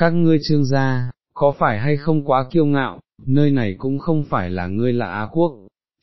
các ngươi trương gia, có phải hay không quá kiêu ngạo, nơi này cũng không phải là ngươi là Á Quốc.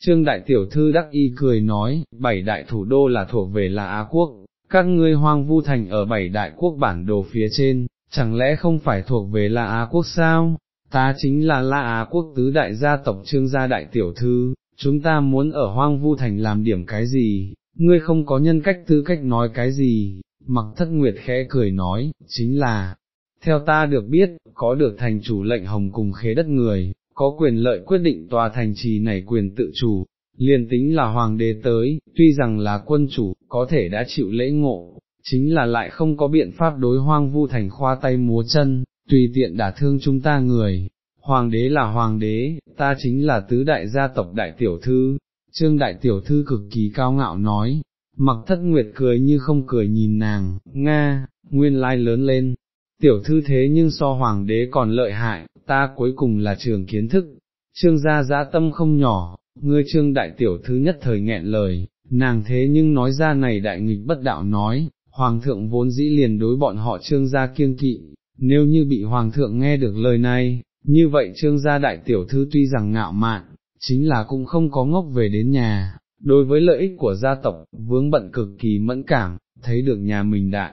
Trương Đại Tiểu Thư đắc y cười nói, bảy đại thủ đô là thuộc về là Á Quốc, các ngươi hoang vu thành ở bảy đại quốc bản đồ phía trên, chẳng lẽ không phải thuộc về là Á Quốc sao? Ta chính là La Á Quốc tứ đại gia tộc Trương gia Đại Tiểu Thư, chúng ta muốn ở hoang vu thành làm điểm cái gì, ngươi không có nhân cách tư cách nói cái gì, mặc thất nguyệt khẽ cười nói, chính là, theo ta được biết, có được thành chủ lệnh hồng cùng khế đất người, có quyền lợi quyết định tòa thành trì này quyền tự chủ, liền tính là hoàng đế tới, tuy rằng là quân chủ, có thể đã chịu lễ ngộ, chính là lại không có biện pháp đối hoang vu thành khoa tay múa chân, tùy tiện đả thương chúng ta người. Hoàng đế là hoàng đế, ta chính là tứ đại gia tộc đại tiểu thư, trương đại tiểu thư cực kỳ cao ngạo nói, mặc thất nguyệt cười như không cười nhìn nàng, Nga, nguyên lai lớn lên, tiểu thư thế nhưng so hoàng đế còn lợi hại, ta cuối cùng là trường kiến thức, trương gia giã tâm không nhỏ, ngươi trương đại tiểu thư nhất thời nghẹn lời, nàng thế nhưng nói ra này đại nghịch bất đạo nói, hoàng thượng vốn dĩ liền đối bọn họ trương gia kiêng kỵ, nếu như bị hoàng thượng nghe được lời này, như vậy trương gia đại tiểu thư tuy rằng ngạo mạn, chính là cũng không có ngốc về đến nhà, đối với lợi ích của gia tộc, vướng bận cực kỳ mẫn cảm, thấy được nhà mình đại.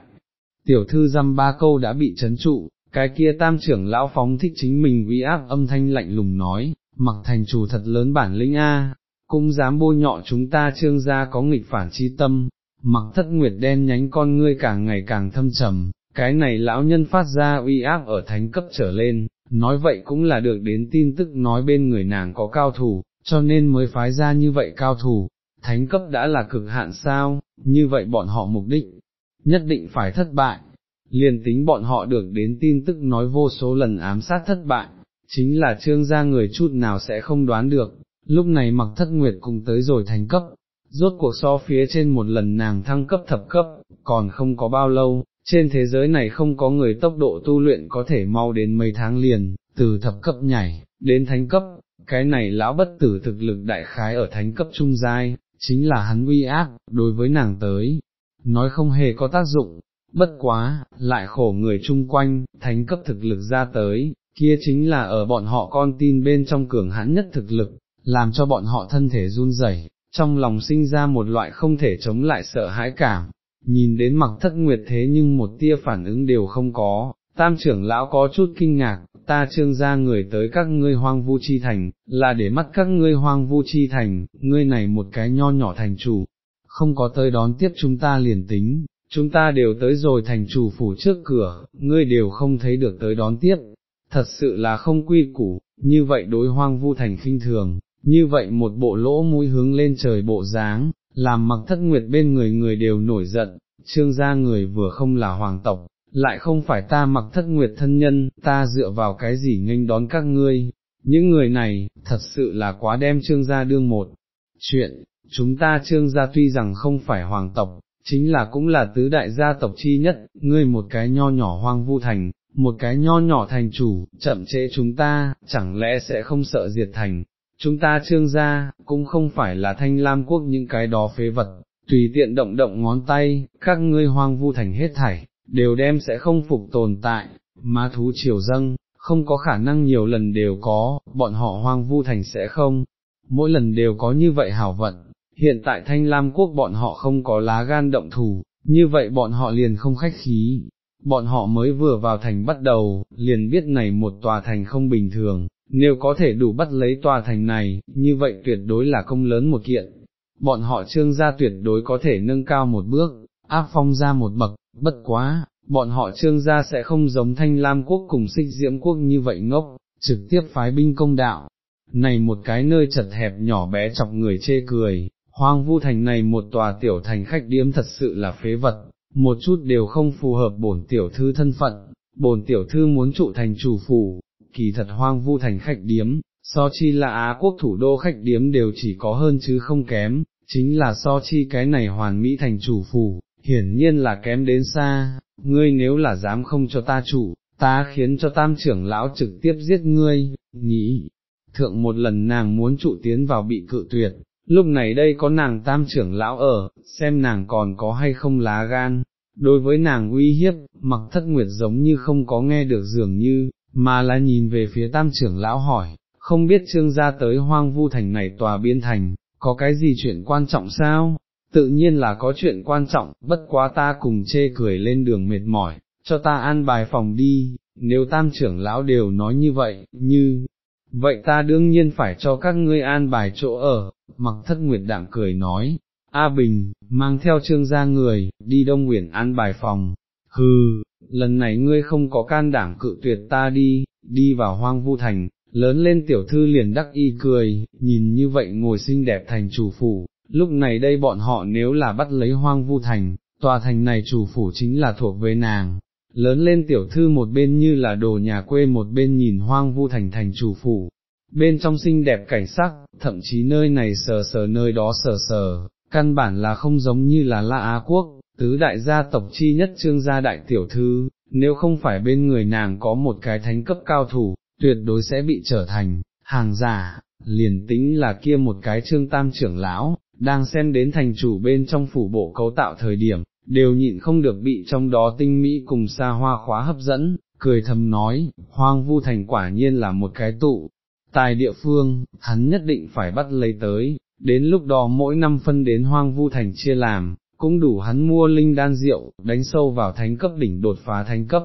Tiểu thư dăm ba câu đã bị chấn trụ, cái kia tam trưởng lão phóng thích chính mình uy áp âm thanh lạnh lùng nói, mặc thành chủ thật lớn bản lĩnh A, cũng dám bôi nhọ chúng ta trương gia có nghịch phản chi tâm, mặc thất nguyệt đen nhánh con ngươi càng ngày càng thâm trầm, cái này lão nhân phát ra uy áp ở thánh cấp trở lên, nói vậy cũng là được đến tin tức nói bên người nàng có cao thủ, cho nên mới phái ra như vậy cao thủ, thánh cấp đã là cực hạn sao, như vậy bọn họ mục đích, nhất định phải thất bại, liền tính bọn họ được đến tin tức nói vô số lần ám sát thất bại, chính là trương gia người chút nào sẽ không đoán được, lúc này mặc thất nguyệt cùng tới rồi thành cấp, rốt cuộc so phía trên một lần nàng thăng cấp thập cấp, còn không có bao lâu, trên thế giới này không có người tốc độ tu luyện có thể mau đến mấy tháng liền, từ thập cấp nhảy, đến thánh cấp, cái này lão bất tử thực lực đại khái ở thánh cấp trung giai, chính là hắn uy ác, đối với nàng tới, nói không hề có tác dụng, bất quá, lại khổ người chung quanh, thánh cấp thực lực ra tới, kia chính là ở bọn họ con tin bên trong cường hãn nhất thực lực, làm cho bọn họ thân thể run rẩy, trong lòng sinh ra một loại không thể chống lại sợ hãi cảm, nhìn đến mặc thất nguyệt thế nhưng một tia phản ứng đều không có, tam trưởng lão có chút kinh ngạc, ta trương ra người tới các ngươi hoang vu chi thành, là để mắt các ngươi hoang vu chi thành, ngươi này một cái nho nhỏ thành chủ, không có tới đón tiếp chúng ta liền tính, chúng ta đều tới rồi thành chủ phủ trước cửa, ngươi đều không thấy được tới đón tiếp, thật sự là không quy củ, như vậy đối hoang vu thành khinh thường, như vậy một bộ lỗ mũi hướng lên trời bộ dáng, làm mặc thất nguyệt bên người người đều nổi giận, trương gia người vừa không là hoàng tộc, lại không phải ta mặc thất nguyệt thân nhân, ta dựa vào cái gì nghênh đón các ngươi, những người này, thật sự là quá đem trương gia đương một. Chuyện, chúng ta trương gia tuy rằng không phải hoàng tộc, chính là cũng là tứ đại gia tộc chi nhất, ngươi một cái nho nhỏ hoang vu thành, một cái nho nhỏ thành chủ, chậm trễ chúng ta, chẳng lẽ sẽ không sợ diệt thành, chúng ta trương gia, cũng không phải là thanh lam quốc những cái đó phế vật, tùy tiện động động ngón tay, các ngươi hoang vu thành hết thảy, đều đem sẽ không phục tồn tại, ma thú triều dâng, không có khả năng nhiều lần đều có, bọn họ hoang vu thành sẽ không, mỗi lần đều có như vậy hảo vận, hiện tại thanh lam quốc bọn họ không có lá gan động thủ, như vậy bọn họ liền không khách khí, bọn họ mới vừa vào thành bắt đầu, liền biết này một tòa thành không bình thường, nếu có thể đủ bắt lấy tòa thành này, như vậy tuyệt đối là công lớn một kiện, bọn họ trương gia tuyệt đối có thể nâng cao một bước, áp phong ra một bậc, bất quá, bọn họ trương gia sẽ không giống thanh lam quốc cùng xích diễm quốc như vậy ngốc, trực tiếp phái binh công đạo. Này một cái nơi chật hẹp nhỏ bé chọc người chê cười, hoang vu thành này một tòa tiểu thành khách điếm thật sự là phế vật, một chút đều không phù hợp bổn tiểu thư thân phận, bổn tiểu thư muốn trụ thành chủ phủ, kỳ thật hoang vu thành khách điếm, so chi là Á quốc thủ đô khách điếm đều chỉ có hơn chứ không kém, chính là so chi cái này hoàn mỹ thành chủ phủ, hiển nhiên là kém đến xa, ngươi nếu là dám không cho ta chủ, ta khiến cho tam trưởng lão trực tiếp giết ngươi, nghĩ, thượng một lần nàng muốn trụ tiến vào bị cự tuyệt, lúc này đây có nàng tam trưởng lão ở, xem nàng còn có hay không lá gan, đối với nàng uy hiếp, mặc thất nguyệt giống như không có nghe được dường như, mà là nhìn về phía tam trưởng lão hỏi, không biết trương gia tới hoang vu thành này tòa biên thành, có cái gì chuyện quan trọng sao? Tự nhiên là có chuyện quan trọng, bất quá ta cùng chê cười lên đường mệt mỏi, cho ta an bài phòng đi, nếu tam trưởng lão đều nói như vậy, như, vậy ta đương nhiên phải cho các ngươi an bài chỗ ở, mặc thất nguyệt đạm cười nói, A Bình, mang theo trương gia người, đi Đông Nguyễn an bài phòng, hừ, lần này ngươi không có can đảm cự tuyệt ta đi, đi vào hoang vu thành, lớn lên tiểu thư liền đắc y cười, nhìn như vậy ngồi xinh đẹp thành chủ phủ, lúc này đây bọn họ nếu là bắt lấy hoang vu thành, tòa thành này chủ phủ chính là thuộc về nàng, lớn lên tiểu thư một bên như là đồ nhà quê một bên nhìn hoang vu thành thành chủ phủ, bên trong xinh đẹp cảnh sắc, thậm chí nơi này sờ sờ nơi đó sờ sờ, căn bản là không giống như là La Á Quốc, tứ đại gia tộc chi nhất trương gia đại tiểu thư, nếu không phải bên người nàng có một cái thánh cấp cao thủ, tuyệt đối sẽ bị trở thành, hàng giả, liền tính là kia một cái trương tam trưởng lão, đang xem đến thành chủ bên trong phủ bộ cấu tạo thời điểm, đều nhịn không được bị trong đó tinh mỹ cùng xa hoa khóa hấp dẫn, cười thầm nói, hoang vu thành quả nhiên là một cái tụ, tài địa phương, hắn nhất định phải bắt lấy tới, đến lúc đó mỗi năm phân đến hoang vu thành chia làm, cũng đủ hắn mua linh đan rượu, đánh sâu vào thánh cấp đỉnh đột phá thánh cấp.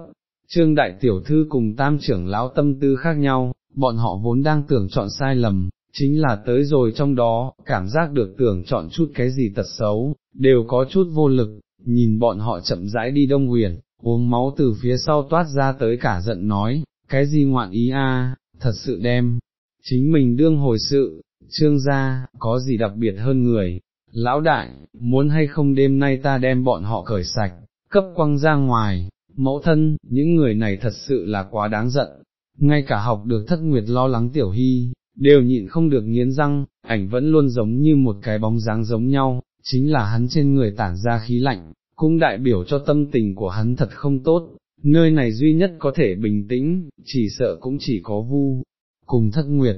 Trương đại tiểu thư cùng tam trưởng lão tâm tư khác nhau, bọn họ vốn đang tưởng chọn sai lầm, chính là tới rồi trong đó, cảm giác được tưởng chọn chút cái gì tật xấu, đều có chút vô lực, nhìn bọn họ chậm rãi đi đông huyền, uống máu từ phía sau toát ra tới cả giận nói, cái gì ngoạn ý a, thật sự đem, chính mình đương hồi sự, trương gia, có gì đặc biệt hơn người, lão đại, muốn hay không đêm nay ta đem bọn họ cởi sạch, cấp quăng ra ngoài, mẫu thân, những người này thật sự là quá đáng giận, ngay cả học được thất nguyệt lo lắng tiểu hy, đều nhịn không được nghiến răng, ảnh vẫn luôn giống như một cái bóng dáng giống nhau, chính là hắn trên người tản ra khí lạnh, cũng đại biểu cho tâm tình của hắn thật không tốt, nơi này duy nhất có thể bình tĩnh, chỉ sợ cũng chỉ có vu, cùng thất nguyệt.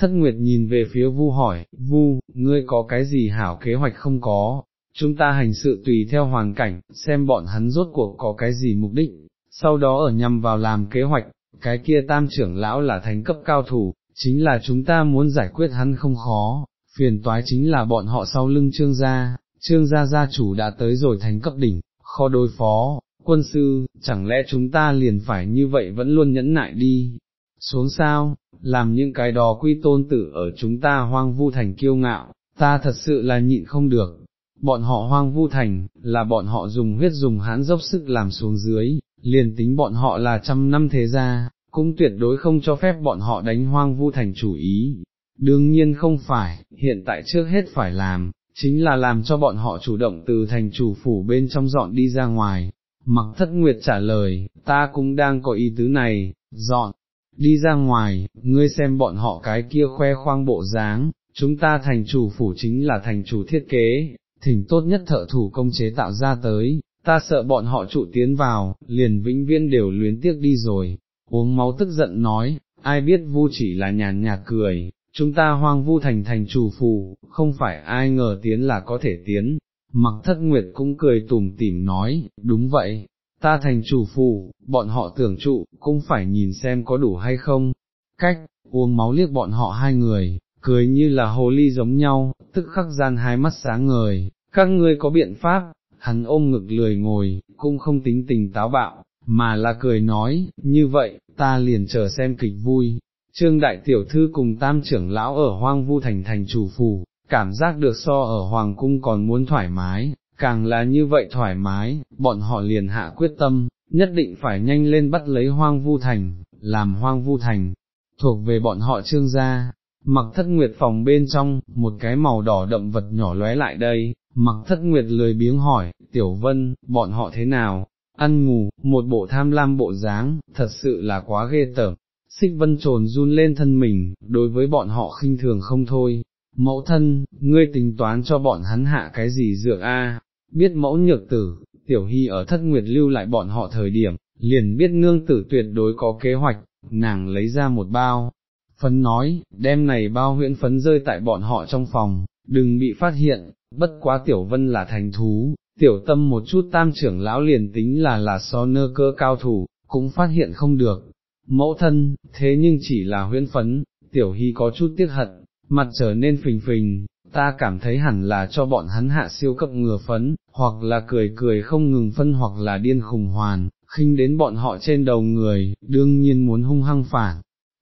Thất Nguyệt nhìn về phía Vu hỏi, Vu, ngươi có cái gì hảo kế hoạch không có, chúng ta hành sự tùy theo hoàn cảnh, xem bọn hắn rốt cuộc có cái gì mục đích, sau đó ở nhằm vào làm kế hoạch, cái kia tam trưởng lão là thánh cấp cao thủ, chính là chúng ta muốn giải quyết hắn không khó, phiền toái chính là bọn họ sau lưng trương gia, trương gia gia chủ đã tới rồi thành cấp đỉnh, khó đối phó, quân sư, chẳng lẽ chúng ta liền phải như vậy vẫn luôn nhẫn nại đi, xuống sao, làm những cái đó quy tôn tử ở chúng ta hoang vu thành kiêu ngạo, ta thật sự là nhịn không được. Bọn họ hoang vu thành, là bọn họ dùng huyết dùng hán dốc sức làm xuống dưới, liền tính bọn họ là trăm năm thế gia, cũng tuyệt đối không cho phép bọn họ đánh hoang vu thành chủ ý. Đương nhiên không phải, hiện tại trước hết phải làm, chính là làm cho bọn họ chủ động từ thành chủ phủ bên trong dọn đi ra ngoài. Mặc thất nguyệt trả lời, ta cũng đang có ý tứ này, dọn, đi ra ngoài, ngươi xem bọn họ cái kia khoe khoang bộ dáng, chúng ta thành chủ phủ chính là thành chủ thiết kế, thỉnh tốt nhất thợ thủ công chế tạo ra tới, ta sợ bọn họ trụ tiến vào, liền vĩnh viên đều luyến tiếc đi rồi, uống máu tức giận nói, ai biết vu chỉ là nhàn nhạt cười, chúng ta hoang vu thành thành chủ phù không phải ai ngờ tiến là có thể tiến, mặc thất nguyệt cũng cười tủm tỉm nói, đúng vậy, ta thành chủ phù bọn họ tưởng trụ, cũng phải nhìn xem có đủ hay không, cách, uống máu liếc bọn họ hai người, cười như là hồ ly giống nhau, tức khắc gian hai mắt sáng ngời, các ngươi có biện pháp, hắn ôm ngực lười ngồi, cũng không tính tình táo bạo, mà là cười nói, như vậy, ta liền chờ xem kịch vui. Trương Đại Tiểu Thư cùng Tam trưởng lão ở Hoang Vu Thành thành chủ phủ, cảm giác được so ở Hoàng Cung còn muốn thoải mái, càng là như vậy thoải mái, bọn họ liền hạ quyết tâm, nhất định phải nhanh lên bắt lấy Hoang Vu Thành, làm Hoang Vu Thành, thuộc về bọn họ trương gia. Mặc thất nguyệt phòng bên trong, một cái màu đỏ đậm vật nhỏ lóe lại đây, mặc thất nguyệt lười biếng hỏi, tiểu vân, bọn họ thế nào, ăn ngủ, một bộ tham lam bộ dáng, thật sự là quá ghê tởm. Xích vân trồn run lên thân mình, đối với bọn họ khinh thường không thôi. Mẫu thân, ngươi tính toán cho bọn hắn hạ cái gì dược a? biết mẫu nhược tử, tiểu hy ở thất nguyệt lưu lại bọn họ thời điểm, liền biết nương tử tuyệt đối có kế hoạch, nàng lấy ra một bao. Phấn nói, đem này bao huyễn phấn rơi tại bọn họ trong phòng, đừng bị phát hiện, bất quá tiểu vân là thành thú, tiểu tâm một chút tam trưởng lão liền tính là là so nơ cơ cao thủ, cũng phát hiện không được. Mẫu thân, thế nhưng chỉ là huyễn phấn, tiểu hy có chút tiếc hận, mặt trở nên phình phình, ta cảm thấy hẳn là cho bọn hắn hạ siêu cấp ngừa phấn, hoặc là cười cười không ngừng phân hoặc là điên khủng hoàn, khinh đến bọn họ trên đầu người, đương nhiên muốn hung hăng phản.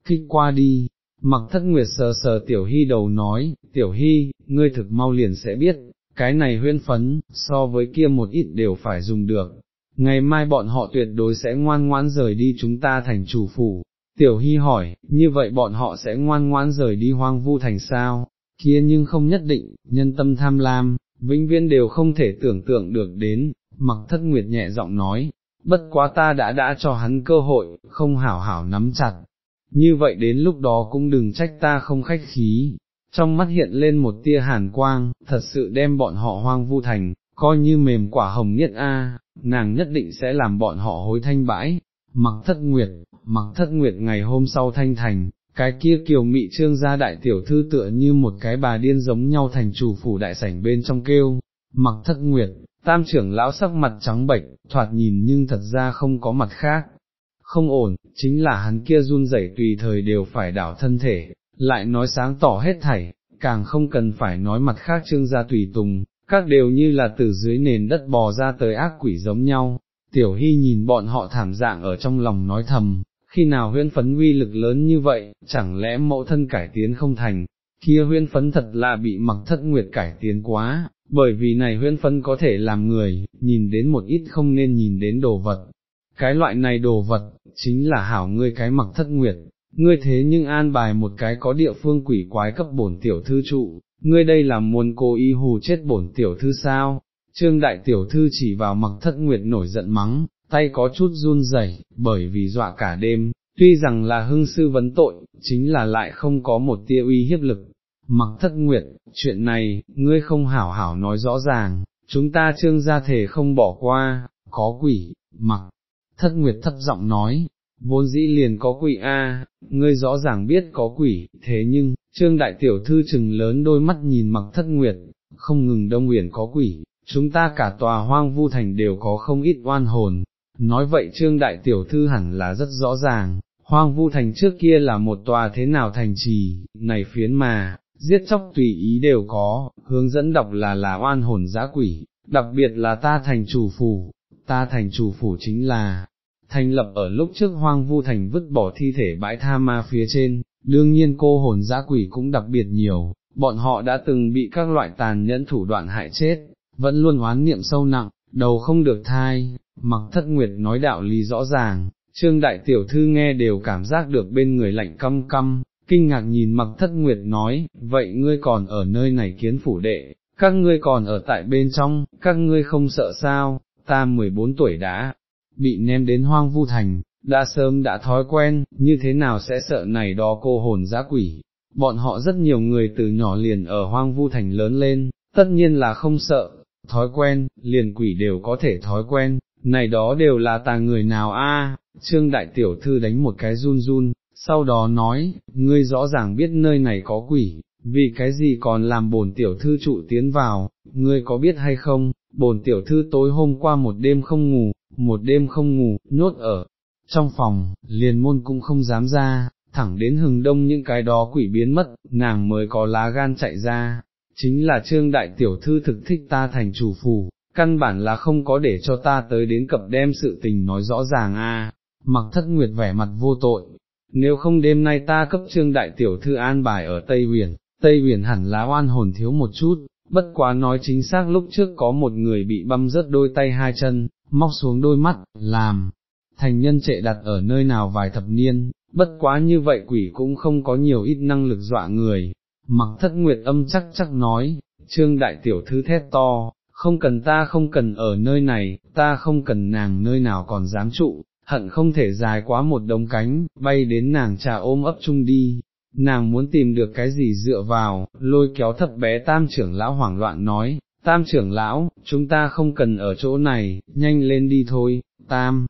Kích qua đi, mặc thất nguyệt sờ sờ tiểu hy đầu nói, tiểu hy, ngươi thực mau liền sẽ biết, cái này huyễn phấn, so với kia một ít đều phải dùng được. Ngày mai bọn họ tuyệt đối sẽ ngoan ngoãn rời đi chúng ta thành chủ phủ. Tiểu Hy hỏi, như vậy bọn họ sẽ ngoan ngoãn rời đi hoang vu thành sao? Kia nhưng không nhất định, nhân tâm tham lam, vĩnh viễn đều không thể tưởng tượng được đến, mặc thất nguyệt nhẹ giọng nói, bất quá ta đã đã cho hắn cơ hội, không hảo hảo nắm chặt. Như vậy đến lúc đó cũng đừng trách ta không khách khí, trong mắt hiện lên một tia hàn quang, thật sự đem bọn họ hoang vu thành, coi như mềm quả hồng nhất a, nàng nhất định sẽ làm bọn họ hối thanh bãi, mặc thất nguyệt, mặc thất nguyệt ngày hôm sau thanh thành, cái kia kiều mị trương gia đại tiểu thư tựa như một cái bà điên giống nhau thành chủ phủ đại sảnh bên trong kêu, mặc thất nguyệt, tam trưởng lão sắc mặt trắng bệch, thoạt nhìn nhưng thật ra không có mặt khác. Không ổn, chính là hắn kia run rẩy tùy thời đều phải đảo thân thể, lại nói sáng tỏ hết thảy, càng không cần phải nói mặt khác trương gia tùy tùng, các đều như là từ dưới nền đất bò ra tới ác quỷ giống nhau. Tiểu Hy nhìn bọn họ thảm dạng ở trong lòng nói thầm, khi nào huyên phấn uy lực lớn như vậy, chẳng lẽ mẫu thân cải tiến không thành, kia huyên phấn thật là bị mặc thất nguyệt cải tiến quá, bởi vì này huyên phấn có thể làm người, nhìn đến một ít không nên nhìn đến đồ vật. Cái loại này đồ vật, chính là hảo ngươi cái mặc thất nguyệt, ngươi thế nhưng an bài một cái có địa phương quỷ quái cấp bổn tiểu thư trụ, ngươi đây là muốn cố ý hù chết bổn tiểu thư sao? Trương đại tiểu thư chỉ vào mặc thất nguyệt nổi giận mắng, tay có chút run rẩy, bởi vì dọa cả đêm, tuy rằng là hưng sư vấn tội, chính là lại không có một tia uy hiếp lực. Mặc thất nguyệt, chuyện này, ngươi không hảo hảo nói rõ ràng, chúng ta trương gia thể không bỏ qua, có quỷ, mặc, thất nguyệt thấp giọng nói, vốn dĩ liền có quỷ a, ngươi rõ ràng biết có quỷ, thế nhưng, trương đại tiểu thư chừng lớn đôi mắt nhìn mặc thất nguyệt, không ngừng đông uyển có quỷ, chúng ta cả tòa hoang vu thành đều có không ít oan hồn, nói vậy trương đại tiểu thư hẳn là rất rõ ràng, hoang vu thành trước kia là một tòa thế nào thành trì, này phiến mà, giết chóc tùy ý đều có, hướng dẫn đọc là là oan hồn giã quỷ, đặc biệt là ta thành chủ phủ, ta thành chủ phủ chính là, thành lập ở lúc trước hoang vu thành vứt bỏ thi thể bãi tha ma phía trên, đương nhiên cô hồn giã quỷ cũng đặc biệt nhiều, bọn họ đã từng bị các loại tàn nhẫn thủ đoạn hại chết, vẫn luôn oán niệm sâu nặng, đầu không được thai, mặc thất nguyệt nói đạo lý rõ ràng, trương đại tiểu thư nghe đều cảm giác được bên người lạnh căm căm, kinh ngạc nhìn mặc thất nguyệt nói, vậy ngươi còn ở nơi này kiến phủ đệ, các ngươi còn ở tại bên trong, các ngươi không sợ sao, ta 14 tuổi đã, bị ném đến hoang vu thành, đã sớm đã thói quen, như thế nào sẽ sợ này đó cô hồn giã quỷ. Bọn họ rất nhiều người từ nhỏ liền ở hoang vu thành lớn lên, tất nhiên là không sợ, thói quen, liền quỷ đều có thể thói quen, này đó đều là tà người nào a? trương đại tiểu thư đánh một cái run run, sau đó nói, ngươi rõ ràng biết nơi này có quỷ, vì cái gì còn làm bổn tiểu thư trụ tiến vào, ngươi có biết hay không, bổn tiểu thư tối hôm qua một đêm không ngủ, một đêm không ngủ, nhốt ở trong phòng, liền môn cũng không dám ra, thẳng đến hừng đông những cái đó quỷ biến mất, nàng mới có lá gan chạy ra, chính là trương đại tiểu thư thực thích ta thành chủ phủ, căn bản là không có để cho ta tới đến cập đem sự tình nói rõ ràng a. mặc thất nguyệt vẻ mặt vô tội, nếu không đêm nay ta cấp trương đại tiểu thư an bài ở Tây Huyền, Tây Huyền hẳn là oan hồn thiếu một chút, bất quá nói chính xác lúc trước có một người bị băm rớt đôi tay hai chân, móc xuống đôi mắt, làm, thành nhân trệ đặt ở nơi nào vài thập niên, bất quá như vậy quỷ cũng không có nhiều ít năng lực dọa người, mặc thất nguyệt âm chắc chắc nói, trương đại tiểu thư thét to, không cần ta không cần ở nơi này, ta không cần nàng nơi nào còn dám trụ, hận không thể dài quá một đống cánh, bay đến nàng trà ôm ấp chung đi, nàng muốn tìm được cái gì dựa vào, lôi kéo thập bé tam trưởng lão hoảng loạn nói, tam trưởng lão, chúng ta không cần ở chỗ này, nhanh lên đi thôi, tam.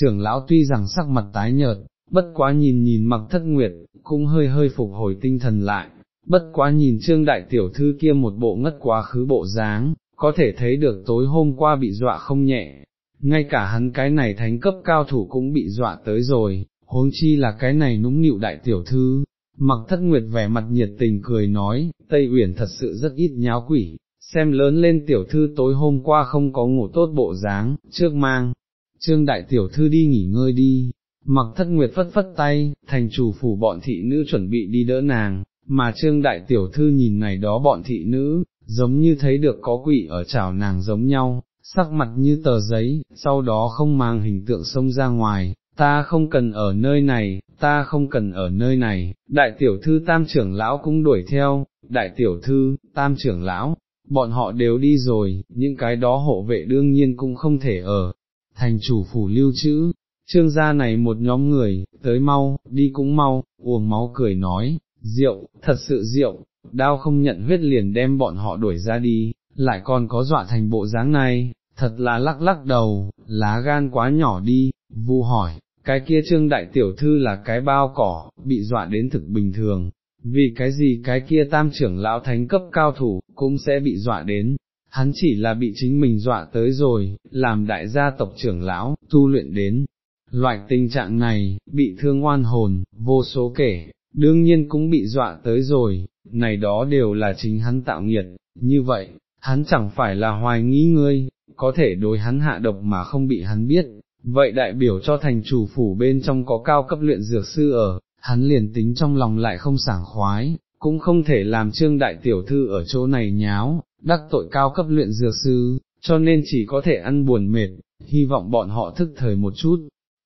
Trưởng lão tuy rằng sắc mặt tái nhợt, bất quá nhìn nhìn mặc thất nguyệt, cũng hơi hơi phục hồi tinh thần lại, bất quá nhìn trương đại tiểu thư kia một bộ ngất quá khứ bộ dáng, có thể thấy được tối hôm qua bị dọa không nhẹ, ngay cả hắn cái này thánh cấp cao thủ cũng bị dọa tới rồi, huống chi là cái này nũng nịu đại tiểu thư. Mặc thất nguyệt vẻ mặt nhiệt tình cười nói, Tây Uyển thật sự rất ít nháo quỷ, xem lớn lên tiểu thư tối hôm qua không có ngủ tốt bộ dáng, trước mang, trương đại tiểu thư đi nghỉ ngơi đi, mặc thất nguyệt phất phất tay, thành chủ phủ bọn thị nữ chuẩn bị đi đỡ nàng, mà trương đại tiểu thư nhìn này đó bọn thị nữ, giống như thấy được có quỷ ở chảo nàng giống nhau, sắc mặt như tờ giấy, sau đó không mang hình tượng xông ra ngoài, ta không cần ở nơi này, ta không cần ở nơi này, đại tiểu thư tam trưởng lão cũng đuổi theo, đại tiểu thư, tam trưởng lão, bọn họ đều đi rồi, những cái đó hộ vệ đương nhiên cũng không thể ở, thành chủ phủ lưu trữ, trương gia này một nhóm người, tới mau, đi cũng mau, uống máu cười nói, rượu, thật sự rượu, đao không nhận huyết liền đem bọn họ đuổi ra đi, lại còn có dọa thành bộ dáng này, thật là lắc lắc đầu, lá gan quá nhỏ đi, vu hỏi, cái kia trương đại tiểu thư là cái bao cỏ, bị dọa đến thực bình thường, vì cái gì cái kia tam trưởng lão thánh cấp cao thủ, cũng sẽ bị dọa đến, hắn chỉ là bị chính mình dọa tới rồi, làm đại gia tộc trưởng lão, tu luyện đến. Loại tình trạng này, bị thương oan hồn, vô số kể, đương nhiên cũng bị dọa tới rồi, này đó đều là chính hắn tạo nghiệt, như vậy, hắn chẳng phải là hoài nghi ngươi, có thể đối hắn hạ độc mà không bị hắn biết, vậy đại biểu cho thành chủ phủ bên trong có cao cấp luyện dược sư ở, hắn liền tính trong lòng lại không sảng khoái, cũng không thể làm trương đại tiểu thư ở chỗ này nháo, đắc tội cao cấp luyện dược sư, cho nên chỉ có thể ăn buồn mệt, hy vọng bọn họ thức thời một chút,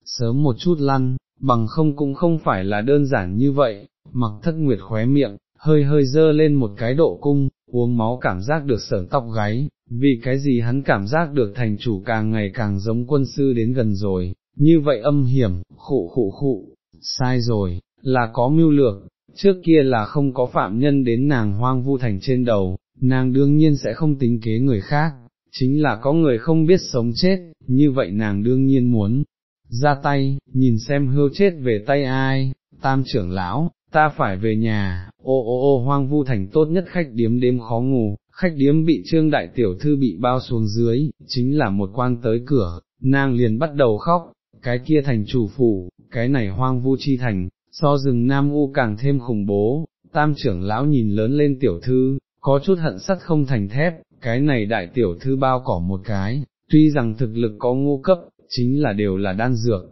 sớm một chút lăn, bằng không cũng không phải là đơn giản như vậy, mặc thất nguyệt khóe miệng, hơi hơi dơ lên một cái độ cung, uống máu cảm giác được sởn tóc gáy, vì cái gì hắn cảm giác được thành chủ càng ngày càng giống quân sư đến gần rồi, như vậy âm hiểm, khụ khụ khụ, sai rồi, là có mưu lược, trước kia là không có phạm nhân đến nàng hoang vu thành trên đầu, nàng đương nhiên sẽ không tính kế người khác, chính là có người không biết sống chết, như vậy nàng đương nhiên muốn ra tay, nhìn xem hưu chết về tay ai, tam trưởng lão, ta phải về nhà, ô ô ô hoang vu thành tốt nhất khách điếm đêm khó ngủ, khách điếm bị trương đại tiểu thư bị bao xuống dưới, chính là một quan tới cửa, nàng liền bắt đầu khóc, cái kia thành chủ phủ, cái này hoang vu chi thành, so rừng Nam U càng thêm khủng bố, tam trưởng lão nhìn lớn lên tiểu thư, có chút hận sắt không thành thép, cái này đại tiểu thư bao cỏ một cái, tuy rằng thực lực có ngu cấp, chính là đều là đan dược,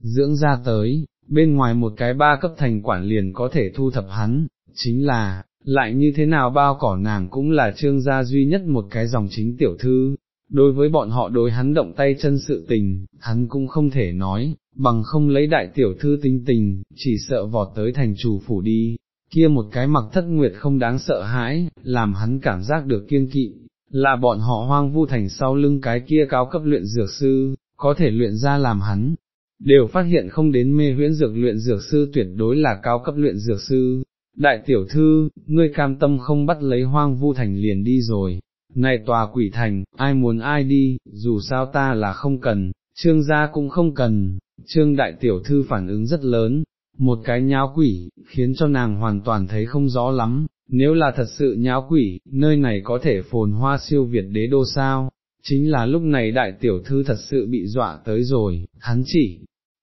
dưỡng ra tới, bên ngoài một cái ba cấp thành quản liền có thể thu thập hắn, chính là, lại như thế nào bao cỏ nàng cũng là trương gia duy nhất một cái dòng chính tiểu thư, đối với bọn họ đối hắn động tay chân sự tình, hắn cũng không thể nói, bằng không lấy đại tiểu thư tinh tình, chỉ sợ vọt tới thành chủ phủ đi, kia một cái mặc thất nguyệt không đáng sợ hãi, làm hắn cảm giác được kiên kỵ, là bọn họ hoang vu thành sau lưng cái kia cao cấp luyện dược sư, có thể luyện ra làm hắn, đều phát hiện không đến mê huyễn dược luyện dược sư tuyệt đối là cao cấp luyện dược sư. Đại tiểu thư, ngươi cam tâm không bắt lấy hoang vu thành liền đi rồi, này tòa quỷ thành, ai muốn ai đi, dù sao ta là không cần, trương gia cũng không cần, trương đại tiểu thư phản ứng rất lớn, một cái nháo quỷ, khiến cho nàng hoàn toàn thấy không rõ lắm, nếu là thật sự nháo quỷ, nơi này có thể phồn hoa siêu việt đế đô sao, chính là lúc này đại tiểu thư thật sự bị dọa tới rồi, hắn chỉ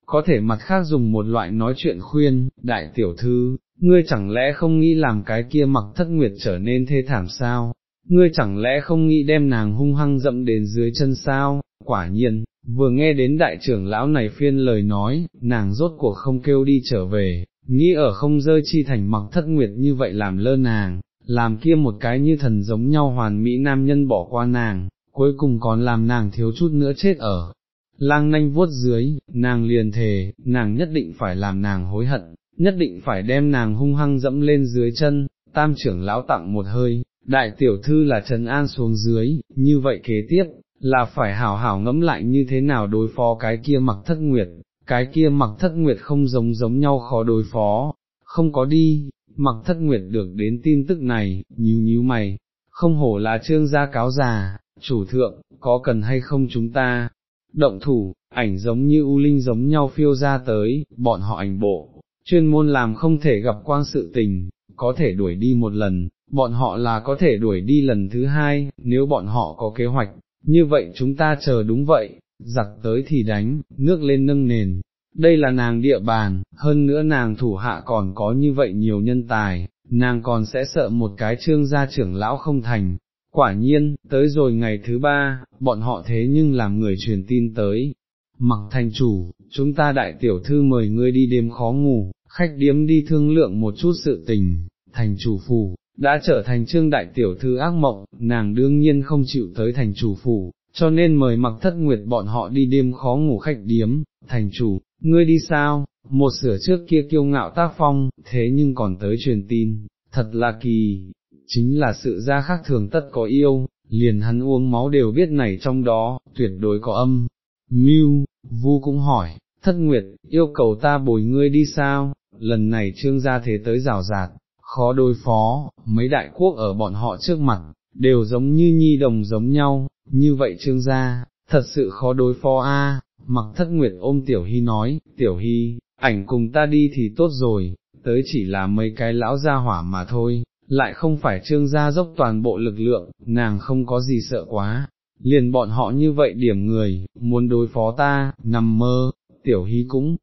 có thể mặt khác dùng một loại nói chuyện khuyên, đại tiểu thư, ngươi chẳng lẽ không nghĩ làm cái kia mặc thất nguyệt trở nên thê thảm sao, ngươi chẳng lẽ không nghĩ đem nàng hung hăng dậm đến dưới chân sao, quả nhiên, vừa nghe đến đại trưởng lão này phiên lời nói, nàng rốt cuộc không kêu đi trở về, nghĩ ở không rơi chi thành mặc thất nguyệt như vậy làm lơ nàng, làm kia một cái như thần giống nhau hoàn mỹ nam nhân bỏ qua nàng, cuối cùng còn làm nàng thiếu chút nữa chết ở. Lang nanh vuốt dưới, nàng liền thề, nàng nhất định phải làm nàng hối hận, nhất định phải đem nàng hung hăng dẫm lên dưới chân, tam trưởng lão tặng một hơi, đại tiểu thư là Trần An xuống dưới, như vậy kế tiếp, là phải hảo hảo ngẫm lại như thế nào đối phó cái kia mặc thất nguyệt, cái kia mặc thất nguyệt không giống giống nhau khó đối phó, không có đi, mặc thất nguyệt được đến tin tức này, nhíu nhíu mày, không hổ là trương gia cáo già, chủ thượng, có cần hay không chúng ta, động thủ, ảnh giống như u linh giống nhau phiêu ra tới, bọn họ ảnh bộ, chuyên môn làm không thể gặp quang sự tình, có thể đuổi đi một lần, bọn họ là có thể đuổi đi lần thứ hai, nếu bọn họ có kế hoạch, như vậy chúng ta chờ đúng vậy, giặc tới thì đánh, nước lên nâng nền. Đây là nàng địa bàn, hơn nữa nàng thủ hạ còn có như vậy nhiều nhân tài, nàng còn sẽ sợ một cái trương gia trưởng lão không thành. Quả nhiên, tới rồi ngày thứ ba, bọn họ thế nhưng làm người truyền tin tới. Mặc thành chủ, chúng ta đại tiểu thư mời ngươi đi đêm khó ngủ, khách điếm đi thương lượng một chút sự tình, thành chủ phủ, đã trở thành trương đại tiểu thư ác mộng, nàng đương nhiên không chịu tới thành chủ phủ, cho nên mời mặc thất nguyệt bọn họ đi đêm khó ngủ khách điếm, thành chủ, ngươi đi sao, một sửa trước kia kiêu ngạo tác phong, thế nhưng còn tới truyền tin, thật là kỳ, chính là sự ra khác thường tất có yêu, liền hắn uống máu đều biết này trong đó, tuyệt đối có âm. Mưu, Vu cũng hỏi, thất nguyệt, yêu cầu ta bồi ngươi đi sao, lần này trương gia thế tới rào rạt, khó đối phó, mấy đại quốc ở bọn họ trước mặt, đều giống như nhi đồng giống nhau, như vậy trương gia, thật sự khó đối phó a. mặc thất nguyệt ôm tiểu hy nói, tiểu hy, ảnh cùng ta đi thì tốt rồi, tới chỉ là mấy cái lão gia hỏa mà thôi, lại không phải trương gia dốc toàn bộ lực lượng, nàng không có gì sợ quá, liền bọn họ như vậy điểm người, muốn đối phó ta, nằm mơ, tiểu hy cũng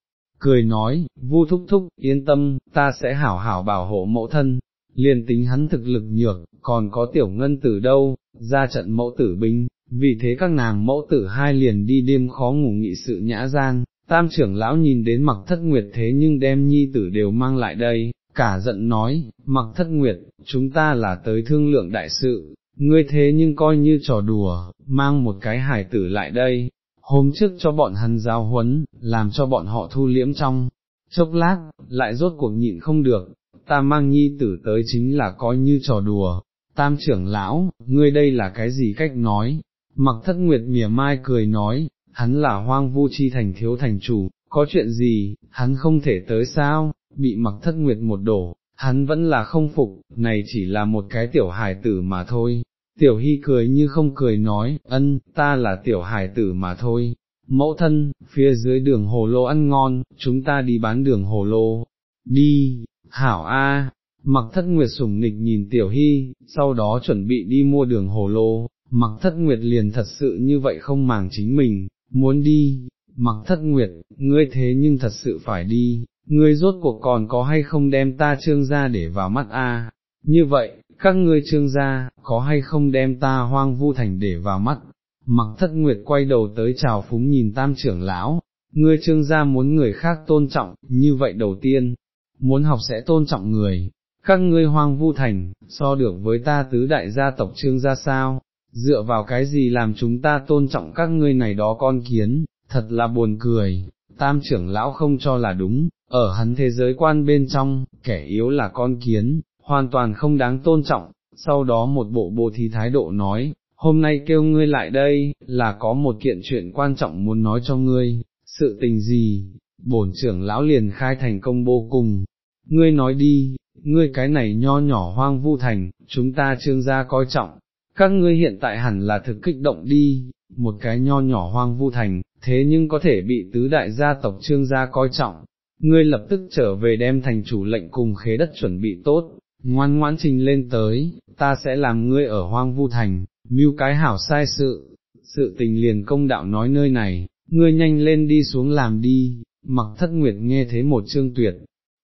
cười nói, vu thúc thúc, yên tâm, ta sẽ hảo hảo bảo hộ mẫu thân, liền tính hắn thực lực nhược, còn có tiểu ngân tử đâu, ra trận mẫu tử binh, vì thế các nàng mẫu tử hai liền đi đêm khó ngủ nghị sự nhã gian, tam trưởng lão nhìn đến mặc thất nguyệt thế nhưng đem nhi tử đều mang lại đây, cả giận nói, mặc thất nguyệt, chúng ta là tới thương lượng đại sự, ngươi thế nhưng coi như trò đùa, mang một cái hải tử lại đây, hôm trước cho bọn hắn giao huấn, làm cho bọn họ thu liễm trong, chốc lát, lại rốt cuộc nhịn không được, ta mang nhi tử tới chính là coi như trò đùa, tam trưởng lão, ngươi đây là cái gì cách nói, mặc thất nguyệt mỉa mai cười nói, hắn là hoang vu chi thành thiếu thành chủ, có chuyện gì, hắn không thể tới sao, bị mặc thất nguyệt một đổ, hắn vẫn là không phục, này chỉ là một cái tiểu hài tử mà thôi. Tiểu hy cười như không cười nói, ân, ta là tiểu Hải tử mà thôi, mẫu thân, phía dưới đường hồ lô ăn ngon, chúng ta đi bán đường hồ lô, đi, hảo a. mặc thất nguyệt sủng nịch nhìn tiểu hy, sau đó chuẩn bị đi mua đường hồ lô, mặc thất nguyệt liền thật sự như vậy không màng chính mình, muốn đi, mặc thất nguyệt, ngươi thế nhưng thật sự phải đi, ngươi rốt cuộc còn có hay không đem ta trương ra để vào mắt a? như vậy, các ngươi trương gia, có hay không đem ta hoang vu thành để vào mắt, mặc thất nguyệt quay đầu tới chào phúng nhìn tam trưởng lão, ngươi trương gia muốn người khác tôn trọng, như vậy đầu tiên, muốn học sẽ tôn trọng người, các ngươi hoang vu thành, so được với ta tứ đại gia tộc trương gia sao, dựa vào cái gì làm chúng ta tôn trọng các ngươi này đó con kiến, thật là buồn cười, tam trưởng lão không cho là đúng, ở hắn thế giới quan bên trong, kẻ yếu là con kiến, hoàn toàn không đáng tôn trọng, sau đó một bộ bộ thí thái độ nói, hôm nay kêu ngươi lại đây, là có một kiện chuyện quan trọng muốn nói cho ngươi, sự tình gì, bổn trưởng lão liền khai thành công vô cùng, ngươi nói đi, ngươi cái này nho nhỏ hoang vu thành, chúng ta trương gia coi trọng, các ngươi hiện tại hẳn là thực kích động đi, một cái nho nhỏ hoang vu thành, thế nhưng có thể bị tứ đại gia tộc trương gia coi trọng, ngươi lập tức trở về đem thành chủ lệnh cùng khế đất chuẩn bị tốt, ngoan ngoãn trình lên tới, ta sẽ làm ngươi ở hoang vu thành, mưu cái hảo sai sự, sự tình liền công đạo nói nơi này, ngươi nhanh lên đi xuống làm đi, mặc thất nguyệt nghe thấy một chương tuyệt,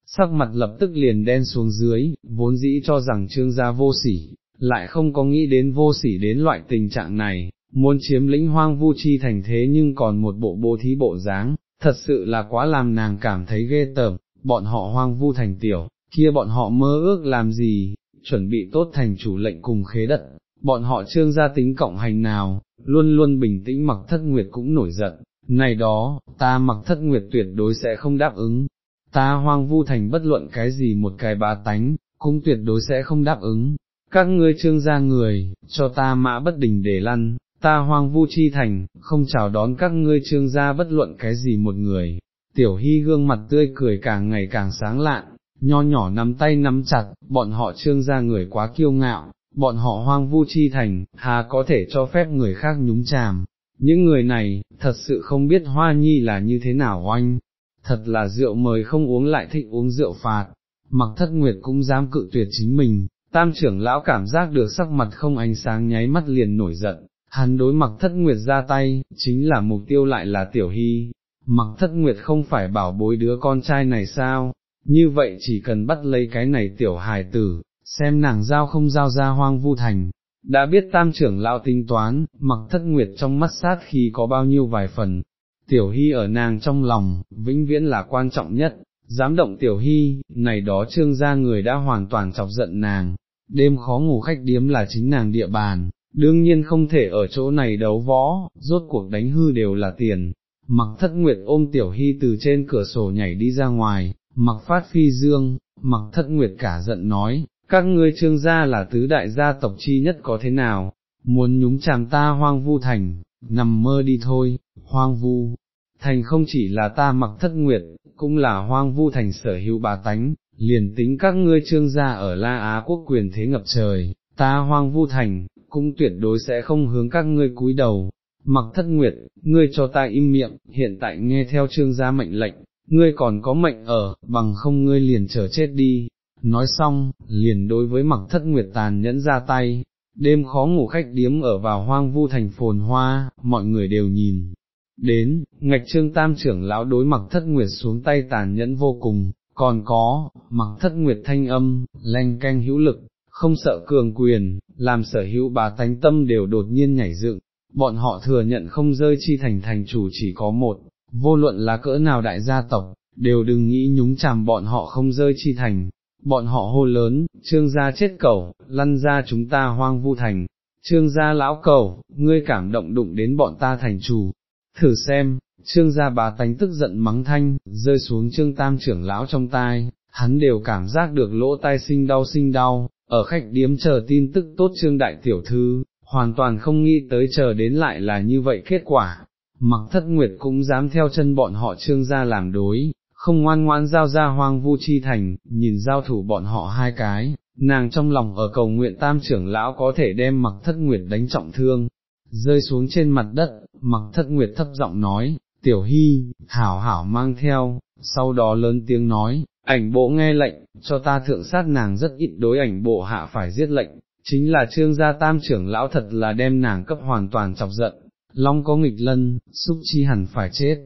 sắc mặt lập tức liền đen xuống dưới, vốn dĩ cho rằng trương gia vô sỉ, lại không có nghĩ đến vô sỉ đến loại tình trạng này, muốn chiếm lĩnh hoang vu chi thành thế nhưng còn một bộ bố thí bộ dáng, thật sự là quá làm nàng cảm thấy ghê tởm, bọn họ hoang vu thành tiểu, kia bọn họ mơ ước làm gì, chuẩn bị tốt thành chủ lệnh cùng khế đất, bọn họ trương gia tính cộng hành nào, luôn luôn bình tĩnh mặc thất nguyệt cũng nổi giận, này đó, ta mặc thất nguyệt tuyệt đối sẽ không đáp ứng, ta hoang vu thành bất luận cái gì một cái bá tánh, cũng tuyệt đối sẽ không đáp ứng, các ngươi trương gia người, cho ta mã bất đình để lăn, ta hoang vu chi thành, không chào đón các ngươi trương gia bất luận cái gì một người. Tiểu hy gương mặt tươi cười càng ngày càng sáng lạn, nho nhỏ nắm tay nắm chặt, bọn họ trương ra người quá kiêu ngạo, bọn họ hoang vu chi thành, hà có thể cho phép người khác nhúng chàm. Những người này, thật sự không biết hoa nhi là như thế nào oanh, thật là rượu mời không uống lại thích uống rượu phạt, mặc thất nguyệt cũng dám cự tuyệt chính mình, tam trưởng lão cảm giác được sắc mặt không ánh sáng nháy mắt liền nổi giận, hắn đối mặc thất nguyệt ra tay, chính là mục tiêu lại là tiểu hy, mặc thất nguyệt không phải bảo bối đứa con trai này sao, như vậy chỉ cần bắt lấy cái này tiểu hài tử, xem nàng giao không giao ra hoang vu thành. Đã biết tam trưởng lão tính toán, mặc thất nguyệt trong mắt sát khi có bao nhiêu vài phần, tiểu hy ở nàng trong lòng, vĩnh viễn là quan trọng nhất, dám động tiểu hy, này đó trương gia người đã hoàn toàn chọc giận nàng, đêm khó ngủ khách điếm là chính nàng địa bàn, đương nhiên không thể ở chỗ này đấu võ, rốt cuộc đánh hư đều là tiền. Mặc thất nguyệt ôm tiểu hy từ trên cửa sổ nhảy đi ra ngoài, mặc phát phi dương, mặc thất nguyệt cả giận nói, các ngươi trương gia là tứ đại gia tộc chi nhất có thế nào, muốn nhúng chàm ta hoang vu thành, nằm mơ đi thôi, hoang vu, thành không chỉ là ta mặc thất nguyệt, cũng là hoang vu thành sở hữu bà tánh, liền tính các ngươi trương gia ở La Á quốc quyền thế ngập trời, ta hoang vu thành, cũng tuyệt đối sẽ không hướng các ngươi cúi đầu. Mặc thất nguyệt, ngươi cho ta im miệng, hiện tại nghe theo trương gia mệnh lệnh, ngươi còn có mệnh ở, bằng không ngươi liền trở chết đi. Nói xong, liền đối với mặc thất nguyệt tàn nhẫn ra tay, đêm khó ngủ khách điếm ở vào hoang vu thành phồn hoa, mọi người đều nhìn. Đến, ngạch trương tam trưởng lão đối mặc thất nguyệt xuống tay tàn nhẫn vô cùng, còn có, mặc thất nguyệt thanh âm, lanh canh hữu lực, không sợ cường quyền, làm sở hữu bà tánh tâm đều đột nhiên nhảy dựng, bọn họ thừa nhận không rơi chi thành thành chủ chỉ có một, vô luận là cỡ nào đại gia tộc, đều đừng nghĩ nhúng chàm bọn họ không rơi chi thành, bọn họ hô lớn, trương gia chết cầu, lăn ra chúng ta hoang vu thành, trương gia lão cầu, ngươi cảm động đụng đến bọn ta thành chủ, thử xem, trương gia bà tánh tức giận mắng thanh, rơi xuống trương tam trưởng lão trong tai, hắn đều cảm giác được lỗ tai sinh đau sinh đau, ở khách điếm chờ tin tức tốt trương đại tiểu thư, hoàn toàn không nghĩ tới chờ đến lại là như vậy kết quả, mặc thất nguyệt cũng dám theo chân bọn họ trương gia làm đối, không ngoan ngoan giao ra hoang vu chi thành, nhìn giao thủ bọn họ hai cái, nàng trong lòng ở cầu nguyện tam trưởng lão có thể đem mặc thất nguyệt đánh trọng thương, rơi xuống trên mặt đất, mặc thất nguyệt thấp giọng nói, tiểu hy, hảo hảo mang theo, sau đó lớn tiếng nói, ảnh bộ nghe lệnh, cho ta thượng sát nàng rất ít đối ảnh bộ hạ phải giết lệnh, chính là trương gia tam trưởng lão thật là đem nàng cấp hoàn toàn chọc giận, long có nghịch lân, xúc chi hẳn phải chết.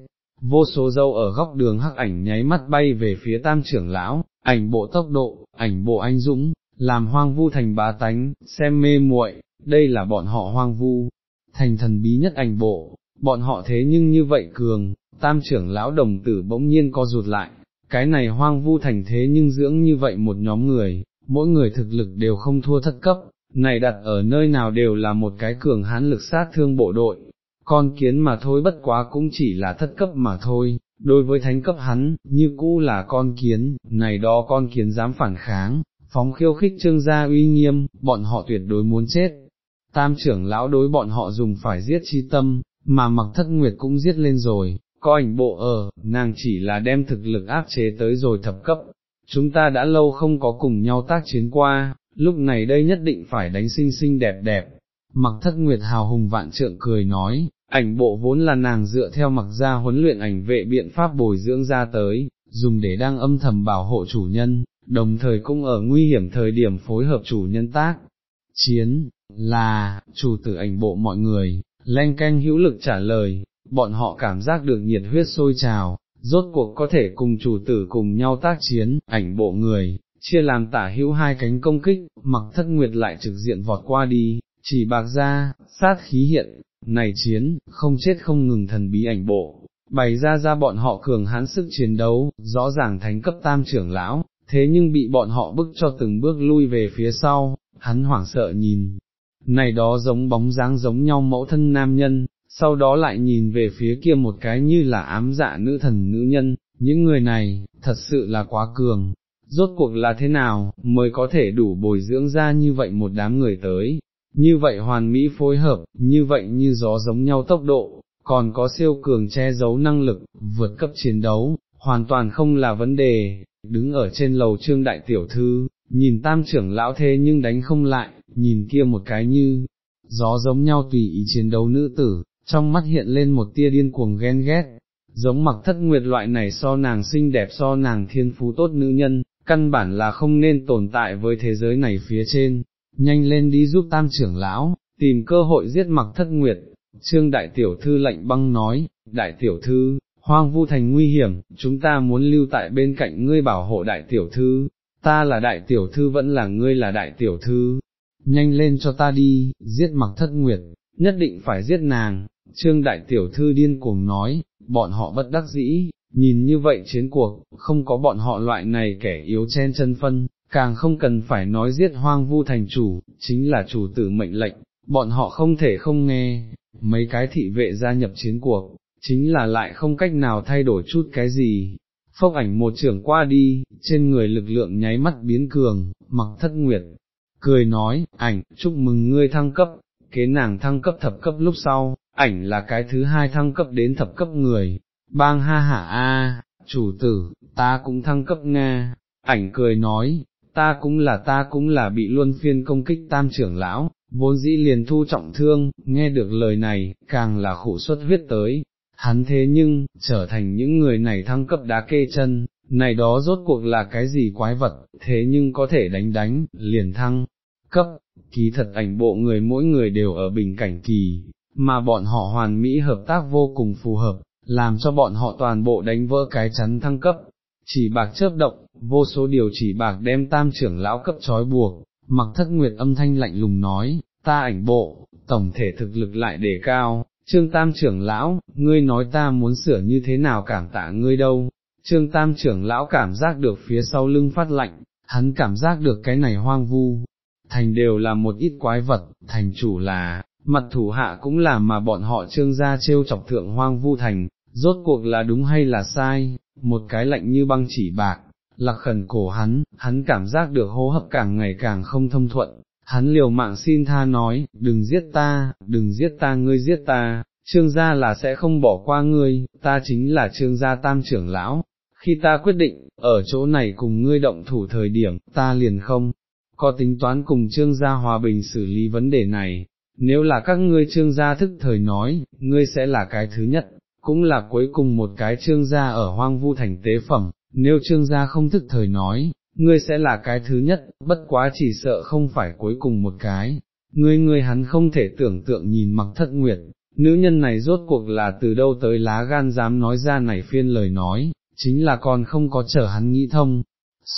Vô số dâu ở góc đường hắc ảnh nháy mắt bay về phía tam trưởng lão, ảnh bộ tốc độ, ảnh bộ anh dũng, làm hoang vu thành bá tánh, xem mê muội, đây là bọn họ hoang vu, thành thần bí nhất ảnh bộ, bọn họ thế nhưng như vậy cường, tam trưởng lão đồng tử bỗng nhiên co rụt lại, cái này hoang vu thành thế nhưng dưỡng như vậy một nhóm người, mỗi người thực lực đều không thua thất cấp, này đặt ở nơi nào đều là một cái cường hán lực sát thương bộ đội, con kiến mà thôi bất quá cũng chỉ là thất cấp mà thôi, đối với thánh cấp hắn, như cũ là con kiến, này đó con kiến dám phản kháng, phóng khiêu khích trương gia uy nghiêm, bọn họ tuyệt đối muốn chết. Tam trưởng lão đối bọn họ dùng phải giết chi tâm, mà mặc thất nguyệt cũng giết lên rồi, có ảnh bộ ở, nàng chỉ là đem thực lực áp chế tới rồi thập cấp, chúng ta đã lâu không có cùng nhau tác chiến qua, lúc này đây nhất định phải đánh xinh xinh đẹp đẹp. Mặc thất nguyệt hào hùng vạn trượng cười nói, ảnh bộ vốn là nàng dựa theo mặc ra huấn luyện ảnh vệ biện pháp bồi dưỡng ra tới, dùng để đang âm thầm bảo hộ chủ nhân, đồng thời cũng ở nguy hiểm thời điểm phối hợp chủ nhân tác. Chiến, là, chủ tử ảnh bộ mọi người, len canh hữu lực trả lời, bọn họ cảm giác được nhiệt huyết sôi trào, rốt cuộc có thể cùng chủ tử cùng nhau tác chiến, ảnh bộ người, chia làm tả hữu hai cánh công kích, mặc thất nguyệt lại trực diện vọt qua đi, chỉ bạc ra, sát khí hiện, này chiến, không chết không ngừng thần bí ảnh bộ, bày ra ra bọn họ cường hãn sức chiến đấu, rõ ràng thánh cấp tam trưởng lão, thế nhưng bị bọn họ bức cho từng bước lui về phía sau, hắn hoảng sợ nhìn, này đó giống bóng dáng giống nhau mẫu thân nam nhân, sau đó lại nhìn về phía kia một cái như là ám dạ nữ thần nữ nhân, những người này, thật sự là quá cường, rốt cuộc là thế nào, mới có thể đủ bồi dưỡng ra như vậy một đám người tới, như vậy hoàn mỹ phối hợp, như vậy như gió giống nhau tốc độ, còn có siêu cường che giấu năng lực, vượt cấp chiến đấu, hoàn toàn không là vấn đề, đứng ở trên lầu trương đại tiểu thư, nhìn tam trưởng lão thế nhưng đánh không lại, nhìn kia một cái như, gió giống nhau tùy ý chiến đấu nữ tử, trong mắt hiện lên một tia điên cuồng ghen ghét, giống mặc thất nguyệt loại này so nàng xinh đẹp so nàng thiên phú tốt nữ nhân, căn bản là không nên tồn tại với thế giới này phía trên, nhanh lên đi giúp tam trưởng lão, tìm cơ hội giết mặc thất nguyệt, trương đại tiểu thư lạnh băng nói, đại tiểu thư, hoang vu thành nguy hiểm, chúng ta muốn lưu tại bên cạnh ngươi bảo hộ đại tiểu thư, ta là đại tiểu thư vẫn là ngươi là đại tiểu thư, nhanh lên cho ta đi, giết mặc thất nguyệt, nhất định phải giết nàng, trương đại tiểu thư điên cuồng nói, bọn họ bất đắc dĩ, nhìn như vậy chiến cuộc, không có bọn họ loại này kẻ yếu chen chân phân, càng không cần phải nói giết hoang vu thành chủ, chính là chủ tử mệnh lệnh, bọn họ không thể không nghe, mấy cái thị vệ gia nhập chiến cuộc, chính là lại không cách nào thay đổi chút cái gì. Phốc ảnh một trưởng qua đi, trên người lực lượng nháy mắt biến cường, mặc thất nguyệt, cười nói, ảnh, chúc mừng ngươi thăng cấp, kế nàng thăng cấp thập cấp lúc sau, ảnh là cái thứ hai thăng cấp đến thập cấp người, bang ha hả a, chủ tử, ta cũng thăng cấp Nga, ảnh cười nói, ta cũng là ta cũng là bị luân phiên công kích tam trưởng lão, vốn dĩ liền thu trọng thương, nghe được lời này, càng là khổ xuất huyết tới, hắn thế nhưng, trở thành những người này thăng cấp đá kê chân, này đó rốt cuộc là cái gì quái vật, thế nhưng có thể đánh đánh, liền thăng, cấp, ký thật ảnh bộ người mỗi người đều ở bình cảnh kỳ, mà bọn họ hoàn mỹ hợp tác vô cùng phù hợp, làm cho bọn họ toàn bộ đánh vỡ cái chắn thăng cấp, chỉ bạc chớp động, vô số điều chỉ bạc đem tam trưởng lão cấp trói buộc, mặc thất nguyệt âm thanh lạnh lùng nói, ta ảnh bộ, tổng thể thực lực lại đề cao, trương tam trưởng lão, ngươi nói ta muốn sửa như thế nào cảm tạ ngươi đâu, trương tam trưởng lão cảm giác được phía sau lưng phát lạnh, hắn cảm giác được cái này hoang vu, thành đều là một ít quái vật, thành chủ là, mặt thủ hạ cũng là mà bọn họ trương gia trêu chọc thượng hoang vu thành, rốt cuộc là đúng hay là sai, một cái lạnh như băng chỉ bạc, lạc khẩn cổ hắn, hắn cảm giác được hô hấp càng ngày càng không thông thuận, hắn liều mạng xin tha nói, đừng giết ta, đừng giết ta ngươi giết ta, trương gia là sẽ không bỏ qua ngươi, ta chính là trương gia tam trưởng lão, khi ta quyết định, ở chỗ này cùng ngươi động thủ thời điểm, ta liền không, có tính toán cùng trương gia hòa bình xử lý vấn đề này, nếu là các ngươi trương gia thức thời nói, ngươi sẽ là cái thứ nhất, cũng là cuối cùng một cái trương gia ở hoang vu thành tế phẩm, nếu trương gia không thức thời nói, ngươi sẽ là cái thứ nhất, bất quá chỉ sợ không phải cuối cùng một cái, ngươi ngươi hắn không thể tưởng tượng nhìn mặc thất nguyệt, nữ nhân này rốt cuộc là từ đâu tới lá gan dám nói ra này phiên lời nói, chính là còn không có trở hắn nghĩ thông,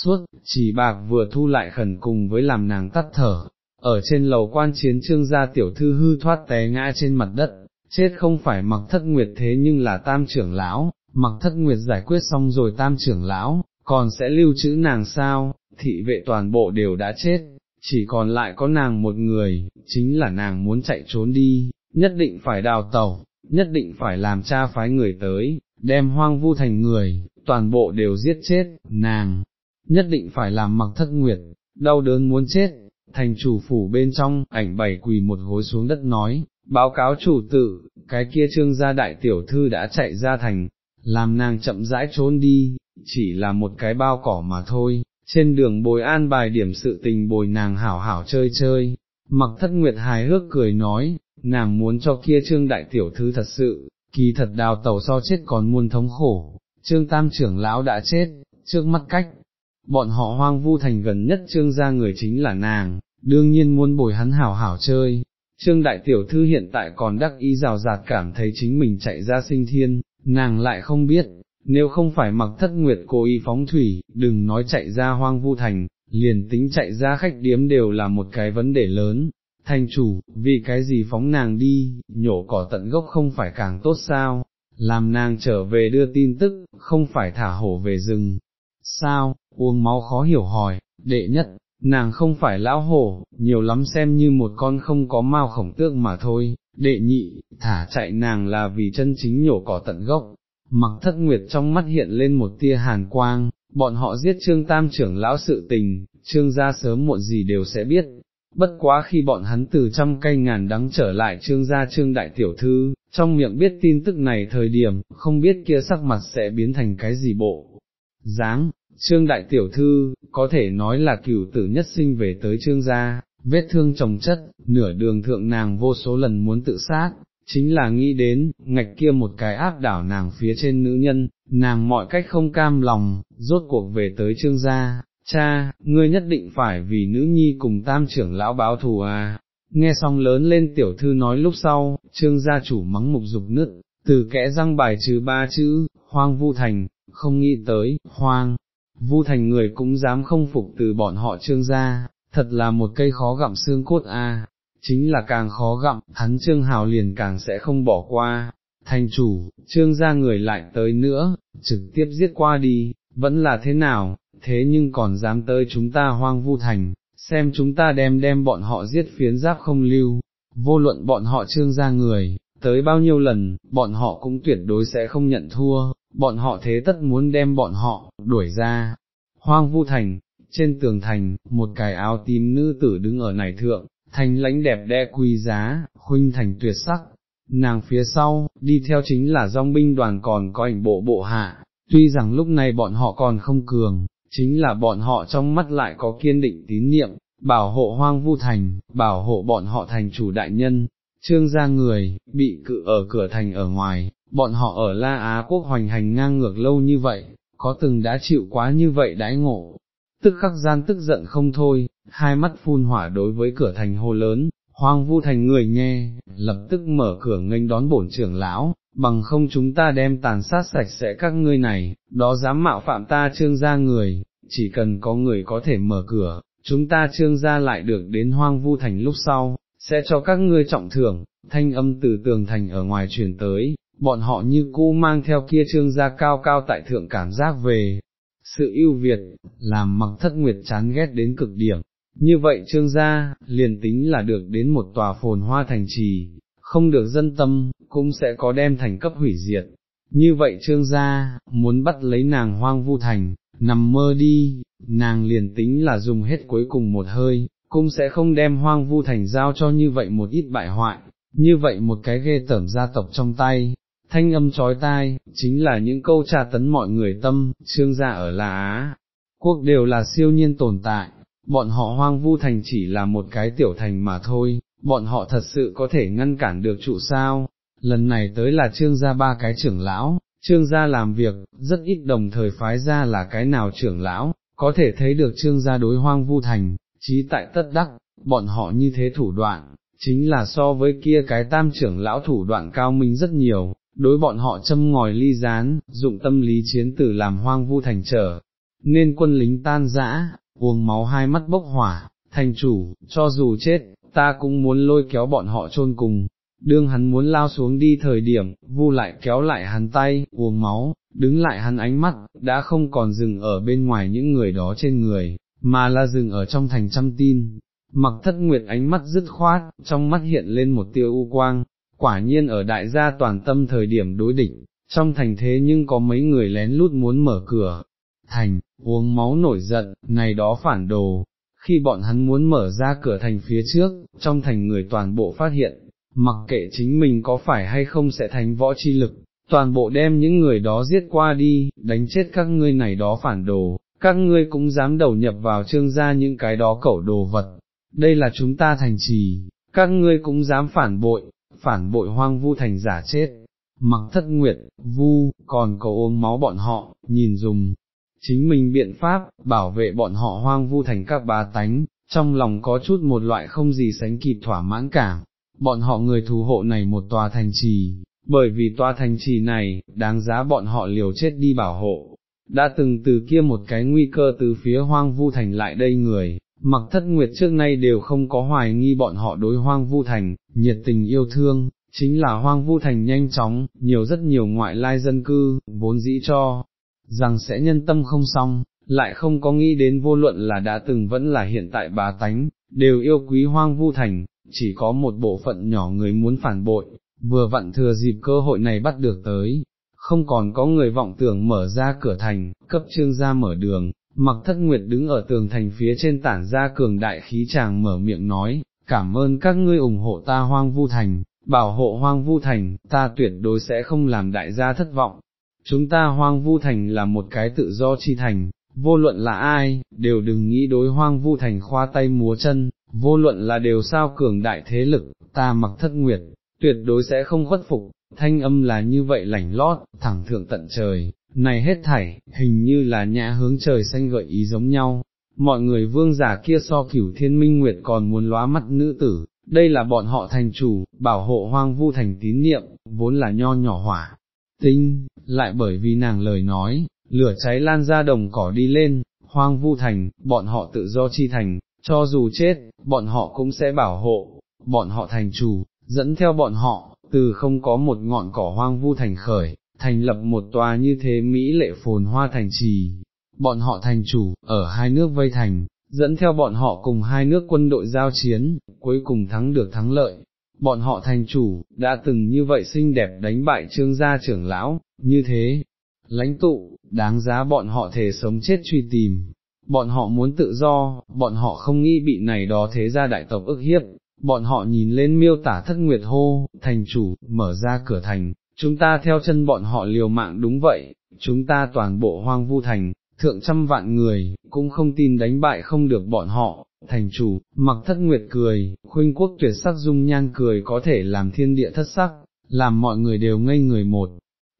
suốt, chỉ bạc vừa thu lại khẩn cùng với làm nàng tắt thở, ở trên lầu quan chiến trương gia tiểu thư hư thoát té ngã trên mặt đất, chết không phải mặc thất nguyệt thế nhưng là tam trưởng lão, mặc thất nguyệt giải quyết xong rồi tam trưởng lão, còn sẽ lưu trữ nàng sao, thị vệ toàn bộ đều đã chết, chỉ còn lại có nàng một người, chính là nàng muốn chạy trốn đi, nhất định phải đào tẩu, nhất định phải làm cha phái người tới, đem hoang vu thành người, toàn bộ đều giết chết, nàng, nhất định phải làm mặc thất nguyệt, đau đớn muốn chết, thành chủ phủ bên trong, ảnh bảy quỳ một gối xuống đất nói, báo cáo chủ tử, cái kia trương gia đại tiểu thư đã chạy ra thành, làm nàng chậm rãi trốn đi, chỉ là một cái bao cỏ mà thôi, trên đường bồi an bài điểm sự tình bồi nàng hảo hảo chơi chơi, mặc thất nguyệt hài hước cười nói, nàng muốn cho kia trương đại tiểu thư thật sự, kỳ thật đào tàu so chết còn muôn thống khổ, trương tam trưởng lão đã chết, trước mắt cách, bọn họ hoang vu thành gần nhất trương gia người chính là nàng, đương nhiên muốn bồi hắn hảo hảo chơi. Trương đại tiểu thư hiện tại còn đắc ý rào rạt cảm thấy chính mình chạy ra sinh thiên, nàng lại không biết, nếu không phải mặc thất nguyệt cố ý phóng thủy, đừng nói chạy ra hoang vu thành, liền tính chạy ra khách điếm đều là một cái vấn đề lớn. Thành chủ, vì cái gì phóng nàng đi, nhổ cỏ tận gốc không phải càng tốt sao, làm nàng trở về đưa tin tức, không phải thả hổ về rừng. Sao, uống máu khó hiểu hỏi, đệ nhất, nàng không phải lão hổ, nhiều lắm xem như một con không có mau khổng tước mà thôi, đệ nhị, thả chạy nàng là vì chân chính nhổ cỏ tận gốc, mặc thất nguyệt trong mắt hiện lên một tia hàn quang, bọn họ giết trương tam trưởng lão sự tình, trương gia sớm muộn gì đều sẽ biết, bất quá khi bọn hắn từ trăm cây ngàn đắng trở lại trương gia trương đại tiểu thư, trong miệng biết tin tức này thời điểm, không biết kia sắc mặt sẽ biến thành cái gì bộ. dáng trương đại tiểu thư, có thể nói là cửu tử nhất sinh về tới trương gia, vết thương trồng chất, nửa đường thượng nàng vô số lần muốn tự sát, chính là nghĩ đến, ngạch kia một cái áp đảo nàng phía trên nữ nhân, nàng mọi cách không cam lòng, rốt cuộc về tới trương gia, cha, ngươi nhất định phải vì nữ nhi cùng tam trưởng lão báo thù à, nghe xong lớn lên tiểu thư nói lúc sau, trương gia chủ mắng mục dục nứt, từ kẽ răng bài trừ ba chữ, hoang vu thành, không nghĩ tới, hoang, vu thành người cũng dám không phục từ bọn họ trương gia, thật là một cây khó gặm xương cốt a. chính là càng khó gặm, hắn trương hào liền càng sẽ không bỏ qua, thành chủ, trương gia người lại tới nữa, trực tiếp giết qua đi, vẫn là thế nào, thế nhưng còn dám tới chúng ta hoang vu thành, xem chúng ta đem đem bọn họ giết phiến giáp không lưu, vô luận bọn họ trương gia người, tới bao nhiêu lần, bọn họ cũng tuyệt đối sẽ không nhận thua, bọn họ thế tất muốn đem bọn họ, đuổi ra. Hoang vu thành, trên tường thành, một cái áo tím nữ tử đứng ở này thượng, thành lãnh đẹp đẽ quý giá, khuynh thành tuyệt sắc. Nàng phía sau, đi theo chính là dòng binh đoàn còn có ảnh bộ bộ hạ, tuy rằng lúc này bọn họ còn không cường, chính là bọn họ trong mắt lại có kiên định tín niệm, bảo hộ hoang vu thành, bảo hộ bọn họ thành chủ đại nhân, trương gia người, bị cự ở cửa thành ở ngoài, bọn họ ở La Á quốc hoành hành ngang ngược lâu như vậy, có từng đã chịu quá như vậy đãi ngộ, tức khắc gian tức giận không thôi, hai mắt phun hỏa đối với cửa thành hô lớn, hoang vu thành người nghe, lập tức mở cửa nghênh đón bổn trưởng lão, bằng không chúng ta đem tàn sát sạch sẽ các ngươi này, đó dám mạo phạm ta trương gia người, chỉ cần có người có thể mở cửa, chúng ta trương gia lại được đến hoang vu thành lúc sau, sẽ cho các ngươi trọng thưởng, thanh âm từ tường thành ở ngoài truyền tới, bọn họ như cũ mang theo kia trương gia cao cao tại thượng cảm giác về, sự ưu việt, làm mặc thất nguyệt chán ghét đến cực điểm. Như vậy trương gia, liền tính là được đến một tòa phồn hoa thành trì, không được dân tâm, cũng sẽ có đem thành cấp hủy diệt. Như vậy trương gia, muốn bắt lấy nàng hoang vu thành, nằm mơ đi, nàng liền tính là dùng hết cuối cùng một hơi, cũng sẽ không đem hoang vu thành giao cho như vậy một ít bại hoại, như vậy một cái ghê tởm gia tộc trong tay. Thanh âm trói tai, chính là những câu tra tấn mọi người tâm, trương gia ở là Á, quốc đều là siêu nhiên tồn tại, bọn họ hoang vu thành chỉ là một cái tiểu thành mà thôi, bọn họ thật sự có thể ngăn cản được trụ sao, lần này tới là trương gia ba cái trưởng lão, trương gia làm việc, rất ít đồng thời phái ra là cái nào trưởng lão, có thể thấy được trương gia đối hoang vu thành, trí tại tất đắc, bọn họ như thế thủ đoạn, chính là so với kia cái tam trưởng lão thủ đoạn cao minh rất nhiều, đối bọn họ châm ngòi ly gián, dụng tâm lý chiến tử làm hoang vu thành trở, nên quân lính tan rã, uống máu hai mắt bốc hỏa, thành chủ, cho dù chết, ta cũng muốn lôi kéo bọn họ chôn cùng, đương hắn muốn lao xuống đi thời điểm, vu lại kéo lại hắn tay, uống máu, đứng lại hắn ánh mắt, đã không còn dừng ở bên ngoài những người đó trên người, mà là dừng ở trong thành trăm tin. Mặc thất nguyệt ánh mắt dứt khoát, trong mắt hiện lên một tia u quang, quả nhiên ở đại gia toàn tâm thời điểm đối địch, trong thành thế nhưng có mấy người lén lút muốn mở cửa, thành, uống máu nổi giận, này đó phản đồ, khi bọn hắn muốn mở ra cửa thành phía trước, trong thành người toàn bộ phát hiện, mặc kệ chính mình có phải hay không sẽ thành võ chi lực, toàn bộ đem những người đó giết qua đi, đánh chết các ngươi này đó phản đồ, các ngươi cũng dám đầu nhập vào trương gia những cái đó cẩu đồ vật, đây là chúng ta thành trì, các ngươi cũng dám phản bội, phản bội hoang vu thành giả chết. Mặc thất nguyệt, vu, còn có uống máu bọn họ, nhìn dùng, chính mình biện pháp, bảo vệ bọn họ hoang vu thành các bá tánh, trong lòng có chút một loại không gì sánh kịp thỏa mãn cả bọn họ người thù hộ này một tòa thành trì, bởi vì tòa thành trì này, đáng giá bọn họ liều chết đi bảo hộ, đã từng từ kia một cái nguy cơ từ phía hoang vu thành lại đây người, mặc thất nguyệt trước nay đều không có hoài nghi bọn họ đối hoang vu thành, nhiệt tình yêu thương, chính là hoang vu thành nhanh chóng, nhiều rất nhiều ngoại lai dân cư, vốn dĩ cho, rằng sẽ nhân tâm không xong, lại không có nghĩ đến vô luận là đã từng vẫn là hiện tại bà tánh, đều yêu quý hoang vu thành, chỉ có một bộ phận nhỏ người muốn phản bội, vừa vặn thừa dịp cơ hội này bắt được tới, không còn có người vọng tưởng mở ra cửa thành, cấp trương ra mở đường, mặc thất nguyệt đứng ở tường thành phía trên tản ra cường đại khí chàng mở miệng nói, cảm ơn các ngươi ủng hộ ta hoang vu thành, bảo hộ hoang vu thành, ta tuyệt đối sẽ không làm đại gia thất vọng. Chúng ta hoang vu thành là một cái tự do chi thành, vô luận là ai, đều đừng nghĩ đối hoang vu thành khoa tay múa chân, vô luận là đều sao cường đại thế lực, ta mặc thất nguyệt, tuyệt đối sẽ không khuất phục, thanh âm là như vậy lảnh lót, thẳng thượng tận trời, này hết thảy, hình như là nhã hướng trời xanh gợi ý giống nhau, mọi người vương giả kia so cửu thiên minh nguyệt còn muốn lóa mắt nữ tử, đây là bọn họ thành chủ, bảo hộ hoang vu thành tín niệm, vốn là nho nhỏ hỏa. Tinh, lại bởi vì nàng lời nói, lửa cháy lan ra đồng cỏ đi lên, hoang vu thành, bọn họ tự do chi thành, cho dù chết, bọn họ cũng sẽ bảo hộ, bọn họ thành chủ, dẫn theo bọn họ, từ không có một ngọn cỏ hoang vu thành khởi, thành lập một tòa như thế Mỹ lệ phồn hoa thành trì, bọn họ thành chủ, ở hai nước vây thành, dẫn theo bọn họ cùng hai nước quân đội giao chiến, cuối cùng thắng được thắng lợi. Bọn họ thành chủ, đã từng như vậy xinh đẹp đánh bại trương gia trưởng lão, như thế, lãnh tụ, đáng giá bọn họ thể sống chết truy tìm, bọn họ muốn tự do, bọn họ không nghĩ bị này đó thế gia đại tộc ức hiếp, bọn họ nhìn lên miêu tả thất nguyệt hô, thành chủ, mở ra cửa thành, chúng ta theo chân bọn họ liều mạng đúng vậy, chúng ta toàn bộ hoang vu thành, thượng trăm vạn người, cũng không tin đánh bại không được bọn họ, thành chủ, mặc thất nguyệt cười, khuynh quốc tuyệt sắc dung nhan cười có thể làm thiên địa thất sắc, làm mọi người đều ngây người một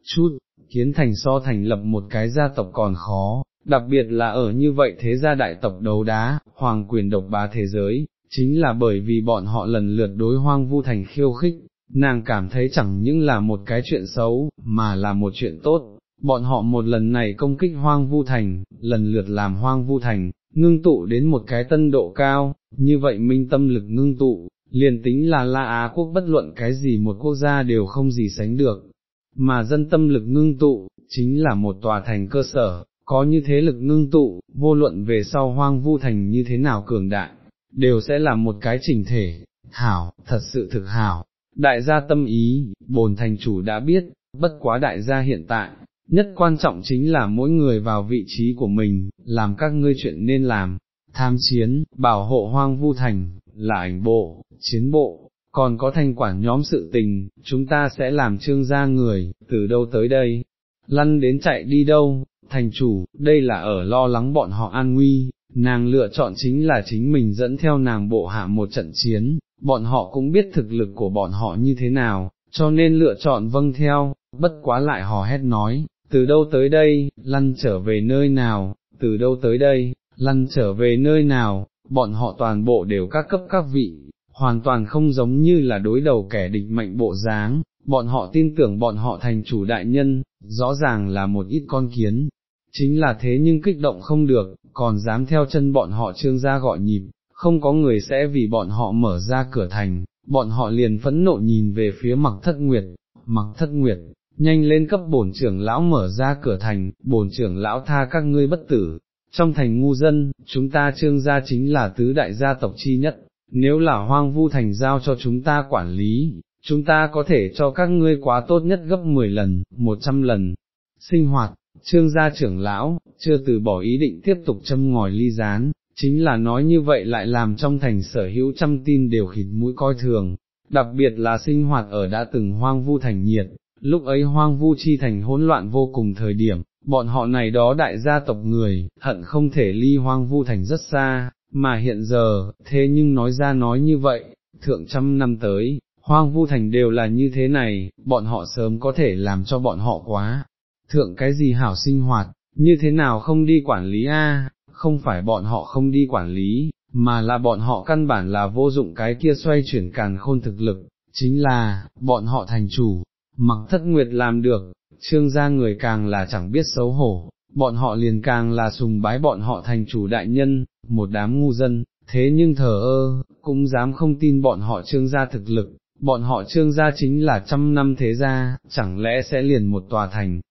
chút, kiến thành so thành lập một cái gia tộc còn khó, đặc biệt là ở như vậy thế gia đại tộc đấu đá, hoàng quyền độc bá thế giới, chính là bởi vì bọn họ lần lượt đối hoang vu thành khiêu khích, nàng cảm thấy chẳng những là một cái chuyện xấu, mà là một chuyện tốt, bọn họ một lần này công kích hoang vu thành, lần lượt làm hoang vu thành, ngưng tụ đến một cái tân độ cao, như vậy minh tâm lực ngưng tụ, liền tính là La Á quốc bất luận cái gì một quốc gia đều không gì sánh được, mà dân tâm lực ngưng tụ, chính là một tòa thành cơ sở, có như thế lực ngưng tụ, vô luận về sau hoang vu thành như thế nào cường đại, đều sẽ là một cái chỉnh thể, hảo, thật sự thực hảo. Đại gia tâm ý, bồn thành chủ đã biết, bất quá đại gia hiện tại, nhất quan trọng chính là mỗi người vào vị trí của mình, làm các ngươi chuyện nên làm, tham chiến, bảo hộ hoang vu thành, là ảnh bộ, chiến bộ, còn có thành quản nhóm sự tình, chúng ta sẽ làm trương gia người, từ đâu tới đây, lăn đến chạy đi đâu, thành chủ, đây là ở lo lắng bọn họ an nguy, nàng lựa chọn chính là chính mình dẫn theo nàng bộ hạ một trận chiến, bọn họ cũng biết thực lực của bọn họ như thế nào, cho nên lựa chọn vâng theo, bất quá lại hò hét nói, từ đâu tới đây, lăn trở về nơi nào, từ đâu tới đây, lăn trở về nơi nào, bọn họ toàn bộ đều các cấp các vị, hoàn toàn không giống như là đối đầu kẻ địch mạnh bộ dáng, bọn họ tin tưởng bọn họ thành chủ đại nhân, rõ ràng là một ít con kiến, chính là thế nhưng kích động không được, còn dám theo chân bọn họ trương ra gọi nhịp, không có người sẽ vì bọn họ mở ra cửa thành, bọn họ liền phẫn nộ nhìn về phía mặc thất nguyệt, mặc thất nguyệt, nhanh lên cấp bổn trưởng lão mở ra cửa thành, bổn trưởng lão tha các ngươi bất tử, trong thành ngu dân, chúng ta trương gia chính là tứ đại gia tộc chi nhất, nếu là hoang vu thành giao cho chúng ta quản lý, chúng ta có thể cho các ngươi quá tốt nhất gấp 10 lần, 100 lần, sinh hoạt, trương gia trưởng lão, chưa từ bỏ ý định tiếp tục châm ngòi ly gián, chính là nói như vậy lại làm trong thành sở hữu trăm tin đều khịt mũi coi thường, đặc biệt là sinh hoạt ở đã từng hoang vu thành nhiệt, lúc ấy hoang vu chi thành hỗn loạn vô cùng thời điểm, bọn họ này đó đại gia tộc người, hận không thể ly hoang vu thành rất xa, mà hiện giờ, thế nhưng nói ra nói như vậy, thượng trăm năm tới, hoang vu thành đều là như thế này, bọn họ sớm có thể làm cho bọn họ quá, thượng cái gì hảo sinh hoạt, như thế nào không đi quản lý a? không phải bọn họ không đi quản lý, mà là bọn họ căn bản là vô dụng cái kia xoay chuyển càn khôn thực lực, chính là, bọn họ thành chủ, mặc thất nguyệt làm được, trương gia người càng là chẳng biết xấu hổ, bọn họ liền càng là sùng bái bọn họ thành chủ đại nhân, một đám ngu dân, thế nhưng thờ ơ, cũng dám không tin bọn họ trương gia thực lực, bọn họ trương gia chính là trăm năm thế gia, chẳng lẽ sẽ liền một tòa thành,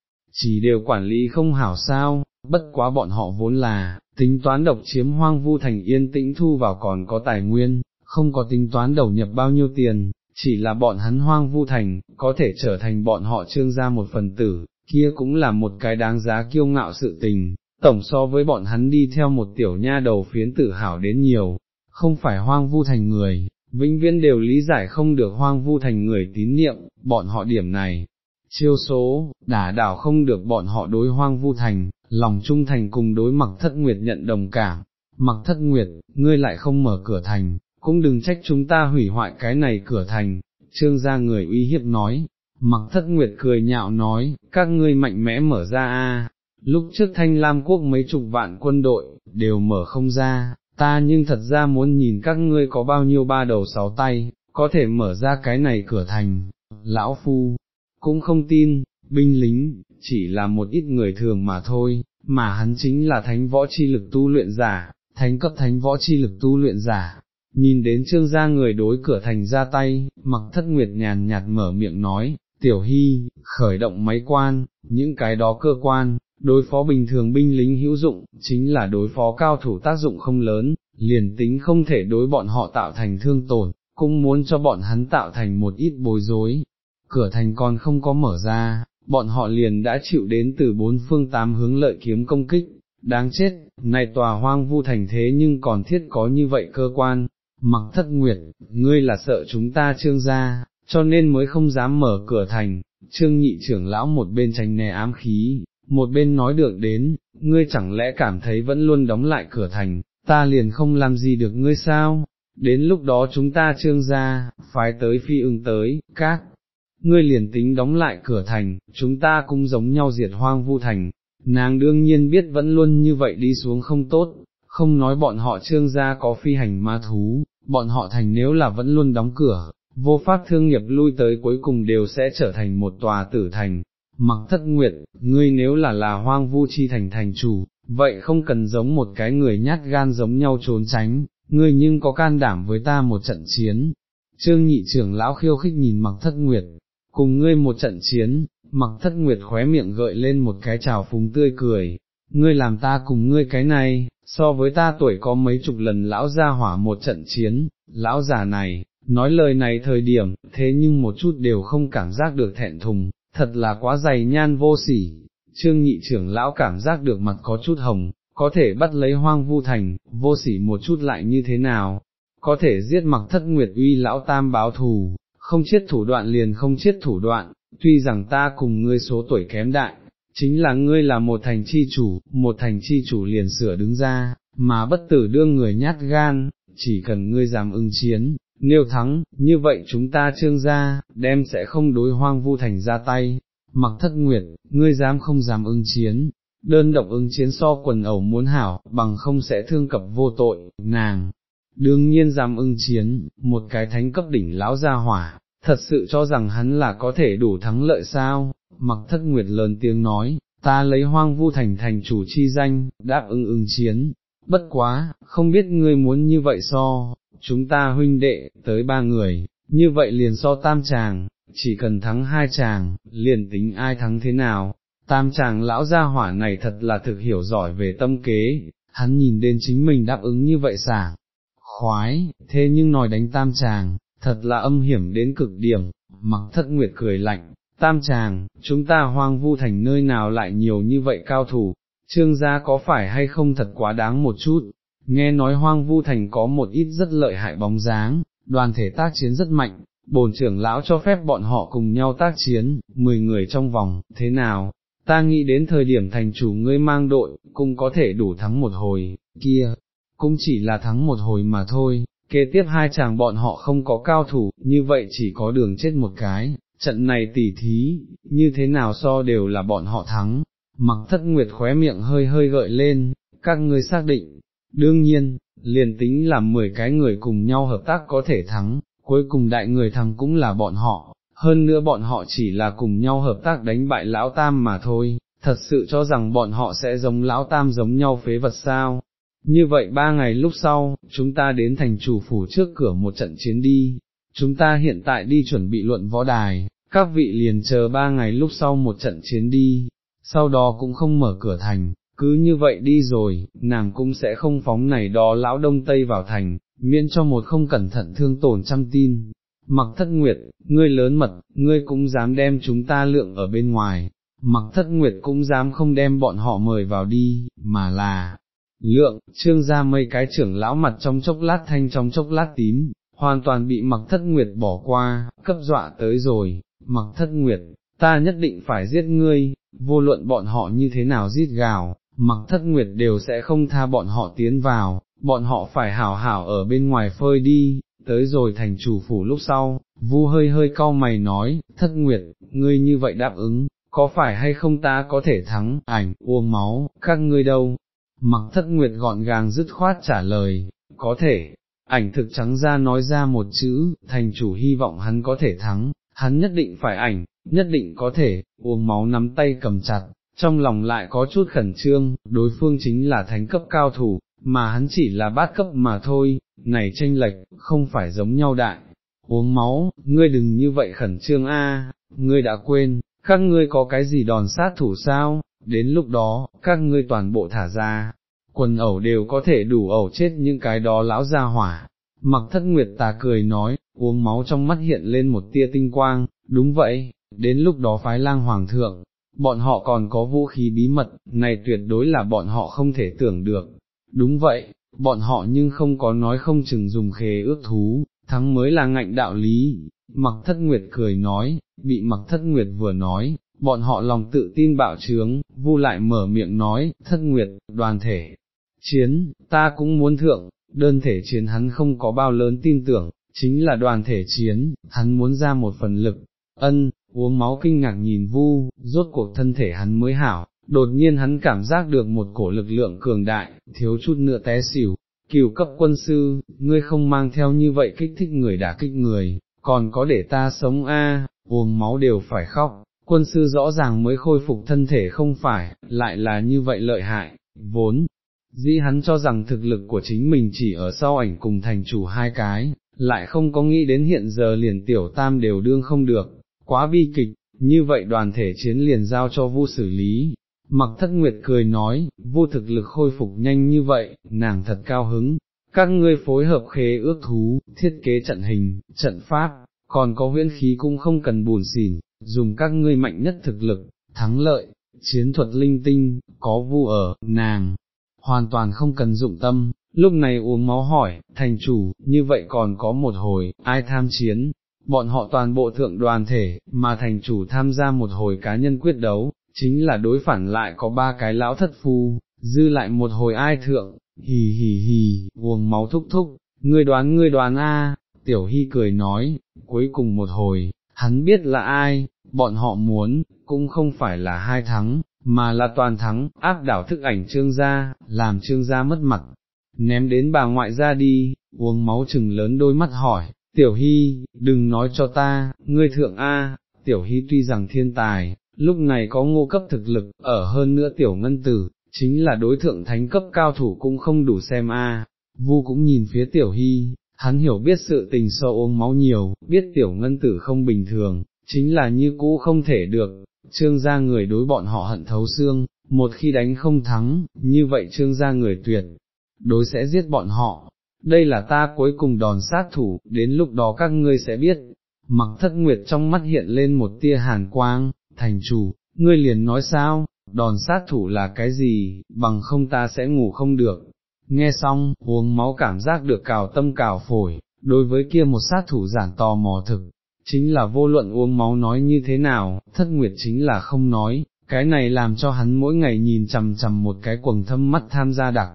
chỉ đều quản lý không hảo sao, bất quá bọn họ vốn là, tính toán độc chiếm hoang vu thành yên tĩnh thu vào còn có tài nguyên, không có tính toán đầu nhập bao nhiêu tiền, chỉ là bọn hắn hoang vu thành, có thể trở thành bọn họ trương ra một phần tử, kia cũng là một cái đáng giá kiêu ngạo sự tình, tổng so với bọn hắn đi theo một tiểu nha đầu phiến tử hảo đến nhiều, không phải hoang vu thành người, vĩnh viễn đều lý giải không được hoang vu thành người tín niệm, bọn họ điểm này, chiêu số, đả đảo không được bọn họ đối hoang vu thành, lòng trung thành cùng đối mặc thất nguyệt nhận đồng cảm, mặc thất nguyệt, ngươi lại không mở cửa thành, cũng đừng trách chúng ta hủy hoại cái này cửa thành, trương gia người uy hiếp nói, mặc thất nguyệt cười nhạo nói, các ngươi mạnh mẽ mở ra a, lúc trước thanh lam quốc mấy chục vạn quân đội, đều mở không ra, ta nhưng thật ra muốn nhìn các ngươi có bao nhiêu ba đầu sáu tay, có thể mở ra cái này cửa thành, lão phu, cũng không tin, binh lính, chỉ là một ít người thường mà thôi, mà hắn chính là thánh võ chi lực tu luyện giả, thánh cấp thánh võ chi lực tu luyện giả. Nhìn đến trương gia người đối cửa thành ra tay, mặc thất nguyệt nhàn nhạt mở miệng nói, tiểu hy, khởi động máy quan, những cái đó cơ quan, đối phó bình thường binh lính hữu dụng, chính là đối phó cao thủ tác dụng không lớn, liền tính không thể đối bọn họ tạo thành thương tổn, cũng muốn cho bọn hắn tạo thành một ít bối rối. Cửa thành còn không có mở ra, bọn họ liền đã chịu đến từ bốn phương tám hướng lợi kiếm công kích, đáng chết, này tòa hoang vu thành thế nhưng còn thiết có như vậy cơ quan, mặc thất nguyệt, ngươi là sợ chúng ta trương ra, cho nên mới không dám mở cửa thành, trương nhị trưởng lão một bên tránh nè ám khí, một bên nói được đến, ngươi chẳng lẽ cảm thấy vẫn luôn đóng lại cửa thành, ta liền không làm gì được ngươi sao, đến lúc đó chúng ta trương ra, phái tới phi ưng tới, các, ngươi liền tính đóng lại cửa thành, chúng ta cũng giống nhau diệt hoang vu thành, nàng đương nhiên biết vẫn luôn như vậy đi xuống không tốt, không nói bọn họ trương gia có phi hành ma thú, bọn họ thành nếu là vẫn luôn đóng cửa, vô pháp thương nghiệp lui tới cuối cùng đều sẽ trở thành một tòa tử thành. Mặc thất nguyệt, ngươi nếu là là hoang vu chi thành thành chủ, vậy không cần giống một cái người nhát gan giống nhau trốn tránh, ngươi nhưng có can đảm với ta một trận chiến. Trương nhị trưởng lão khiêu khích nhìn mặc thất nguyệt, cùng ngươi một trận chiến, mặc thất nguyệt khóe miệng gợi lên một cái trào phúng tươi cười, ngươi làm ta cùng ngươi cái này, so với ta tuổi có mấy chục lần lão ra hỏa một trận chiến, lão già này, nói lời này thời điểm, thế nhưng một chút đều không cảm giác được thẹn thùng, thật là quá dày nhan vô sỉ, trương nhị trưởng lão cảm giác được mặt có chút hồng, có thể bắt lấy hoang vu thành, vô sỉ một chút lại như thế nào, có thể giết mặc thất nguyệt uy lão tam báo thù, không chết thủ đoạn liền không chết thủ đoạn, tuy rằng ta cùng ngươi số tuổi kém đại, chính là ngươi là một thành chi chủ, một thành chi chủ liền sửa đứng ra, mà bất tử đương người nhát gan, chỉ cần ngươi dám ứng chiến, nếu thắng, như vậy chúng ta trương ra, đem sẽ không đối hoang vu thành ra tay, mặc thất nguyệt, ngươi dám không dám ứng chiến, đơn độc ứng chiến so quần ẩu muốn hảo, bằng không sẽ thương cập vô tội, nàng, đương nhiên dám ưng chiến, một cái thánh cấp đỉnh lão gia hỏa, thật sự cho rằng hắn là có thể đủ thắng lợi sao, mặc thất nguyệt lớn tiếng nói, ta lấy hoang vu thành thành chủ chi danh, đáp ứng ưng chiến, bất quá, không biết ngươi muốn như vậy so, chúng ta huynh đệ, tới ba người, như vậy liền so tam chàng, chỉ cần thắng hai chàng, liền tính ai thắng thế nào, tam chàng lão gia hỏa này thật là thực hiểu giỏi về tâm kế, hắn nhìn đến chính mình đáp ứng như vậy sảng, khoái, thế nhưng nói đánh tam chàng, thật là âm hiểm đến cực điểm, mặc thất nguyệt cười lạnh, tam chàng, chúng ta hoang vu thành nơi nào lại nhiều như vậy cao thủ, trương gia có phải hay không thật quá đáng một chút, nghe nói hoang vu thành có một ít rất lợi hại bóng dáng, đoàn thể tác chiến rất mạnh, bồn trưởng lão cho phép bọn họ cùng nhau tác chiến, 10 người trong vòng, thế nào, ta nghĩ đến thời điểm thành chủ ngươi mang đội, cũng có thể đủ thắng một hồi, kia, cũng chỉ là thắng một hồi mà thôi, kế tiếp hai chàng bọn họ không có cao thủ, như vậy chỉ có đường chết một cái, trận này tỉ thí, như thế nào so đều là bọn họ thắng, mặc thất nguyệt khóe miệng hơi hơi gợi lên, các ngươi xác định, đương nhiên, liền tính là 10 cái người cùng nhau hợp tác có thể thắng, cuối cùng đại người thắng cũng là bọn họ, hơn nữa bọn họ chỉ là cùng nhau hợp tác đánh bại lão tam mà thôi, thật sự cho rằng bọn họ sẽ giống lão tam giống nhau phế vật sao, như vậy ba ngày lúc sau, chúng ta đến thành chủ phủ trước cửa một trận chiến đi, chúng ta hiện tại đi chuẩn bị luận võ đài, các vị liền chờ ba ngày lúc sau một trận chiến đi, sau đó cũng không mở cửa thành, cứ như vậy đi rồi, nàng cũng sẽ không phóng này đó lão đông tây vào thành, miễn cho một không cẩn thận thương tổn trăm tin. Mặc thất nguyệt, ngươi lớn mật, ngươi cũng dám đem chúng ta lượng ở bên ngoài, mặc thất nguyệt cũng dám không đem bọn họ mời vào đi, mà là, lượng, trương ra mấy cái trưởng lão mặt trong chốc lát thanh trong chốc lát tím, hoàn toàn bị mặc thất nguyệt bỏ qua, cấp dọa tới rồi, mặc thất nguyệt, ta nhất định phải giết ngươi, vô luận bọn họ như thế nào giết gào, mặc thất nguyệt đều sẽ không tha bọn họ tiến vào, bọn họ phải hảo hảo ở bên ngoài phơi đi, tới rồi thành chủ phủ lúc sau, vu hơi hơi cau mày nói, thất nguyệt, ngươi như vậy đáp ứng, có phải hay không ta có thể thắng, ảnh, uống máu, các ngươi đâu? Mặc thất nguyệt gọn gàng dứt khoát trả lời, có thể, ảnh thực trắng ra nói ra một chữ, thành chủ hy vọng hắn có thể thắng, hắn nhất định phải ảnh, nhất định có thể, uống máu nắm tay cầm chặt, trong lòng lại có chút khẩn trương, đối phương chính là thánh cấp cao thủ, mà hắn chỉ là bát cấp mà thôi, này tranh lệch, không phải giống nhau đại. Uống máu, ngươi đừng như vậy khẩn trương a, ngươi đã quên, các ngươi có cái gì đòn sát thủ sao, đến lúc đó, các ngươi toàn bộ thả ra, quần ẩu đều có thể đủ ẩu chết những cái đó lão ra hỏa. Mặc thất nguyệt tà cười nói, uống máu trong mắt hiện lên một tia tinh quang, đúng vậy, đến lúc đó phái lang hoàng thượng, bọn họ còn có vũ khí bí mật, này tuyệt đối là bọn họ không thể tưởng được. Đúng vậy, bọn họ nhưng không có nói không chừng dùng khế ước thú, thắng mới là ngạnh đạo lý. Mặc thất nguyệt cười nói, bị mặc thất nguyệt vừa nói, bọn họ lòng tự tin bạo trướng, vu lại mở miệng nói, thất nguyệt, đoàn thể, chiến, ta cũng muốn thượng, đơn thể chiến hắn không có bao lớn tin tưởng, chính là đoàn thể chiến, hắn muốn ra một phần lực, ân, uống máu kinh ngạc nhìn vu, rốt cuộc thân thể hắn mới hảo, đột nhiên hắn cảm giác được một cổ lực lượng cường đại, thiếu chút nữa té xỉu, cửu cấp quân sư, ngươi không mang theo như vậy kích thích người đã kích người, còn có để ta sống a, uống máu đều phải khóc, quân sư rõ ràng mới khôi phục thân thể không phải, lại là như vậy lợi hại, vốn, dĩ hắn cho rằng thực lực của chính mình chỉ ở sau ảnh cùng thành chủ hai cái, lại không có nghĩ đến hiện giờ liền tiểu tam đều đương không được, quá bi kịch, như vậy đoàn thể chiến liền giao cho vu xử lý. Mặc thất nguyệt cười nói, vô thực lực khôi phục nhanh như vậy, nàng thật cao hứng, các ngươi phối hợp khế ước thú, thiết kế trận hình, trận pháp, còn có huyễn khí cũng không cần buồn xỉn, dùng các ngươi mạnh nhất thực lực, thắng lợi, chiến thuật linh tinh, có vu ở, nàng, hoàn toàn không cần dụng tâm, lúc này uống máu hỏi, thành chủ, như vậy còn có một hồi, ai tham chiến, bọn họ toàn bộ thượng đoàn thể, mà thành chủ tham gia một hồi cá nhân quyết đấu, chính là đối phản lại có ba cái lão thất phu, dư lại một hồi ai thượng, hì hì hì, uống máu thúc thúc, ngươi đoán ngươi đoán a, tiểu hy cười nói, cuối cùng một hồi, hắn biết là ai, bọn họ muốn, cũng không phải là hai thắng, mà là toàn thắng, áp đảo thức ảnh trương gia, làm trương gia mất mặt, ném đến bà ngoại ra đi, uống máu chừng lớn đôi mắt hỏi, tiểu hy, đừng nói cho ta, ngươi thượng A, tiểu hy tuy rằng thiên tài, lúc này có ngô cấp thực lực, ở hơn nữa tiểu ngân tử, chính là đối thượng thánh cấp cao thủ cũng không đủ xem A, vu cũng nhìn phía tiểu hy, hắn hiểu biết sự tình so uống máu nhiều, biết tiểu ngân tử không bình thường, chính là như cũ không thể được, trương gia người đối bọn họ hận thấu xương, một khi đánh không thắng, như vậy trương gia người tuyệt, đối sẽ giết bọn họ, đây là ta cuối cùng đòn sát thủ, đến lúc đó các ngươi sẽ biết, mặc thất nguyệt trong mắt hiện lên một tia hàn quang, thành chủ, ngươi liền nói sao, đòn sát thủ là cái gì, bằng không ta sẽ ngủ không được. Nghe xong, uống máu cảm giác được cào tâm cào phổi, đối với kia một sát thủ giản tò mò thực, chính là vô luận uống máu nói như thế nào, thất nguyệt chính là không nói, cái này làm cho hắn mỗi ngày nhìn chằm chằm một cái quầng thâm mắt tham gia đặc.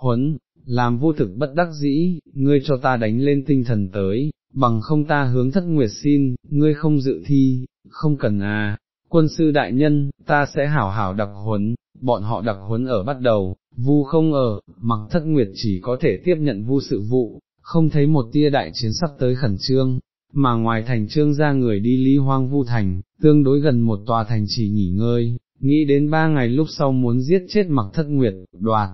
Huấn, làm vô thực bất đắc dĩ, ngươi cho ta đánh lên tinh thần tới, bằng không ta hướng thất nguyệt xin, ngươi không dự thi, không cần à, quân sư đại nhân, ta sẽ hảo hảo đặc huấn, bọn họ đặc huấn ở bắt đầu, vu không ở, mặc thất nguyệt chỉ có thể tiếp nhận vu sự vụ, không thấy một tia đại chiến sắp tới khẩn trương, mà ngoài thành trương ra người đi lý hoang vu thành, tương đối gần một tòa thành chỉ nghỉ ngơi, nghĩ đến ba ngày lúc sau muốn giết chết mặc thất nguyệt, đoạt,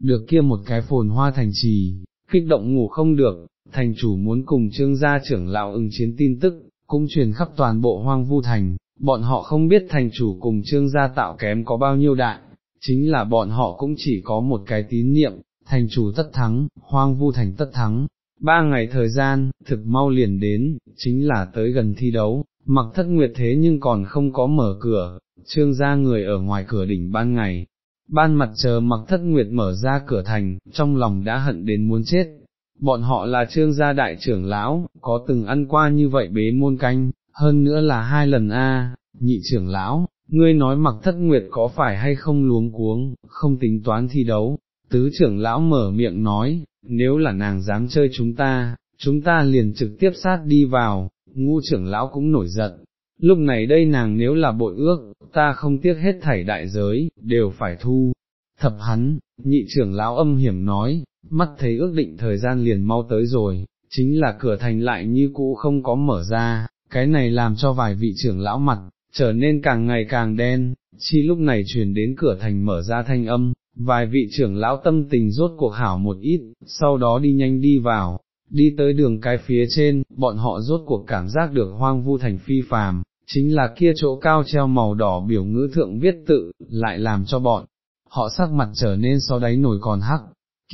được kia một cái phồn hoa thành trì, kích động ngủ không được, thành chủ muốn cùng trương gia trưởng lão ứng chiến tin tức, cũng truyền khắp toàn bộ hoang vu thành, bọn họ không biết thành chủ cùng trương gia tạo kém có bao nhiêu đại, chính là bọn họ cũng chỉ có một cái tín niệm, thành chủ tất thắng, hoang vu thành tất thắng. Ba ngày thời gian, thực mau liền đến, chính là tới gần thi đấu, mặc thất nguyệt thế nhưng còn không có mở cửa, trương gia người ở ngoài cửa đỉnh ban ngày, ban mặt chờ mặc thất nguyệt mở ra cửa thành, trong lòng đã hận đến muốn chết. Bọn họ là trương gia đại trưởng lão, có từng ăn qua như vậy bế môn canh, hơn nữa là hai lần a. nhị trưởng lão, ngươi nói mặc thất nguyệt có phải hay không luống cuống, không tính toán thi đấu, tứ trưởng lão mở miệng nói, nếu là nàng dám chơi chúng ta, chúng ta liền trực tiếp sát đi vào, ngu trưởng lão cũng nổi giận, lúc này đây nàng nếu là bội ước, ta không tiếc hết thảy đại giới, đều phải thu. Thập hắn, nhị trưởng lão âm hiểm nói, mắt thấy ước định thời gian liền mau tới rồi, chính là cửa thành lại như cũ không có mở ra, cái này làm cho vài vị trưởng lão mặt, trở nên càng ngày càng đen, chi lúc này truyền đến cửa thành mở ra thanh âm, vài vị trưởng lão tâm tình rốt cuộc hảo một ít, sau đó đi nhanh đi vào, đi tới đường cái phía trên, bọn họ rốt cuộc cảm giác được hoang vu thành phi phàm, chính là kia chỗ cao treo màu đỏ biểu ngữ thượng viết tự, lại làm cho bọn, họ sắc mặt trở nên so đáy nổi còn hắc,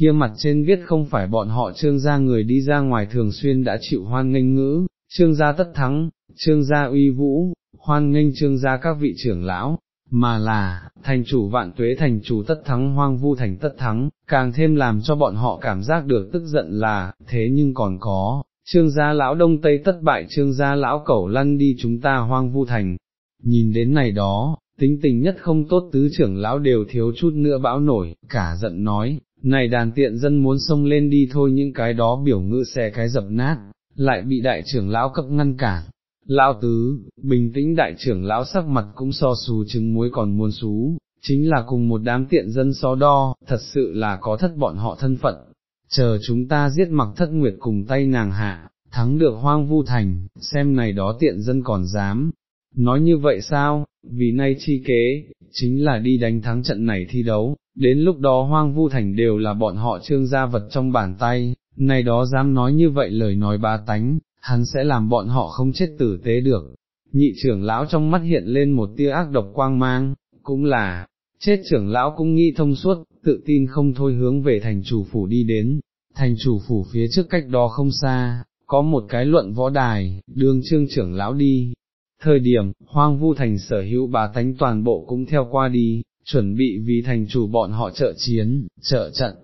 kia mặt trên viết không phải bọn họ trương gia người đi ra ngoài thường xuyên đã chịu hoan nghênh ngữ, trương gia tất thắng, trương gia uy vũ, hoan nghênh trương gia các vị trưởng lão, mà là, thành chủ vạn tuế thành chủ tất thắng hoang vu thành tất thắng, càng thêm làm cho bọn họ cảm giác được tức giận là, thế nhưng còn có, trương gia lão đông tây tất bại trương gia lão cẩu lăn đi chúng ta hoang vu thành, nhìn đến này đó, tính tình nhất không tốt tứ trưởng lão đều thiếu chút nữa bão nổi, cả giận nói, này đàn tiện dân muốn xông lên đi thôi những cái đó biểu ngữ xe cái dập nát, lại bị đại trưởng lão cấp ngăn cản. Lão tứ, bình tĩnh đại trưởng lão sắc mặt cũng so xù trứng muối còn muôn xú, chính là cùng một đám tiện dân so đo, thật sự là có thất bọn họ thân phận, chờ chúng ta giết mặc thất nguyệt cùng tay nàng hạ, thắng được hoang vu thành, xem này đó tiện dân còn dám. Nói như vậy sao, vì nay chi kế, chính là đi đánh thắng trận này thi đấu, đến lúc đó hoang vu thành đều là bọn họ trương gia vật trong bàn tay, này đó dám nói như vậy lời nói ba tánh, hắn sẽ làm bọn họ không chết tử tế được. Nhị trưởng lão trong mắt hiện lên một tia ác độc quang mang, cũng là, chết trưởng lão cũng nghĩ thông suốt, tự tin không thôi hướng về thành chủ phủ đi đến, thành chủ phủ phía trước cách đó không xa, có một cái luận võ đài, đương trương trưởng lão đi. Thời điểm, hoang vu thành sở hữu bà tánh toàn bộ cũng theo qua đi, chuẩn bị vì thành chủ bọn họ trợ chiến, trợ trận.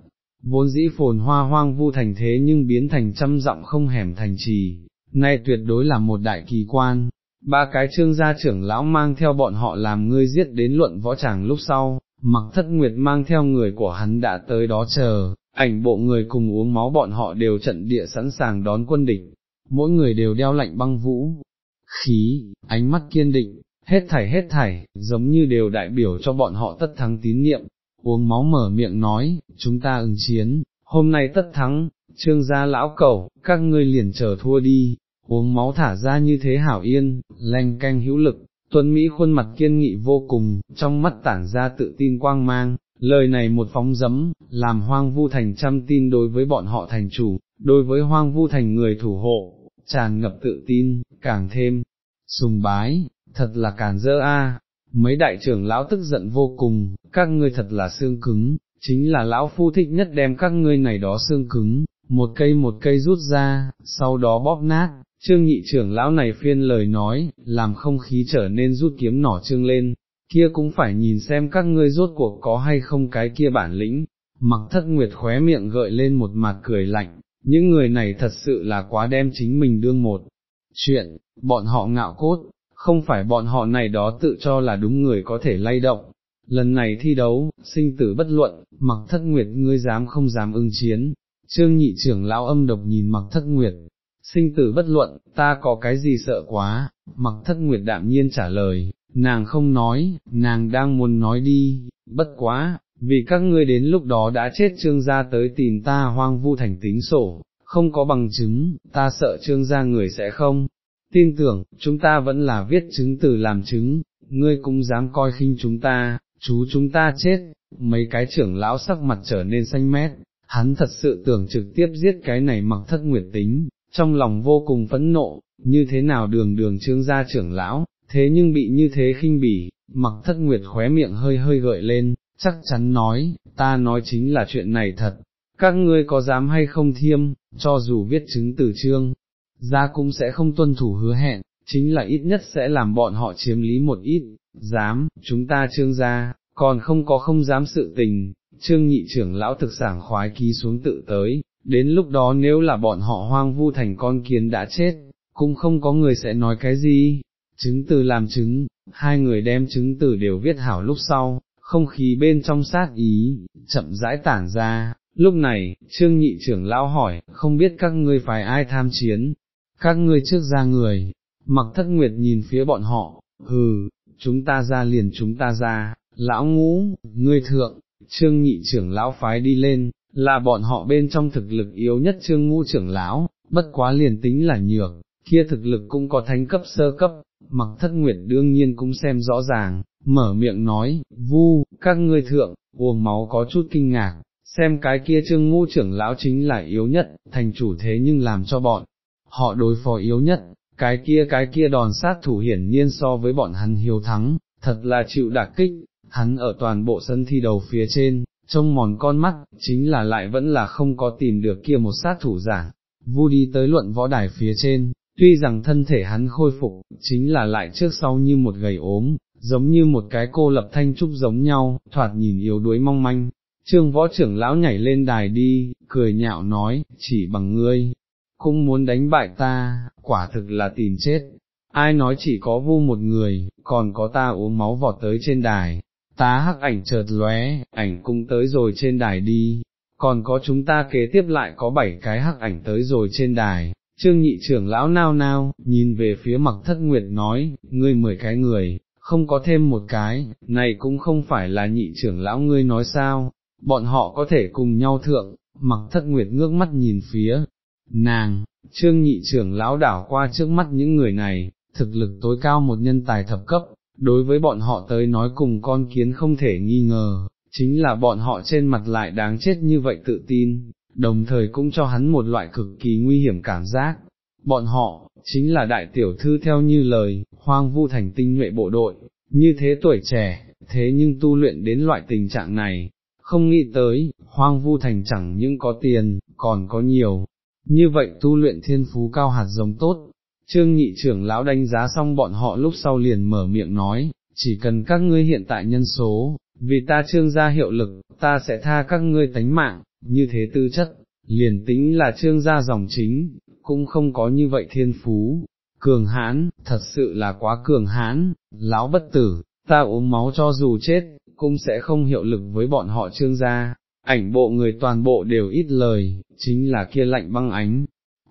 Vốn dĩ phồn hoa hoang vu thành thế nhưng biến thành trăm dặm không hẻm thành trì, nay tuyệt đối là một đại kỳ quan. Ba cái trương gia trưởng lão mang theo bọn họ làm ngươi giết đến luận võ tràng lúc sau, mặc thất nguyệt mang theo người của hắn đã tới đó chờ, ảnh bộ người cùng uống máu bọn họ đều trận địa sẵn sàng đón quân địch, mỗi người đều đeo lạnh băng vũ, khí, ánh mắt kiên định, hết thảy hết thảy, giống như đều đại biểu cho bọn họ tất thắng tín niệm, uống máu mở miệng nói, chúng ta ứng chiến, hôm nay tất thắng, trương gia lão cầu, các ngươi liền chờ thua đi, uống máu thả ra như thế hảo yên, lanh canh hữu lực, tuấn Mỹ khuôn mặt kiên nghị vô cùng, trong mắt tản ra tự tin quang mang, lời này một phóng dấm, làm hoang vu thành trăm tin đối với bọn họ thành chủ, đối với hoang vu thành người thủ hộ, tràn ngập tự tin, càng thêm, sùng bái, thật là càn dơ a. Mấy đại trưởng lão tức giận vô cùng, các ngươi thật là xương cứng, chính là lão phu thích nhất đem các ngươi này đó xương cứng, một cây một cây rút ra, sau đó bóp nát, trương nhị trưởng lão này phiên lời nói, làm không khí trở nên rút kiếm nỏ trương lên, kia cũng phải nhìn xem các ngươi rốt cuộc có hay không cái kia bản lĩnh, mặc thất nguyệt khóe miệng gợi lên một mặt cười lạnh, những người này thật sự là quá đem chính mình đương một chuyện, bọn họ ngạo cốt, không phải bọn họ này đó tự cho là đúng người có thể lay động. Lần này thi đấu, sinh tử bất luận, mặc thất nguyệt ngươi dám không dám ưng chiến, trương nhị trưởng lão âm độc nhìn mặc thất nguyệt, sinh tử bất luận, ta có cái gì sợ quá, mặc thất nguyệt đạm nhiên trả lời, nàng không nói, nàng đang muốn nói đi, bất quá, vì các ngươi đến lúc đó đã chết trương gia tới tìm ta hoang vu thành tính sổ, không có bằng chứng, ta sợ trương gia người sẽ không, tin tưởng, chúng ta vẫn là viết chứng từ làm chứng, ngươi cũng dám coi khinh chúng ta, chú chúng ta chết, mấy cái trưởng lão sắc mặt trở nên xanh mét, hắn thật sự tưởng trực tiếp giết cái này mặc thất nguyệt tính, trong lòng vô cùng phẫn nộ, như thế nào đường đường trương gia trưởng lão, thế nhưng bị như thế khinh bỉ, mặc thất nguyệt khóe miệng hơi hơi gợi lên, chắc chắn nói, ta nói chính là chuyện này thật, các ngươi có dám hay không thiêm, cho dù viết chứng từ trương, gia cũng sẽ không tuân thủ hứa hẹn, chính là ít nhất sẽ làm bọn họ chiếm lý một ít, dám, chúng ta trương gia, còn không có không dám sự tình, trương nhị trưởng lão thực sảng khoái ký xuống tự tới, đến lúc đó nếu là bọn họ hoang vu thành con kiến đã chết, cũng không có người sẽ nói cái gì, chứng từ làm chứng, hai người đem chứng từ đều viết hảo lúc sau, không khí bên trong sát ý, chậm rãi tản ra, lúc này, trương nhị trưởng lão hỏi, không biết các ngươi phải ai tham chiến, các ngươi trước ra người, mặc thất nguyệt nhìn phía bọn họ, hừ, chúng ta ra liền chúng ta ra, lão ngũ, ngươi thượng, trương nhị trưởng lão phái đi lên, là bọn họ bên trong thực lực yếu nhất trương ngu trưởng lão, bất quá liền tính là nhược, kia thực lực cũng có thánh cấp sơ cấp, mặc thất nguyệt đương nhiên cũng xem rõ ràng, mở miệng nói, vu, các ngươi thượng, uống máu có chút kinh ngạc, xem cái kia trương ngu trưởng lão chính là yếu nhất, thành chủ thế nhưng làm cho bọn, họ đối phó yếu nhất, cái kia cái kia đòn sát thủ hiển nhiên so với bọn hắn hiếu thắng, thật là chịu đả kích, hắn ở toàn bộ sân thi đầu phía trên, trông mòn con mắt, chính là lại vẫn là không có tìm được kia một sát thủ giả, vu đi tới luận võ đài phía trên, tuy rằng thân thể hắn khôi phục, chính là lại trước sau như một gầy ốm, giống như một cái cô lập thanh trúc giống nhau, thoạt nhìn yếu đuối mong manh. Trương võ trưởng lão nhảy lên đài đi, cười nhạo nói, chỉ bằng ngươi, cũng muốn đánh bại ta, quả thực là tìm chết. Ai nói chỉ có vu một người, còn có ta uống máu vọt tới trên đài, tá hắc ảnh chợt lóe, ảnh cũng tới rồi trên đài đi, còn có chúng ta kế tiếp lại có bảy cái hắc ảnh tới rồi trên đài, trương nhị trưởng lão nao nao, nhìn về phía mặc thất nguyệt nói, ngươi mười cái người, không có thêm một cái, này cũng không phải là nhị trưởng lão ngươi nói sao, bọn họ có thể cùng nhau thượng, mặc thất nguyệt ngước mắt nhìn phía, nàng, trương nhị trưởng lão đảo qua trước mắt những người này, thực lực tối cao một nhân tài thập cấp, đối với bọn họ tới nói cùng con kiến không thể nghi ngờ, chính là bọn họ trên mặt lại đáng chết như vậy tự tin, đồng thời cũng cho hắn một loại cực kỳ nguy hiểm cảm giác. Bọn họ, chính là đại tiểu thư theo như lời, hoang vu thành tinh nhuệ bộ đội, như thế tuổi trẻ, thế nhưng tu luyện đến loại tình trạng này, không nghĩ tới, hoang vu thành chẳng những có tiền, còn có nhiều, như vậy tu luyện thiên phú cao hạt giống tốt, trương nhị trưởng lão đánh giá xong bọn họ lúc sau liền mở miệng nói, chỉ cần các ngươi hiện tại nhân số, vì ta trương gia hiệu lực, ta sẽ tha các ngươi tánh mạng, như thế tư chất, liền tính là trương gia dòng chính, cũng không có như vậy thiên phú, cường hãn, thật sự là quá cường hãn, lão bất tử, ta uống máu cho dù chết, cũng sẽ không hiệu lực với bọn họ trương gia, ảnh bộ người toàn bộ đều ít lời, chính là kia lạnh băng ánh,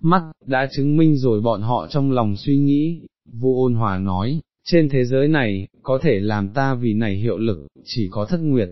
mắt, đã chứng minh rồi bọn họ trong lòng suy nghĩ, vô ôn hòa nói, trên thế giới này, có thể làm ta vì này hiệu lực, chỉ có thất nguyệt.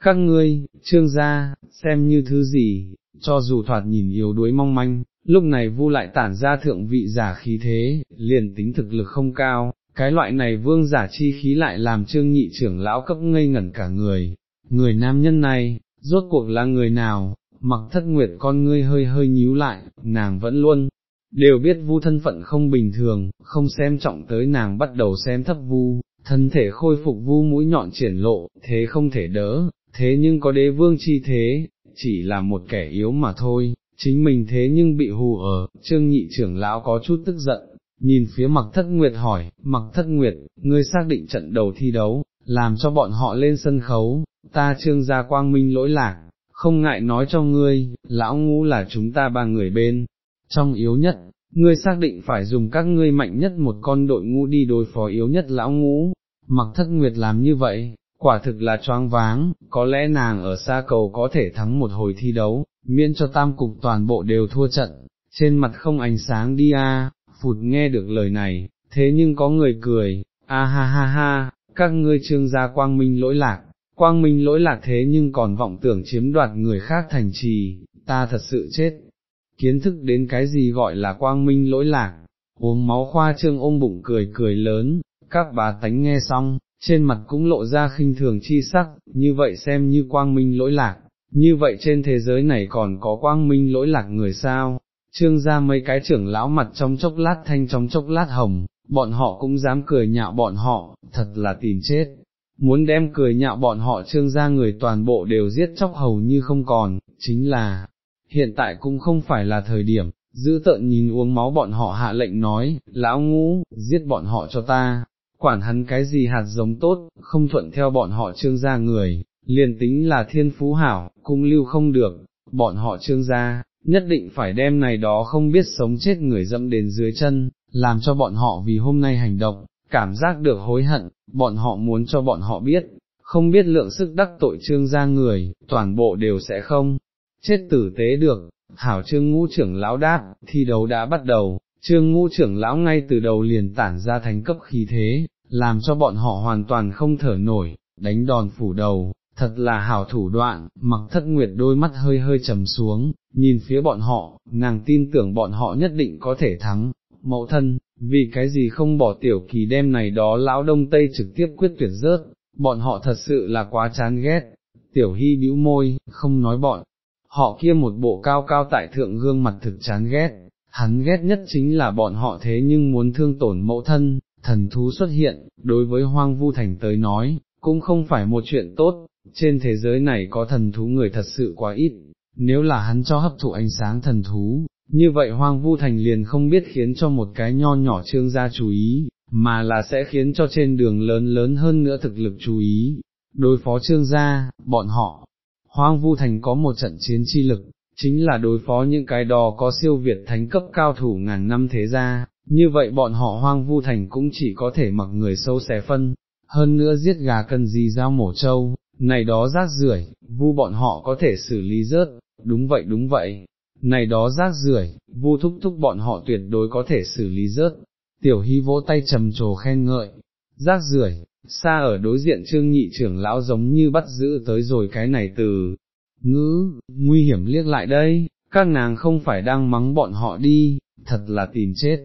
Các ngươi, trương gia, xem như thứ gì, cho dù thoạt nhìn yếu đuối mong manh, lúc này vu lại tản ra thượng vị giả khí thế, liền tính thực lực không cao, cái loại này vương giả chi khí lại làm trương nhị trưởng lão cấp ngây ngẩn cả người. Người nam nhân này, rốt cuộc là người nào, mặc thất nguyệt con ngươi hơi hơi nhíu lại, nàng vẫn luôn, đều biết vu thân phận không bình thường, không xem trọng tới nàng bắt đầu xem thấp vu, thân thể khôi phục vu mũi nhọn triển lộ, thế không thể đỡ, thế nhưng có đế vương chi thế, chỉ là một kẻ yếu mà thôi, chính mình thế nhưng bị hù ở, trương nhị trưởng lão có chút tức giận, nhìn phía mặc thất nguyệt hỏi, mặc thất nguyệt, ngươi xác định trận đầu thi đấu, làm cho bọn họ lên sân khấu, ta trương gia quang minh lỗi lạc, không ngại nói cho ngươi, lão ngũ là chúng ta ba người bên, trong yếu nhất, ngươi xác định phải dùng các ngươi mạnh nhất một con đội ngũ đi đối phó yếu nhất lão ngũ, mặc thất nguyệt làm như vậy, quả thực là choáng váng, có lẽ nàng ở xa cầu có thể thắng một hồi thi đấu, miễn cho tam cục toàn bộ đều thua trận, trên mặt không ánh sáng đi a, phụt nghe được lời này, thế nhưng có người cười, a ha ha ha, các ngươi trương gia quang minh lỗi lạc, quang minh lỗi lạc thế nhưng còn vọng tưởng chiếm đoạt người khác thành trì, ta thật sự chết, kiến thức đến cái gì gọi là quang minh lỗi lạc, uống máu khoa trương ôm bụng cười cười lớn, các bà tánh nghe xong, trên mặt cũng lộ ra khinh thường chi sắc, như vậy xem như quang minh lỗi lạc, như vậy trên thế giới này còn có quang minh lỗi lạc người sao, trương ra mấy cái trưởng lão mặt trong chốc lát thanh trong chốc lát hồng, bọn họ cũng dám cười nhạo bọn họ, thật là tìm chết. Muốn đem cười nhạo bọn họ trương ra người toàn bộ đều giết chóc hầu như không còn, chính là, hiện tại cũng không phải là thời điểm, giữ tợn nhìn uống máu bọn họ hạ lệnh nói, lão ngũ, giết bọn họ cho ta, quản hắn cái gì hạt giống tốt, không thuận theo bọn họ trương gia người, liền tính là thiên phú hảo, cung lưu không được, bọn họ trương gia, nhất định phải đem này đó không biết sống chết người dẫm đến dưới chân, làm cho bọn họ vì hôm nay hành động, cảm giác được hối hận, bọn họ muốn cho bọn họ biết, không biết lượng sức đắc tội trương gia người, toàn bộ đều sẽ không chết tử tế được, hảo trương ngũ trưởng lão đáp, thi đấu đã bắt đầu, trương ngũ trưởng lão ngay từ đầu liền tản ra thánh cấp khí thế, làm cho bọn họ hoàn toàn không thở nổi, đánh đòn phủ đầu, thật là hảo thủ đoạn, mặc thất nguyệt đôi mắt hơi hơi trầm xuống, nhìn phía bọn họ, nàng tin tưởng bọn họ nhất định có thể thắng, mẫu thân, vì cái gì không bỏ tiểu kỳ đem này đó lão đông tây trực tiếp quyết tuyệt rớt, bọn họ thật sự là quá chán ghét, tiểu hy bĩu môi, không nói bọn, họ kia một bộ cao cao tại thượng gương mặt thực chán ghét, hắn ghét nhất chính là bọn họ thế nhưng muốn thương tổn mẫu thân, thần thú xuất hiện, đối với hoang vu thành tới nói, cũng không phải một chuyện tốt, trên thế giới này có thần thú người thật sự quá ít, nếu là hắn cho hấp thụ ánh sáng thần thú, như vậy hoang vu thành liền không biết khiến cho một cái nho nhỏ trương gia chú ý, mà là sẽ khiến cho trên đường lớn lớn hơn nữa thực lực chú ý. Đối phó trương gia, bọn họ, hoang vu thành có một trận chiến chi lực, chính là đối phó những cái đò có siêu việt thánh cấp cao thủ ngàn năm thế gia, như vậy bọn họ hoang vu thành cũng chỉ có thể mặc người sâu xé phân, hơn nữa giết gà cần gì giao mổ trâu, này đó rác rưởi, vu bọn họ có thể xử lý rớt, đúng vậy đúng vậy, này đó rác rưởi, vu thúc thúc bọn họ tuyệt đối có thể xử lý rớt, tiểu hy vỗ tay trầm trồ khen ngợi, rác rưởi, xa ở đối diện trương nhị trưởng lão giống như bắt giữ tới rồi cái này từ, ngữ, nguy hiểm liếc lại đây, các nàng không phải đang mắng bọn họ đi, thật là tìm chết.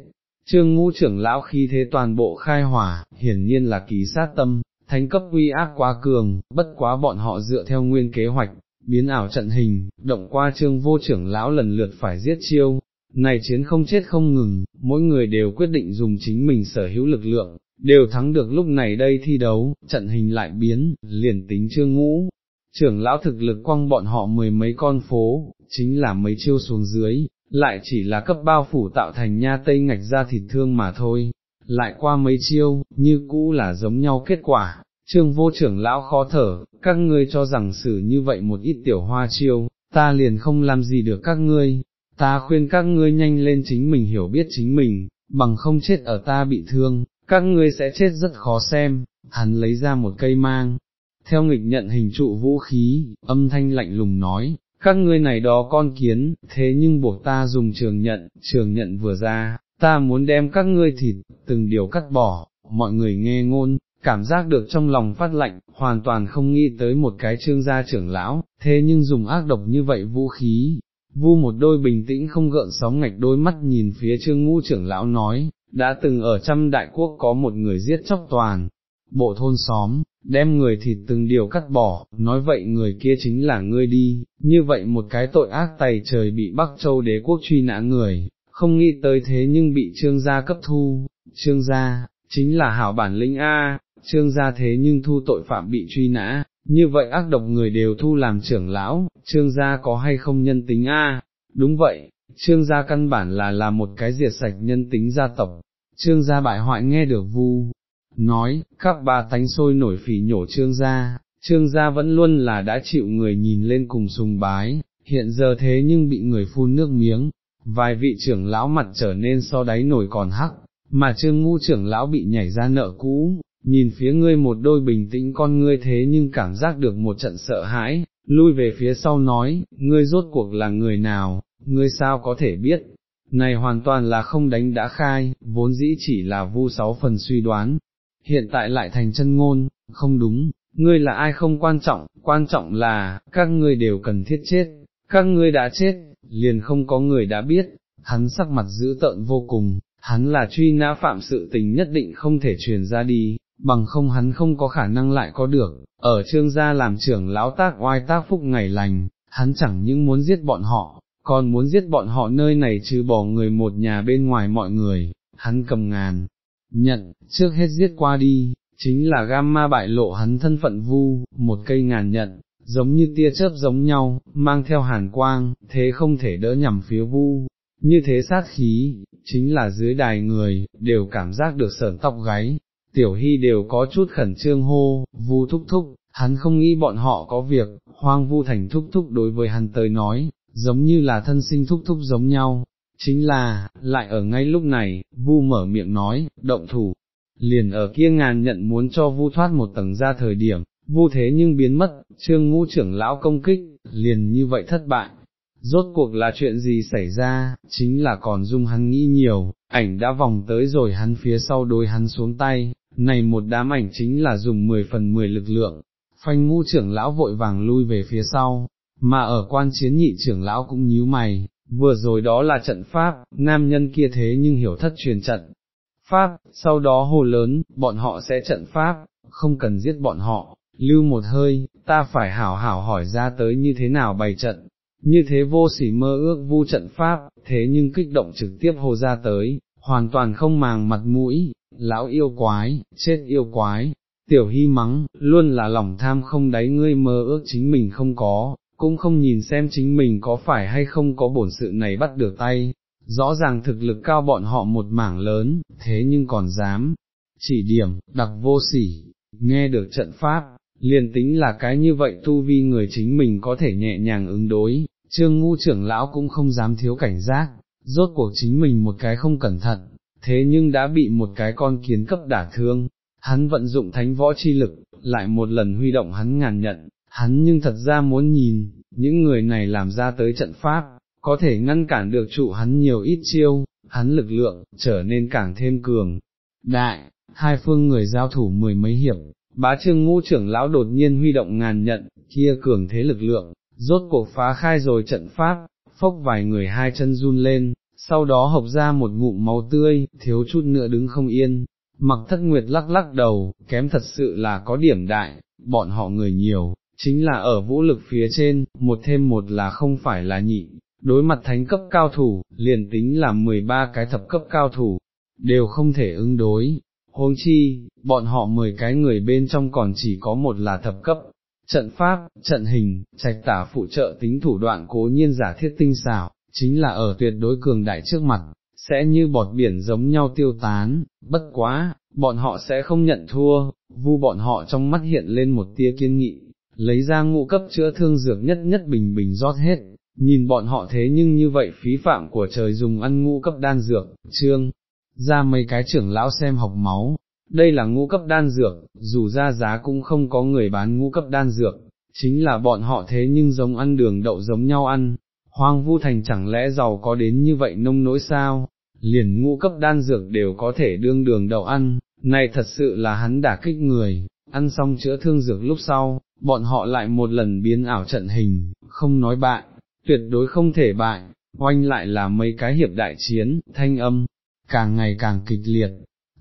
Trương ngũ trưởng lão khi thế toàn bộ khai hỏa, hiển nhiên là ký sát tâm, thánh cấp uy ác quá cường, bất quá bọn họ dựa theo nguyên kế hoạch, biến ảo trận hình, động qua trương vô trưởng lão lần lượt phải giết chiêu, này chiến không chết không ngừng, mỗi người đều quyết định dùng chính mình sở hữu lực lượng, đều thắng được lúc này đây thi đấu, trận hình lại biến, liền tính trương ngũ. Trưởng lão thực lực quăng bọn họ mười mấy con phố, chính là mấy chiêu xuống dưới, lại chỉ là cấp bao phủ tạo thành nha tây ngạch ra thịt thương mà thôi, lại qua mấy chiêu, như cũ là giống nhau kết quả, trương vô trưởng lão khó thở, các ngươi cho rằng xử như vậy một ít tiểu hoa chiêu, ta liền không làm gì được các ngươi, ta khuyên các ngươi nhanh lên chính mình hiểu biết chính mình, bằng không chết ở ta bị thương, các ngươi sẽ chết rất khó xem, hắn lấy ra một cây mang. Theo nghịch nhận hình trụ vũ khí, âm thanh lạnh lùng nói, các ngươi này đó con kiến, thế nhưng buộc ta dùng trường nhận, trường nhận vừa ra, ta muốn đem các ngươi thịt, từng điều cắt bỏ, mọi người nghe ngôn, cảm giác được trong lòng phát lạnh, hoàn toàn không nghĩ tới một cái trương gia trưởng lão, thế nhưng dùng ác độc như vậy vũ khí. Vu một đôi bình tĩnh không gợn sóng ngạch đôi mắt nhìn phía trương ngũ trưởng lão nói, đã từng ở trăm đại quốc có một người giết chóc toàn, bộ thôn xóm, đem người thịt từng điều cắt bỏ, nói vậy người kia chính là ngươi đi, như vậy một cái tội ác tày trời bị Bắc Châu đế quốc truy nã người, không nghĩ tới thế nhưng bị trương gia cấp thu, trương gia, chính là hảo bản lĩnh A, trương gia thế nhưng thu tội phạm bị truy nã, như vậy ác độc người đều thu làm trưởng lão, trương gia có hay không nhân tính A, đúng vậy, trương gia căn bản là là một cái diệt sạch nhân tính gia tộc, trương gia bại hoại nghe được vu, nói, các bà tánh sôi nổi phỉ nhổ trương gia, trương gia vẫn luôn là đã chịu người nhìn lên cùng sùng bái, hiện giờ thế nhưng bị người phun nước miếng, vài vị trưởng lão mặt trở nên so đáy nổi còn hắc, mà trương ngu trưởng lão bị nhảy ra nợ cũ, nhìn phía ngươi một đôi bình tĩnh con ngươi thế nhưng cảm giác được một trận sợ hãi, lui về phía sau nói, ngươi rốt cuộc là người nào, ngươi sao có thể biết, này hoàn toàn là không đánh đã khai, vốn dĩ chỉ là vu sáu phần suy đoán, hiện tại lại thành chân ngôn, không đúng, ngươi là ai không quan trọng, quan trọng là, các ngươi đều cần thiết chết, các ngươi đã chết, liền không có người đã biết, hắn sắc mặt dữ tợn vô cùng, hắn là truy nã phạm sự tình nhất định không thể truyền ra đi, bằng không hắn không có khả năng lại có được, ở trương gia làm trưởng lão tác oai tác phúc ngày lành, hắn chẳng những muốn giết bọn họ, còn muốn giết bọn họ nơi này trừ bỏ người một nhà bên ngoài mọi người, hắn cầm ngàn, nhận, trước hết giết qua đi, chính là gamma bại lộ hắn thân phận vu, một cây ngàn nhận, giống như tia chớp giống nhau, mang theo hàn quang, thế không thể đỡ nhằm phía vu. Như thế sát khí, chính là dưới đài người, đều cảm giác được sởn tóc gáy, tiểu hy đều có chút khẩn trương hô, vu thúc thúc, hắn không nghĩ bọn họ có việc, hoang vu thành thúc thúc đối với hắn tới nói, giống như là thân sinh thúc thúc giống nhau, chính là, lại ở ngay lúc này, vu mở miệng nói, động thủ, liền ở kia ngàn nhận muốn cho vu thoát một tầng ra thời điểm, vu thế nhưng biến mất, trương ngũ trưởng lão công kích, liền như vậy thất bại, rốt cuộc là chuyện gì xảy ra, chính là còn dung hắn nghĩ nhiều, ảnh đã vòng tới rồi hắn phía sau đôi hắn xuống tay, này một đám ảnh chính là dùng 10 phần 10 lực lượng, phanh ngu trưởng lão vội vàng lui về phía sau, mà ở quan chiến nhị trưởng lão cũng nhíu mày, vừa rồi đó là trận pháp, nam nhân kia thế nhưng hiểu thất truyền trận. Pháp, sau đó hồ lớn, bọn họ sẽ trận pháp, không cần giết bọn họ, lưu một hơi, ta phải hảo hảo hỏi ra tới như thế nào bày trận, như thế vô sỉ mơ ước vu trận pháp, thế nhưng kích động trực tiếp hồ ra tới, hoàn toàn không màng mặt mũi, lão yêu quái, chết yêu quái, tiểu hy mắng, luôn là lòng tham không đáy ngươi mơ ước chính mình không có, cũng không nhìn xem chính mình có phải hay không có bổn sự này bắt được tay, rõ ràng thực lực cao bọn họ một mảng lớn, thế nhưng còn dám, chỉ điểm, đặc vô sỉ, nghe được trận pháp, liền tính là cái như vậy tu vi người chính mình có thể nhẹ nhàng ứng đối, trương ngu trưởng lão cũng không dám thiếu cảnh giác, rốt cuộc chính mình một cái không cẩn thận, thế nhưng đã bị một cái con kiến cấp đả thương, hắn vận dụng thánh võ chi lực, lại một lần huy động hắn ngàn nhận, hắn nhưng thật ra muốn nhìn, những người này làm ra tới trận pháp, có thể ngăn cản được trụ hắn nhiều ít chiêu, hắn lực lượng, trở nên càng thêm cường. Đại, hai phương người giao thủ mười mấy hiệp, bá trương ngũ trưởng lão đột nhiên huy động ngàn nhận, kia cường thế lực lượng, rốt cuộc phá khai rồi trận pháp, phốc vài người hai chân run lên, sau đó hộc ra một ngụm máu tươi, thiếu chút nữa đứng không yên, mặc thất nguyệt lắc lắc đầu, kém thật sự là có điểm đại, bọn họ người nhiều, chính là ở vũ lực phía trên, một thêm một là không phải là nhị, đối mặt thánh cấp cao thủ, liền tính là 13 cái thập cấp cao thủ, đều không thể ứng đối. Huống chi, bọn họ 10 cái người bên trong còn chỉ có một là thập cấp, trận pháp, trận hình, trạch tả phụ trợ tính thủ đoạn cố nhiên giả thiết tinh xảo, chính là ở tuyệt đối cường đại trước mặt, sẽ như bọt biển giống nhau tiêu tán, bất quá, bọn họ sẽ không nhận thua, vu bọn họ trong mắt hiện lên một tia kiên nghị, lấy ra ngũ cấp chữa thương dược nhất nhất bình bình rót hết, nhìn bọn họ thế nhưng như vậy phí phạm của trời dùng ăn ngũ cấp đan dược, trương, ra mấy cái trưởng lão xem học máu, đây là ngũ cấp đan dược, dù ra giá cũng không có người bán ngũ cấp đan dược, chính là bọn họ thế nhưng giống ăn đường đậu giống nhau ăn, hoang vu thành chẳng lẽ giàu có đến như vậy nông nỗi sao, liền ngũ cấp đan dược đều có thể đương đường đầu ăn, này thật sự là hắn đả kích người, ăn xong chữa thương dược lúc sau, bọn họ lại một lần biến ảo trận hình, không nói bại, tuyệt đối không thể bại, oanh lại là mấy cái hiệp đại chiến, thanh âm, càng ngày càng kịch liệt,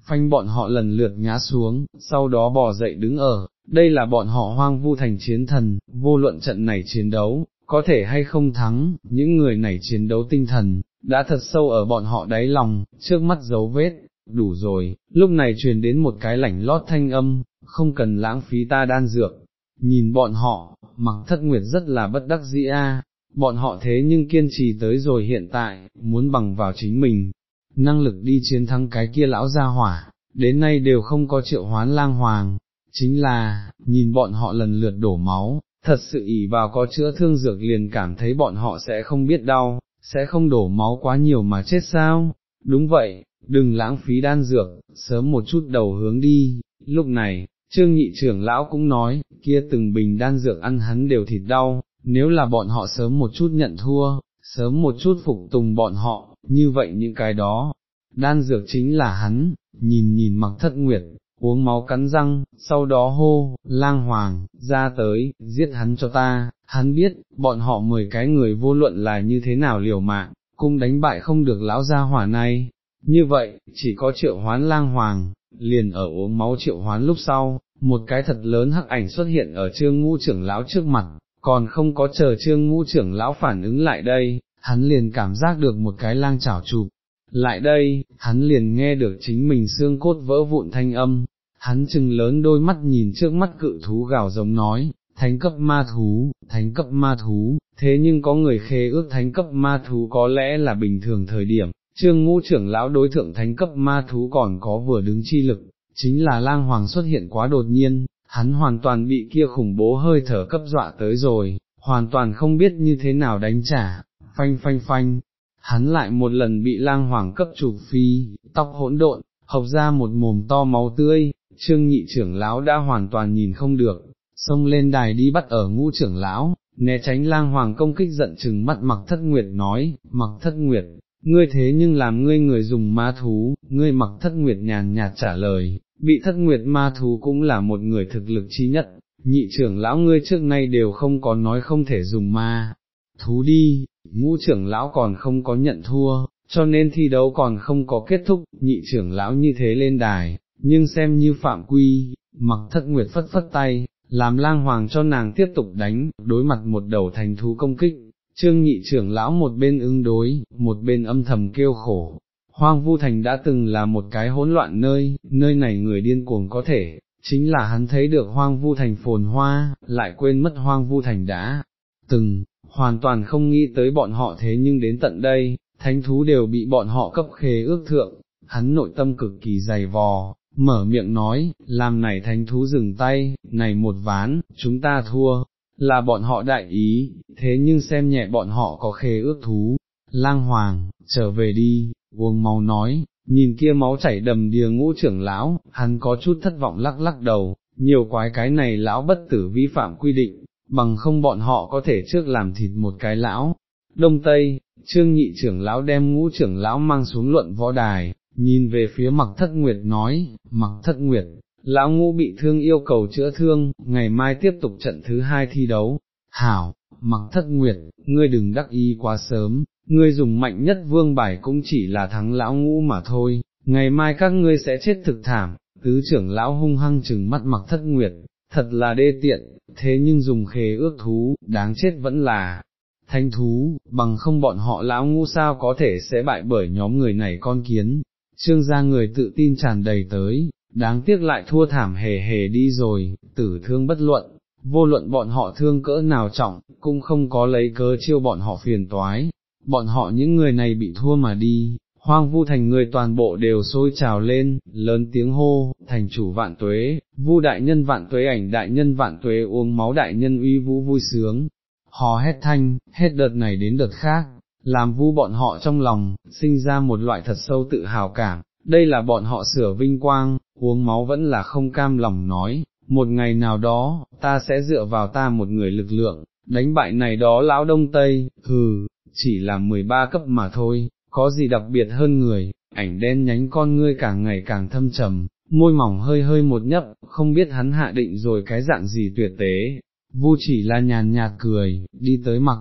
phanh bọn họ lần lượt ngã xuống, sau đó bò dậy đứng ở, đây là bọn họ hoang vu thành chiến thần, vô luận trận này chiến đấu, có thể hay không thắng, những người này chiến đấu tinh thần, đã thật sâu ở bọn họ đáy lòng, trước mắt dấu vết, đủ rồi, lúc này truyền đến một cái lảnh lót thanh âm, không cần lãng phí ta đan dược, nhìn bọn họ, mặc thất nguyệt rất là bất đắc dĩ a, bọn họ thế nhưng kiên trì tới rồi hiện tại, muốn bằng vào chính mình, năng lực đi chiến thắng cái kia lão gia hỏa, đến nay đều không có triệu hoán lang hoàng, chính là, nhìn bọn họ lần lượt đổ máu, thật sự ỉ vào có chữa thương dược liền cảm thấy bọn họ sẽ không biết đau, sẽ không đổ máu quá nhiều mà chết sao, đúng vậy, đừng lãng phí đan dược, sớm một chút đầu hướng đi, lúc này, trương nhị trưởng lão cũng nói, kia từng bình đan dược ăn hắn đều thịt đau, nếu là bọn họ sớm một chút nhận thua, sớm một chút phục tùng bọn họ, như vậy những cái đó, đan dược chính là hắn, nhìn nhìn mặc thất nguyệt, uống máu cắn răng, sau đó hô, lang hoàng, ra tới, giết hắn cho ta, hắn biết, bọn họ mười cái người vô luận là như thế nào liều mạng, cũng đánh bại không được lão gia hỏa này, như vậy, chỉ có triệu hoán lang hoàng, liền ở uống máu triệu hoán lúc sau, một cái thật lớn hắc ảnh xuất hiện ở trương ngũ trưởng lão trước mặt, còn không có chờ trương ngũ trưởng lão phản ứng lại đây, hắn liền cảm giác được một cái lang chảo chụp. Lại đây, hắn liền nghe được chính mình xương cốt vỡ vụn thanh âm, hắn chừng lớn đôi mắt nhìn trước mắt cự thú gào giống nói, thánh cấp ma thú, thánh cấp ma thú, thế nhưng có người khê ước thánh cấp ma thú có lẽ là bình thường thời điểm, trương ngũ trưởng lão đối thượng thánh cấp ma thú còn có vừa đứng chi lực, chính là lang hoàng xuất hiện quá đột nhiên, hắn hoàn toàn bị kia khủng bố hơi thở cấp dọa tới rồi, hoàn toàn không biết như thế nào đánh trả, phanh phanh phanh, hắn lại một lần bị lang hoàng cấp chủ phi, tóc hỗn độn, học ra một mồm to máu tươi, trương nhị trưởng lão đã hoàn toàn nhìn không được, xông lên đài đi bắt ở ngũ trưởng lão, né tránh lang hoàng công kích giận chừng mắt mặc thất nguyệt nói, mặc thất nguyệt, ngươi thế nhưng làm ngươi người dùng ma thú, ngươi mặc thất nguyệt nhàn nhạt trả lời, bị thất nguyệt ma thú cũng là một người thực lực chi nhất, nhị trưởng lão ngươi trước nay đều không có nói không thể dùng ma, thú đi, ngũ trưởng lão còn không có nhận thua, cho nên thi đấu còn không có kết thúc, nhị trưởng lão như thế lên đài, nhưng xem như phạm quy, mặc thất nguyệt phất phất tay, làm lang hoàng cho nàng tiếp tục đánh, đối mặt một đầu thành thú công kích, trương nhị trưởng lão một bên ứng đối, một bên âm thầm kêu khổ. Hoang Vu Thành đã từng là một cái hỗn loạn nơi, nơi này người điên cuồng có thể, chính là hắn thấy được Hoang Vu Thành phồn hoa, lại quên mất Hoang Vu Thành đã từng, hoàn toàn không nghĩ tới bọn họ thế nhưng đến tận đây, thánh thú đều bị bọn họ cấp khế ước thượng, hắn nội tâm cực kỳ dày vò, mở miệng nói, làm này thánh thú dừng tay, này một ván, chúng ta thua, là bọn họ đại ý, thế nhưng xem nhẹ bọn họ có khế ước thú, lang hoàng, trở về đi, uống máu nói, nhìn kia máu chảy đầm đìa ngũ trưởng lão, hắn có chút thất vọng lắc lắc đầu, nhiều quái cái này lão bất tử vi phạm quy định, bằng không bọn họ có thể trước làm thịt một cái lão. Đông Tây, trương nhị trưởng lão đem ngũ trưởng lão mang xuống luận võ đài, nhìn về phía mặc thất nguyệt nói, mặc thất nguyệt, lão ngũ bị thương yêu cầu chữa thương, ngày mai tiếp tục trận thứ hai thi đấu, hảo, mặc thất nguyệt, ngươi đừng đắc ý quá sớm, ngươi dùng mạnh nhất vương bài cũng chỉ là thắng lão ngũ mà thôi, ngày mai các ngươi sẽ chết thực thảm, tứ trưởng lão hung hăng chừng mắt mặc thất nguyệt, thật là đê tiện, thế nhưng dùng khế ước thú, đáng chết vẫn là thanh thú, bằng không bọn họ lão ngu sao có thể sẽ bại bởi nhóm người này con kiến, trương gia người tự tin tràn đầy tới, đáng tiếc lại thua thảm hề hề đi rồi, tử thương bất luận, vô luận bọn họ thương cỡ nào trọng, cũng không có lấy cớ chiêu bọn họ phiền toái, bọn họ những người này bị thua mà đi, hoang vu thành người toàn bộ đều sôi trào lên, lớn tiếng hô, thành chủ vạn tuế, vu đại nhân vạn tuế ảnh đại nhân vạn tuế uống máu đại nhân uy vũ vui sướng, hò hét thanh, hết đợt này đến đợt khác, làm vu bọn họ trong lòng, sinh ra một loại thật sâu tự hào cảm, đây là bọn họ sửa vinh quang, uống máu vẫn là không cam lòng nói, một ngày nào đó, ta sẽ dựa vào ta một người lực lượng, đánh bại này đó lão đông tây, hừ, chỉ là 13 cấp mà thôi, có gì đặc biệt hơn người, ảnh đen nhánh con ngươi càng ngày càng thâm trầm, môi mỏng hơi hơi một nhấp, không biết hắn hạ định rồi cái dạng gì tuyệt tế, vu chỉ là nhàn nhạt cười, đi tới mặc.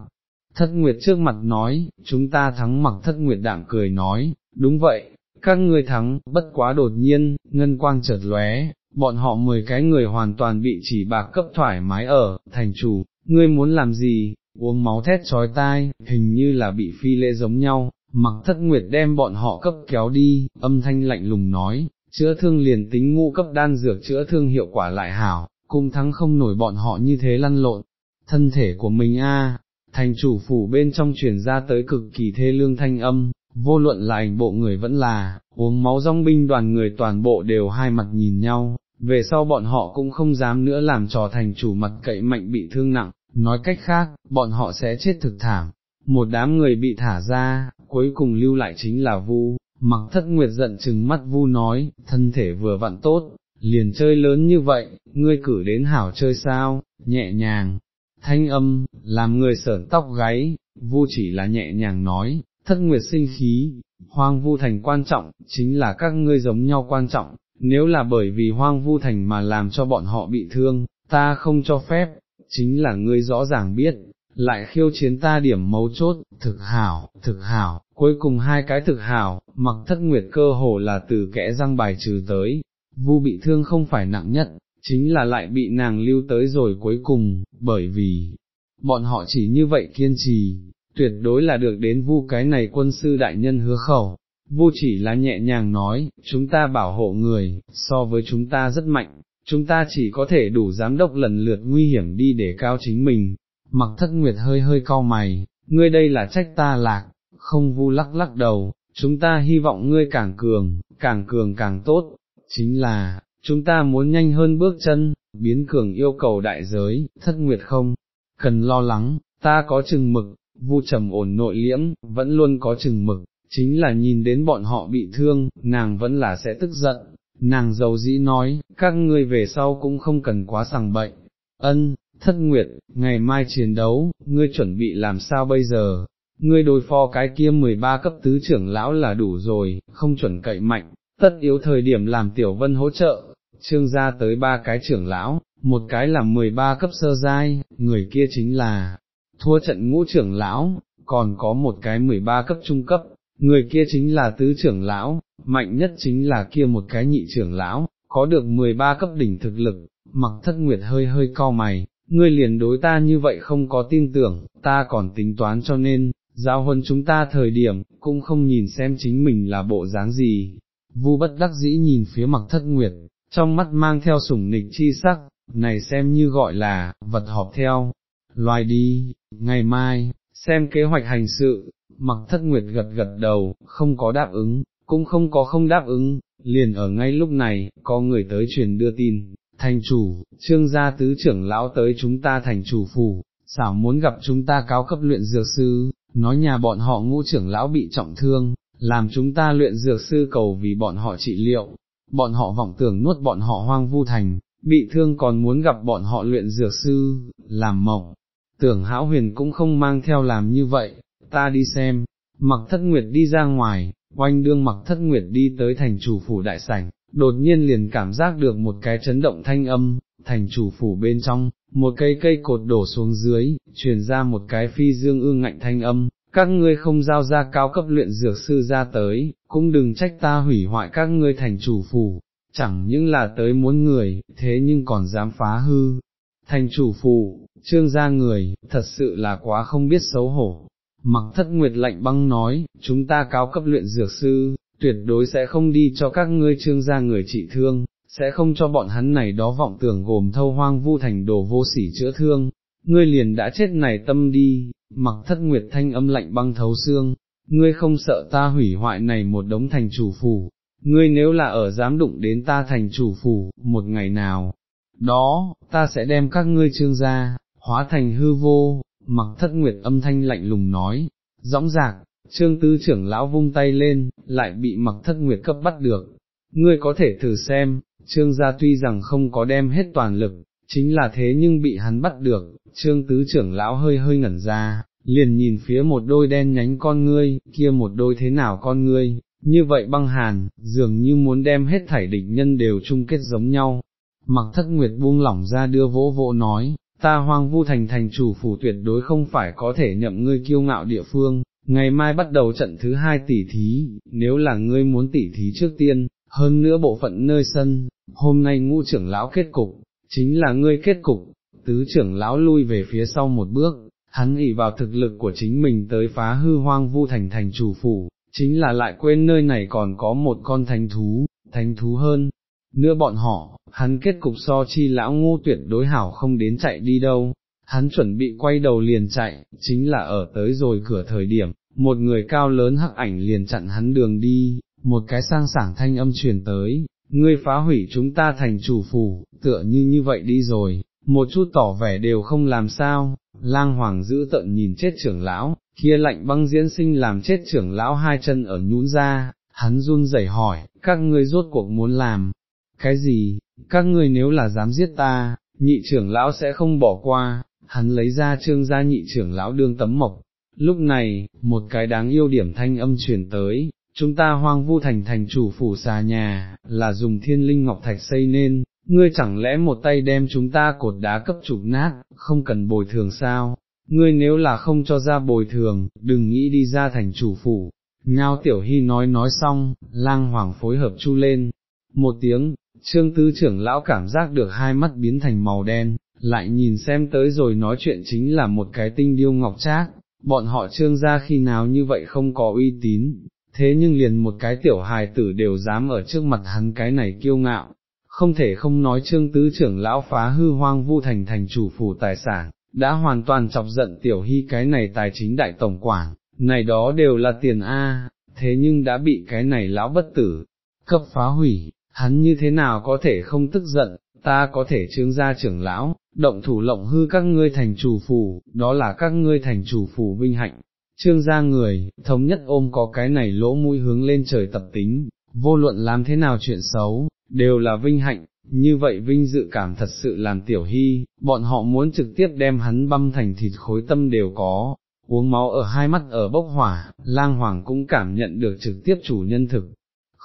Thất Nguyệt trước mặt nói, chúng ta thắng mặc thất Nguyệt đạm cười nói, đúng vậy, các ngươi thắng, bất quá đột nhiên, ngân quang chợt lóe, bọn họ mười cái người hoàn toàn bị chỉ bạc cấp thoải mái ở, thành chủ, ngươi muốn làm gì, uống máu thét trói tai, hình như là bị phi lễ giống nhau, mặc thất nguyệt đem bọn họ cấp kéo đi, âm thanh lạnh lùng nói, chữa thương liền tính ngũ cấp đan dược chữa thương hiệu quả lại hảo, cung thắng không nổi bọn họ như thế lăn lộn, thân thể của mình a thành chủ phủ bên trong truyền ra tới cực kỳ thê lương thanh âm, vô luận là ảnh bộ người vẫn là, uống máu rong binh đoàn người toàn bộ đều hai mặt nhìn nhau, về sau bọn họ cũng không dám nữa làm trò thành chủ mặt cậy mạnh bị thương nặng, nói cách khác, bọn họ sẽ chết thực thảm. Một đám người bị thả ra, cuối cùng lưu lại chính là Vu, mặc thất nguyệt giận chừng mắt Vu nói, thân thể vừa vặn tốt, liền chơi lớn như vậy, ngươi cử đến hảo chơi sao, nhẹ nhàng, thanh âm, làm người sởn tóc gáy, Vu chỉ là nhẹ nhàng nói, thất nguyệt sinh khí, hoang vu thành quan trọng, chính là các ngươi giống nhau quan trọng, nếu là bởi vì hoang vu thành mà làm cho bọn họ bị thương, ta không cho phép, chính là ngươi rõ ràng biết, lại khiêu chiến ta điểm mấu chốt, thực hảo, thực hảo, cuối cùng hai cái thực hảo, mặc thất nguyệt cơ hồ là từ kẽ răng bài trừ tới, vu bị thương không phải nặng nhất, chính là lại bị nàng lưu tới rồi cuối cùng, bởi vì, bọn họ chỉ như vậy kiên trì, tuyệt đối là được đến vu cái này quân sư đại nhân hứa khẩu. Vu chỉ là nhẹ nhàng nói, chúng ta bảo hộ người, so với chúng ta rất mạnh, chúng ta chỉ có thể đủ giám đốc lần lượt nguy hiểm đi để cao chính mình. Mặc thất nguyệt hơi hơi cau mày, ngươi đây là trách ta lạc, không vu lắc lắc đầu, chúng ta hy vọng ngươi càng cường, càng cường càng tốt, chính là, chúng ta muốn nhanh hơn bước chân, biến cường yêu cầu đại giới, thất nguyệt không, cần lo lắng, ta có chừng mực, vu trầm ổn nội liễm, vẫn luôn có chừng mực, chính là nhìn đến bọn họ bị thương, nàng vẫn là sẽ tức giận, nàng giàu dĩ nói, các ngươi về sau cũng không cần quá sằng bệnh, ân, thất nguyệt, ngày mai chiến đấu, ngươi chuẩn bị làm sao bây giờ, ngươi đối phó cái kia 13 cấp tứ trưởng lão là đủ rồi, không chuẩn cậy mạnh, tất yếu thời điểm làm tiểu vân hỗ trợ, trương gia tới ba cái trưởng lão, một cái là 13 cấp sơ giai, người kia chính là, thua trận ngũ trưởng lão, còn có một cái 13 cấp trung cấp, người kia chính là tứ trưởng lão, mạnh nhất chính là kia một cái nhị trưởng lão, có được 13 cấp đỉnh thực lực, mặc thất nguyệt hơi hơi co mày, ngươi liền đối ta như vậy không có tin tưởng, ta còn tính toán cho nên, giáo huấn chúng ta thời điểm, cũng không nhìn xem chính mình là bộ dáng gì. Vu bất đắc dĩ nhìn phía mặc thất nguyệt, trong mắt mang theo sủng nịch chi sắc, này xem như gọi là, vật họp theo, loài đi, ngày mai, xem kế hoạch hành sự, mặc thất nguyệt gật gật đầu, không có đáp ứng, cũng không có không đáp ứng, liền ở ngay lúc này, có người tới truyền đưa tin, thành chủ, trương gia tứ trưởng lão tới chúng ta thành chủ phủ, xảo muốn gặp chúng ta cao cấp luyện dược sư, nói nhà bọn họ ngũ trưởng lão bị trọng thương, làm chúng ta luyện dược sư cầu vì bọn họ trị liệu, bọn họ vọng tưởng nuốt bọn họ hoang vu thành, bị thương còn muốn gặp bọn họ luyện dược sư, làm mộng, tưởng hão huyền cũng không mang theo làm như vậy, ta đi xem, mặc thất nguyệt đi ra ngoài, oanh đương mặc thất nguyệt đi tới thành chủ phủ đại sảnh, đột nhiên liền cảm giác được một cái chấn động thanh âm, thành chủ phủ bên trong, một cây cây cột đổ xuống dưới, truyền ra một cái phi dương ương ngạnh thanh âm, các ngươi không giao ra cao cấp luyện dược sư ra tới, cũng đừng trách ta hủy hoại các ngươi thành chủ phủ, chẳng những là tới muốn người, thế nhưng còn dám phá hư. Thành chủ phủ, trương gia người, thật sự là quá không biết xấu hổ. Mặc thất nguyệt lạnh băng nói, chúng ta cao cấp luyện dược sư, tuyệt đối sẽ không đi cho các ngươi trương gia người trị thương, sẽ không cho bọn hắn này đó vọng tưởng gồm thâu hoang vu thành đồ vô sỉ chữa thương, ngươi liền đã chết này tâm đi, mặc thất nguyệt thanh âm lạnh băng thấu xương, ngươi không sợ ta hủy hoại này một đống thành chủ phủ, ngươi nếu là ở dám đụng đến ta thành chủ phủ, một ngày nào, đó, ta sẽ đem các ngươi trương gia, hóa thành hư vô, mặc thất nguyệt âm thanh lạnh lùng nói, rõng ràng, trương tư trưởng lão vung tay lên, lại bị mặc thất nguyệt cấp bắt được, ngươi có thể thử xem, trương gia tuy rằng không có đem hết toàn lực, chính là thế nhưng bị hắn bắt được, trương tứ trưởng lão hơi hơi ngẩn ra, liền nhìn phía một đôi đen nhánh con ngươi, kia một đôi thế nào con ngươi, như vậy băng hàn, dường như muốn đem hết thảy địch nhân đều chung kết giống nhau. Mặc thất nguyệt buông lỏng ra đưa vỗ vỗ nói, ta hoang vu thành thành chủ phủ tuyệt đối không phải có thể nhậm ngươi kiêu ngạo địa phương, ngày mai bắt đầu trận thứ hai tỷ thí, nếu là ngươi muốn tỷ thí trước tiên, hơn nữa bộ phận nơi sân, hôm nay ngũ trưởng lão kết cục, chính là ngươi kết cục, tứ trưởng lão lui về phía sau một bước, hắn ỷ vào thực lực của chính mình tới phá hư hoang vu thành thành chủ phủ, chính là lại quên nơi này còn có một con thánh thú, thánh thú hơn, nữa bọn họ, hắn kết cục so chi lão ngu tuyệt đối hảo không đến chạy đi đâu, hắn chuẩn bị quay đầu liền chạy, chính là ở tới rồi cửa thời điểm, một người cao lớn hắc ảnh liền chặn hắn đường đi, một cái sang sảng thanh âm truyền tới, ngươi phá hủy chúng ta thành chủ phủ, tựa như như vậy đi rồi, một chút tỏ vẻ đều không làm sao, lang hoàng giữ tận nhìn chết trưởng lão, kia lạnh băng diễn sinh làm chết trưởng lão hai chân ở nhún ra, hắn run rẩy hỏi, các ngươi rốt cuộc muốn làm, cái gì, các ngươi nếu là dám giết ta, nhị trưởng lão sẽ không bỏ qua, hắn lấy ra trương gia nhị trưởng lão đương tấm mộc. Lúc này, một cái đáng yêu điểm thanh âm truyền tới, chúng ta hoang vu thành thành chủ phủ xà nhà, là dùng thiên linh ngọc thạch xây nên, ngươi chẳng lẽ một tay đem chúng ta cột đá cấp trục nát, không cần bồi thường sao, ngươi nếu là không cho ra bồi thường, đừng nghĩ đi ra thành chủ phủ. Ngao Tiểu Hy nói nói xong, lang hoàng phối hợp chu lên, một tiếng, trương tứ trưởng lão cảm giác được hai mắt biến thành màu đen, lại nhìn xem tới rồi nói chuyện chính là một cái tinh điêu ngọc trác, bọn họ trương ra khi nào như vậy không có uy tín, thế nhưng liền một cái tiểu hài tử đều dám ở trước mặt hắn cái này kiêu ngạo, không thể không nói trương tứ trưởng lão phá hư hoang vu thành thành chủ phủ tài sản, đã hoàn toàn chọc giận tiểu hy cái này tài chính đại tổng quản, này đó đều là tiền A, thế nhưng đã bị cái này lão bất tử, cấp phá hủy, hắn như thế nào có thể không tức giận, ta có thể trương gia trưởng lão, động thủ lộng hư các ngươi thành chủ phủ, đó là các ngươi thành chủ phủ vinh hạnh, trương gia người, thống nhất ôm có cái này lỗ mũi hướng lên trời tập tính, vô luận làm thế nào chuyện xấu, đều là vinh hạnh, như vậy vinh dự cảm thật sự làm tiểu hy, bọn họ muốn trực tiếp đem hắn băm thành thịt khối tâm đều có, uống máu ở hai mắt ở bốc hỏa, lang hoàng cũng cảm nhận được trực tiếp chủ nhân thực.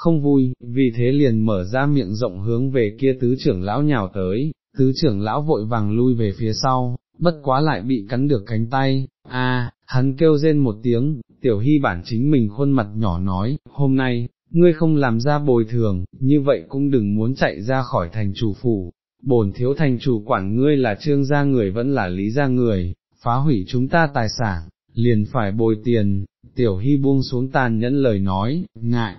Không vui, vì thế liền mở ra miệng rộng hướng về kia tứ trưởng lão nhào tới, tứ trưởng lão vội vàng lui về phía sau, bất quá lại bị cắn được cánh tay, a, hắn kêu rên một tiếng, tiểu hy bản chính mình khuôn mặt nhỏ nói, hôm nay, ngươi không làm ra bồi thường, như vậy cũng đừng muốn chạy ra khỏi thành chủ phủ, bổn thiếu thành chủ quản ngươi là trương gia người vẫn là lý gia người, phá hủy chúng ta tài sản, liền phải bồi tiền, tiểu hy buông xuống tàn nhẫn lời nói, ngại,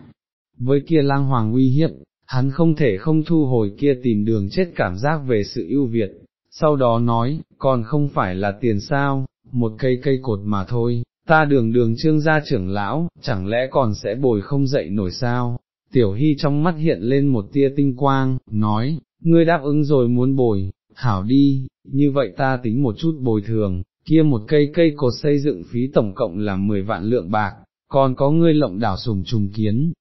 với kia lang hoàng uy hiếp, hắn không thể không thu hồi kia tìm đường chết cảm giác về sự ưu việt, sau đó nói, còn không phải là tiền sao, một cây cây cột mà thôi, ta đường đường trương gia trưởng lão, chẳng lẽ còn sẽ bồi không dậy nổi sao, tiểu hy trong mắt hiện lên một tia tinh quang, nói, ngươi đáp ứng rồi muốn bồi, hảo đi, như vậy ta tính một chút bồi thường, kia một cây cây cột xây dựng phí tổng cộng là 10 vạn lượng bạc, còn có ngươi lộng đảo sùng trùng kiến,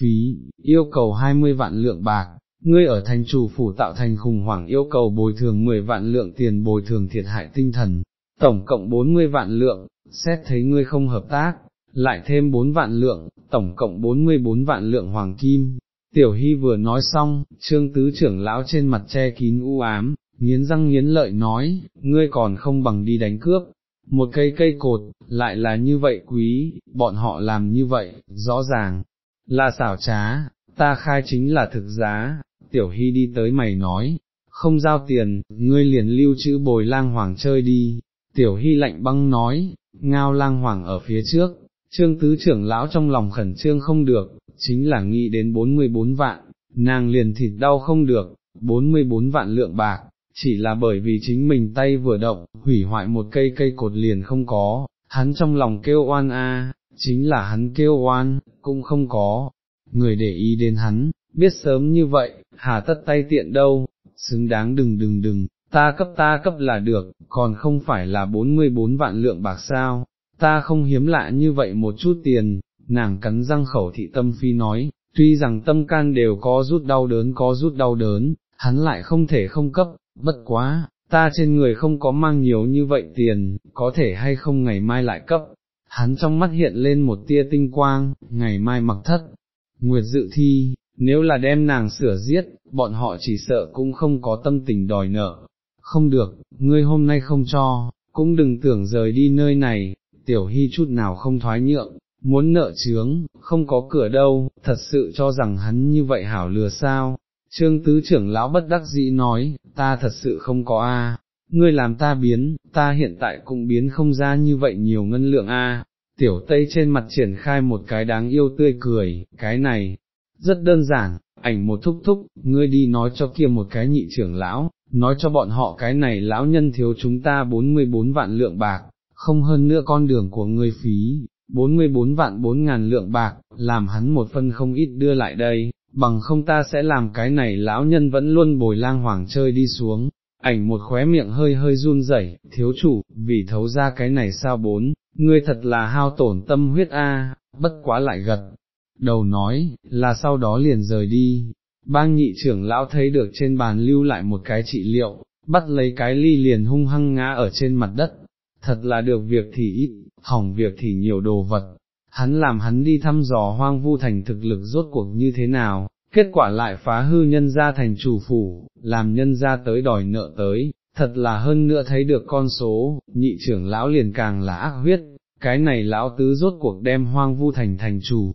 phí, yêu cầu 20 vạn lượng bạc, ngươi ở thành chủ phủ tạo thành khủng hoảng yêu cầu bồi thường 10 vạn lượng tiền bồi thường thiệt hại tinh thần, tổng cộng 40 vạn lượng, xét thấy ngươi không hợp tác, lại thêm 4 vạn lượng, tổng cộng 44 vạn lượng hoàng kim. Tiểu Hy vừa nói xong, trương tứ trưởng lão trên mặt che kín u ám, nghiến răng nghiến lợi nói, ngươi còn không bằng đi đánh cướp, một cây cây cột, lại là như vậy quý, bọn họ làm như vậy, rõ ràng, là xảo trá, ta khai chính là thực giá, tiểu hy đi tới mày nói, không giao tiền, ngươi liền lưu trữ bồi lang hoàng chơi đi, tiểu hy lạnh băng nói, ngao lang hoàng ở phía trước, trương tứ trưởng lão trong lòng khẩn trương không được, chính là nghĩ đến 44 vạn, nàng liền thịt đau không được, 44 vạn lượng bạc, chỉ là bởi vì chính mình tay vừa động, hủy hoại một cây cây cột liền không có, hắn trong lòng kêu oan a, chính là hắn kêu oan, cũng không có, người để ý đến hắn, biết sớm như vậy, hà tất tay tiện đâu, xứng đáng đừng đừng đừng, ta cấp ta cấp là được, còn không phải là 44 vạn lượng bạc sao, ta không hiếm lạ như vậy một chút tiền, nàng cắn răng khẩu thị tâm phi nói, tuy rằng tâm can đều có rút đau đớn có rút đau đớn, hắn lại không thể không cấp, bất quá, ta trên người không có mang nhiều như vậy tiền, có thể hay không ngày mai lại cấp. Hắn trong mắt hiện lên một tia tinh quang, ngày mai mặc thất, nguyệt dự thi, nếu là đem nàng sửa giết, bọn họ chỉ sợ cũng không có tâm tình đòi nợ. Không được, ngươi hôm nay không cho, cũng đừng tưởng rời đi nơi này, tiểu hy chút nào không thoái nhượng, muốn nợ chướng, không có cửa đâu, thật sự cho rằng hắn như vậy hảo lừa sao, Trương tứ trưởng lão bất đắc dĩ nói, ta thật sự không có a, ngươi làm ta biến, ta hiện tại cũng biến không ra như vậy nhiều ngân lượng a. Tiểu Tây trên mặt triển khai một cái đáng yêu tươi cười, cái này, rất đơn giản, ảnh một thúc thúc, ngươi đi nói cho kia một cái nhị trưởng lão, nói cho bọn họ cái này lão nhân thiếu chúng ta 44 vạn lượng bạc, không hơn nữa con đường của ngươi phí, 44 vạn 4 ngàn lượng bạc, làm hắn một phân không ít đưa lại đây, bằng không ta sẽ làm cái này lão nhân vẫn luôn bồi lang hoàng chơi đi xuống, ảnh một khóe miệng hơi hơi run rẩy, thiếu chủ, vì thấu ra cái này sao bốn, ngươi thật là hao tổn tâm huyết a, bất quá lại gật, đầu nói, là sau đó liền rời đi, bang nhị trưởng lão thấy được trên bàn lưu lại một cái trị liệu, bắt lấy cái ly liền hung hăng ngã ở trên mặt đất, thật là được việc thì ít, hỏng việc thì nhiều đồ vật, hắn làm hắn đi thăm dò hoang vu thành thực lực rốt cuộc như thế nào, kết quả lại phá hư nhân ra thành chủ phủ, làm nhân ra tới đòi nợ tới, thật là hơn nữa thấy được con số, nhị trưởng lão liền càng là ác huyết, cái này lão tứ rốt cuộc đem hoang vu thành thành chủ,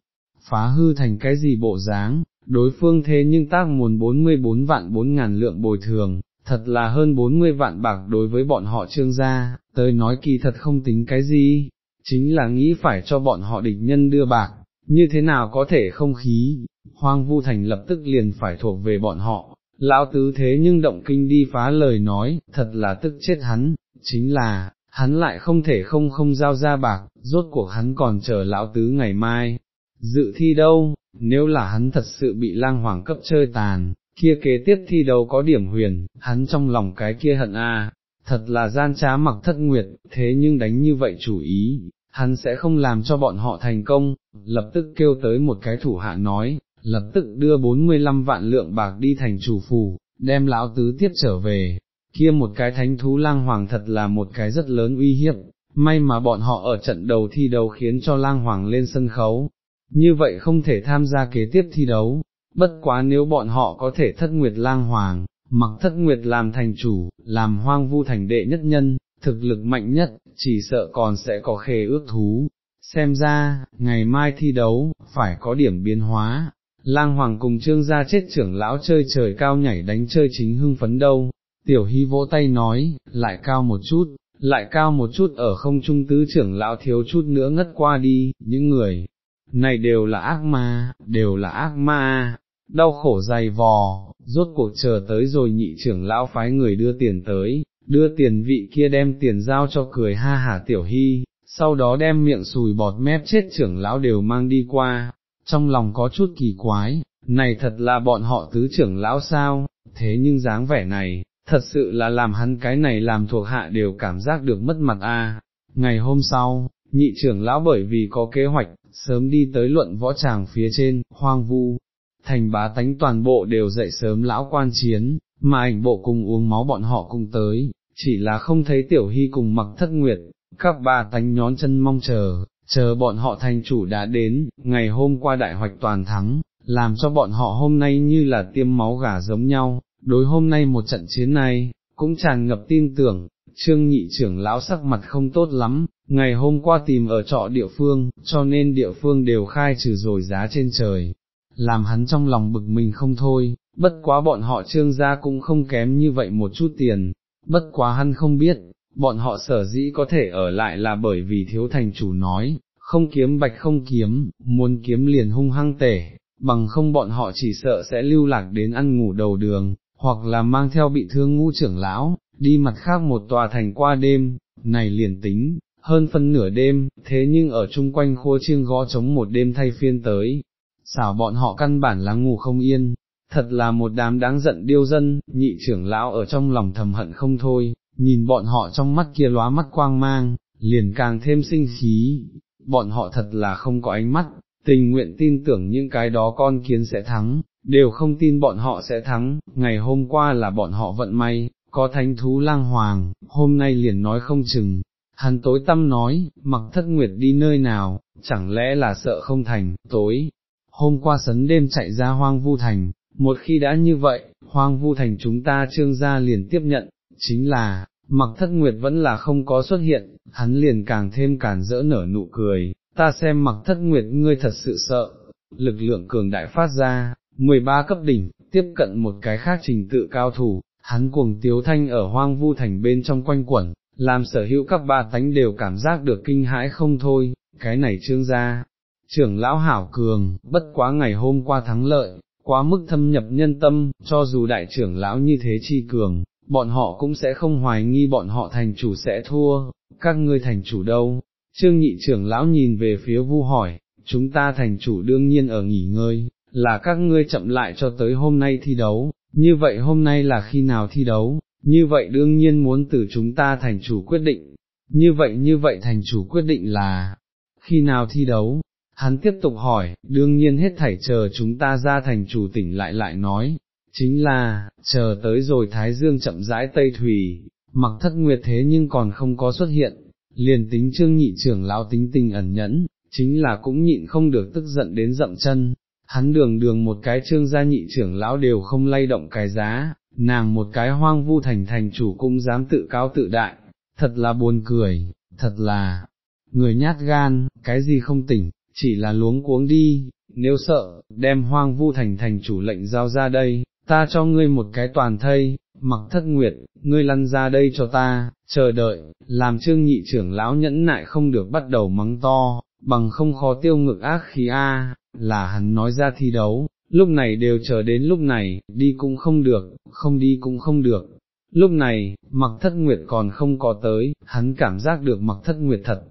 phá hư thành cái gì bộ dáng, đối phương thế nhưng tác muốn 44 vạn 4 ngàn lượng bồi thường, thật là hơn 40 vạn bạc đối với bọn họ trương gia, tới nói kỳ thật không tính cái gì, chính là nghĩ phải cho bọn họ địch nhân đưa bạc, như thế nào có thể không khí, hoang vu thành lập tức liền phải thuộc về bọn họ, lão tứ thế nhưng động kinh đi phá lời nói, thật là tức chết hắn, chính là, hắn lại không thể không không giao ra bạc, rốt cuộc hắn còn chờ lão tứ ngày mai, dự thi đâu, nếu là hắn thật sự bị lang hoàng cấp chơi tàn, kia kế tiếp thi đấu có điểm huyền, hắn trong lòng cái kia hận a, thật là gian trá mặc thất nguyệt, thế nhưng đánh như vậy chủ ý, hắn sẽ không làm cho bọn họ thành công, lập tức kêu tới một cái thủ hạ nói, lập tức đưa 45 vạn lượng bạc đi thành chủ phủ, đem lão tứ tiếp trở về, kia một cái thánh thú lang hoàng thật là một cái rất lớn uy hiếp, may mà bọn họ ở trận đầu thi đấu khiến cho lang hoàng lên sân khấu, như vậy không thể tham gia kế tiếp thi đấu, bất quá nếu bọn họ có thể thất nguyệt lang hoàng, mặc thất nguyệt làm thành chủ, làm hoang vu thành đệ nhất nhân, thực lực mạnh nhất, chỉ sợ còn sẽ có khề ước thú. Xem ra, ngày mai thi đấu, phải có điểm biến hóa, lang hoàng cùng trương gia chết trưởng lão chơi trời cao nhảy đánh chơi chính hưng phấn đâu, tiểu hy vỗ tay nói, lại cao một chút, lại cao một chút ở không trung tứ trưởng lão thiếu chút nữa ngất qua đi, những người này đều là ác ma, đều là ác ma, đau khổ dày vò, rốt cuộc chờ tới rồi nhị trưởng lão phái người đưa tiền tới, đưa tiền vị kia đem tiền giao cho cười ha hả tiểu hy, sau đó đem miệng sùi bọt mép chết trưởng lão đều mang đi qua, trong lòng có chút kỳ quái, này thật là bọn họ tứ trưởng lão sao, thế nhưng dáng vẻ này, thật sự là làm hắn cái này làm thuộc hạ đều cảm giác được mất mặt a. Ngày hôm sau, nhị trưởng lão bởi vì có kế hoạch, sớm đi tới luận võ tràng phía trên, hoang vu, thành bá tánh toàn bộ đều dậy sớm lão quan chiến, mà ảnh bộ cùng uống máu bọn họ cùng tới, chỉ là không thấy tiểu hy cùng mặc thất nguyệt, các bà tánh nhón chân mong chờ, chờ bọn họ thành chủ đã đến, ngày hôm qua đại hoạch toàn thắng, làm cho bọn họ hôm nay như là tiêm máu gà giống nhau, đối hôm nay một trận chiến này, cũng tràn ngập tin tưởng, trương nhị trưởng lão sắc mặt không tốt lắm, ngày hôm qua tìm ở trọ địa phương, cho nên địa phương đều khai trừ rồi giá trên trời, làm hắn trong lòng bực mình không thôi, bất quá bọn họ trương gia cũng không kém như vậy một chút tiền, bất quá hắn không biết, bọn họ sở dĩ có thể ở lại là bởi vì thiếu thành chủ nói, không kiếm bạch không kiếm, muốn kiếm liền hung hăng tể, bằng không bọn họ chỉ sợ sẽ lưu lạc đến ăn ngủ đầu đường, hoặc là mang theo bị thương ngũ trưởng lão, đi mặt khác một tòa thành qua đêm, này liền tính, hơn phân nửa đêm, thế nhưng ở chung quanh khô chiêng gõ chống một đêm thay phiên tới, xảo bọn họ căn bản là ngủ không yên, thật là một đám đáng giận điêu dân, nhị trưởng lão ở trong lòng thầm hận không thôi, nhìn bọn họ trong mắt kia lóa mắt quang mang, liền càng thêm sinh khí, bọn họ thật là không có ánh mắt, tình nguyện tin tưởng những cái đó con kiến sẽ thắng, đều không tin bọn họ sẽ thắng, ngày hôm qua là bọn họ vận may, có thánh thú lang hoàng, hôm nay liền nói không chừng. Hắn tối tâm nói, mặc thất nguyệt đi nơi nào, chẳng lẽ là sợ không thành, tối, hôm qua sấn đêm chạy ra hoang vu thành, một khi đã như vậy, hoang vu thành chúng ta trương gia liền tiếp nhận, chính là, mặc thất nguyệt vẫn là không có xuất hiện, hắn liền càng thêm cản rỡ nở nụ cười, ta xem mặc thất nguyệt ngươi thật sự sợ, lực lượng cường đại phát ra, 13 cấp đỉnh, tiếp cận một cái khác trình tự cao thủ, hắn cuồng tiếu thanh ở hoang vu thành bên trong quanh quẩn, làm sở hữu các ba tánh đều cảm giác được kinh hãi không thôi, cái này trương gia, trưởng lão hảo cường, bất quá ngày hôm qua thắng lợi, quá mức thâm nhập nhân tâm, cho dù đại trưởng lão như thế chi cường, bọn họ cũng sẽ không hoài nghi bọn họ thành chủ sẽ thua, các ngươi thành chủ đâu, trương nhị trưởng lão nhìn về phía vu hỏi, chúng ta thành chủ đương nhiên ở nghỉ ngơi, là các ngươi chậm lại cho tới hôm nay thi đấu, như vậy hôm nay là khi nào thi đấu, như vậy đương nhiên muốn từ chúng ta thành chủ quyết định, như vậy như vậy thành chủ quyết định là, khi nào thi đấu, hắn tiếp tục hỏi, đương nhiên hết thảy chờ chúng ta ra thành chủ tỉnh lại lại nói, chính là, chờ tới rồi Thái Dương chậm rãi Tây Thủy, mặc thất nguyệt thế nhưng còn không có xuất hiện, liền tính trương nhị trưởng lão tính tình ẩn nhẫn, chính là cũng nhịn không được tức giận đến dậm chân, hắn đường đường một cái trương gia nhị trưởng lão đều không lay động cái giá, nàng một cái hoang vu thành thành chủ cũng dám tự cao tự đại, thật là buồn cười, thật là, người nhát gan, cái gì không tỉnh, chỉ là luống cuống đi, nếu sợ, đem hoang vu thành thành chủ lệnh giao ra đây, ta cho ngươi một cái toàn thây, mặc thất nguyệt, ngươi lăn ra đây cho ta, chờ đợi, làm trương nhị trưởng lão nhẫn nại không được bắt đầu mắng to, bằng không khó tiêu ngực ác khí a, là hắn nói ra thi đấu, lúc này đều chờ đến lúc này, đi cũng không được, không đi cũng không được. Lúc này, mặc thất nguyệt còn không có tới, hắn cảm giác được mặc thất nguyệt thật,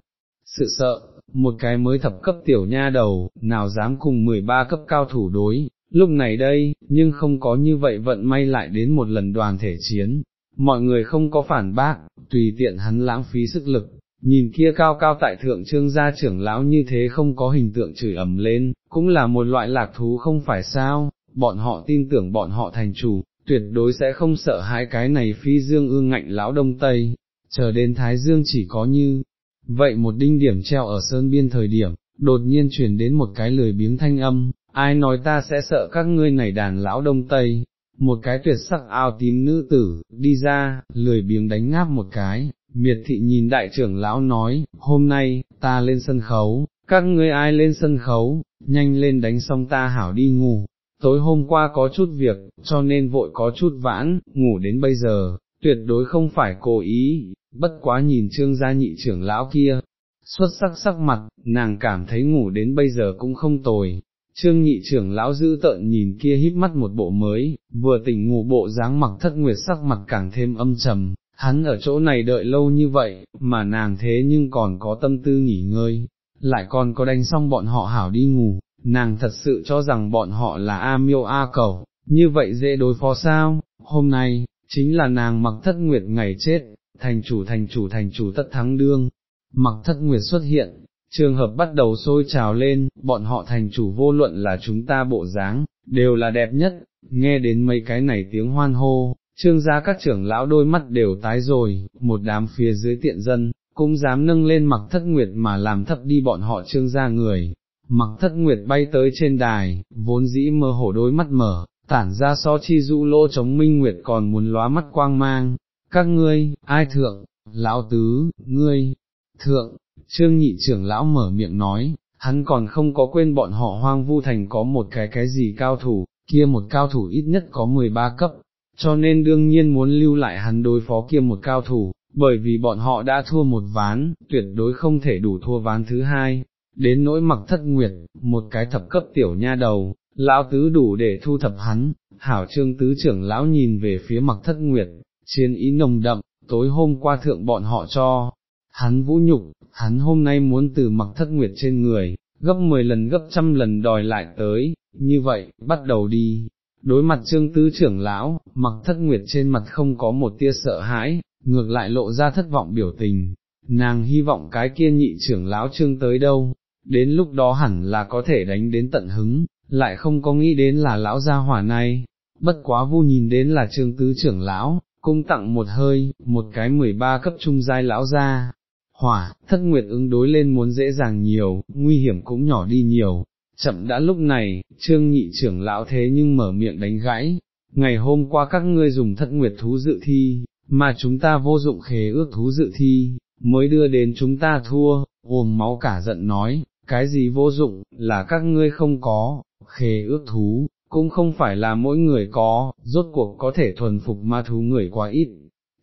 sự sợ, một cái mới thập cấp tiểu nha đầu, nào dám cùng 13 cấp cao thủ đối, lúc này đây, nhưng không có như vậy vận may lại đến một lần đoàn thể chiến, mọi người không có phản bác, tùy tiện hắn lãng phí sức lực, nhìn kia cao cao tại thượng trương gia trưởng lão như thế không có hình tượng chửi ầm lên, cũng là một loại lạc thú không phải sao, bọn họ tin tưởng bọn họ thành chủ, tuyệt đối sẽ không sợ hãi cái này phi dương ương ngạnh lão đông tây, chờ đến thái dương chỉ có như, vậy một đinh điểm treo ở sơn biên thời điểm, đột nhiên truyền đến một cái lười biếng thanh âm, ai nói ta sẽ sợ các ngươi này đàn lão đông tây, một cái tuyệt sắc ao tím nữ tử, đi ra, lười biếng đánh ngáp một cái, miệt thị nhìn đại trưởng lão nói, hôm nay, ta lên sân khấu, các ngươi ai lên sân khấu, nhanh lên đánh xong ta hảo đi ngủ, tối hôm qua có chút việc, cho nên vội có chút vãn, ngủ đến bây giờ, tuyệt đối không phải cố ý, bất quá nhìn trương gia nhị trưởng lão kia, xuất sắc sắc mặt, nàng cảm thấy ngủ đến bây giờ cũng không tồi. Trương nhị trưởng lão giữ tợn nhìn kia híp mắt một bộ mới, vừa tỉnh ngủ bộ dáng mặc thất nguyệt sắc mặt càng thêm âm trầm, hắn ở chỗ này đợi lâu như vậy, mà nàng thế nhưng còn có tâm tư nghỉ ngơi, lại còn có đánh xong bọn họ hảo đi ngủ, nàng thật sự cho rằng bọn họ là A miêu A cầu, như vậy dễ đối phó sao, hôm nay, chính là nàng mặc thất nguyệt ngày chết, thành chủ thành chủ thành chủ tất thắng đương, mặc thất nguyệt xuất hiện, trường hợp bắt đầu sôi trào lên, bọn họ thành chủ vô luận là chúng ta bộ dáng, đều là đẹp nhất, nghe đến mấy cái này tiếng hoan hô, trương gia các trưởng lão đôi mắt đều tái rồi, một đám phía dưới tiện dân, cũng dám nâng lên mặc thất nguyệt mà làm thấp đi bọn họ trương gia người. Mặc thất nguyệt bay tới trên đài, vốn dĩ mơ hổ đôi mắt mở, tản ra so chi dụ lô chống minh nguyệt còn muốn lóa mắt quang mang, các ngươi, ai thượng, lão tứ, ngươi, thượng, trương nhị trưởng lão mở miệng nói, hắn còn không có quên bọn họ hoang vu thành có một cái cái gì cao thủ, kia một cao thủ ít nhất có 13 cấp, cho nên đương nhiên muốn lưu lại hắn đối phó kia một cao thủ, bởi vì bọn họ đã thua một ván, tuyệt đối không thể đủ thua ván thứ hai, đến nỗi mặc thất nguyệt, một cái thập cấp tiểu nha đầu, lão tứ đủ để thu thập hắn, hảo trương tứ trưởng lão nhìn về phía mặc thất nguyệt, chiến ý nồng đậm, tối hôm qua thượng bọn họ cho, hắn vũ nhục, hắn hôm nay muốn từ mặc thất nguyệt trên người, gấp 10 lần gấp trăm lần đòi lại tới, như vậy, bắt đầu đi. Đối mặt trương tứ trưởng lão, mặc thất nguyệt trên mặt không có một tia sợ hãi, ngược lại lộ ra thất vọng biểu tình, nàng hy vọng cái kia nhị trưởng lão trương tới đâu, đến lúc đó hẳn là có thể đánh đến tận hứng, lại không có nghĩ đến là lão gia hỏa này, bất quá vu nhìn đến là trương tứ trưởng lão, cung tặng một hơi, một cái 13 cấp trung giai lão gia. Hỏa, thất nguyệt ứng đối lên muốn dễ dàng nhiều, nguy hiểm cũng nhỏ đi nhiều, chậm đã lúc này, trương nhị trưởng lão thế nhưng mở miệng đánh gãy, ngày hôm qua các ngươi dùng thất nguyệt thú dự thi, mà chúng ta vô dụng khế ước thú dự thi, mới đưa đến chúng ta thua, uồng máu cả giận nói, cái gì vô dụng, là các ngươi không có, khế ước thú, cũng không phải là mỗi người có, rốt cuộc có thể thuần phục ma thú người quá ít.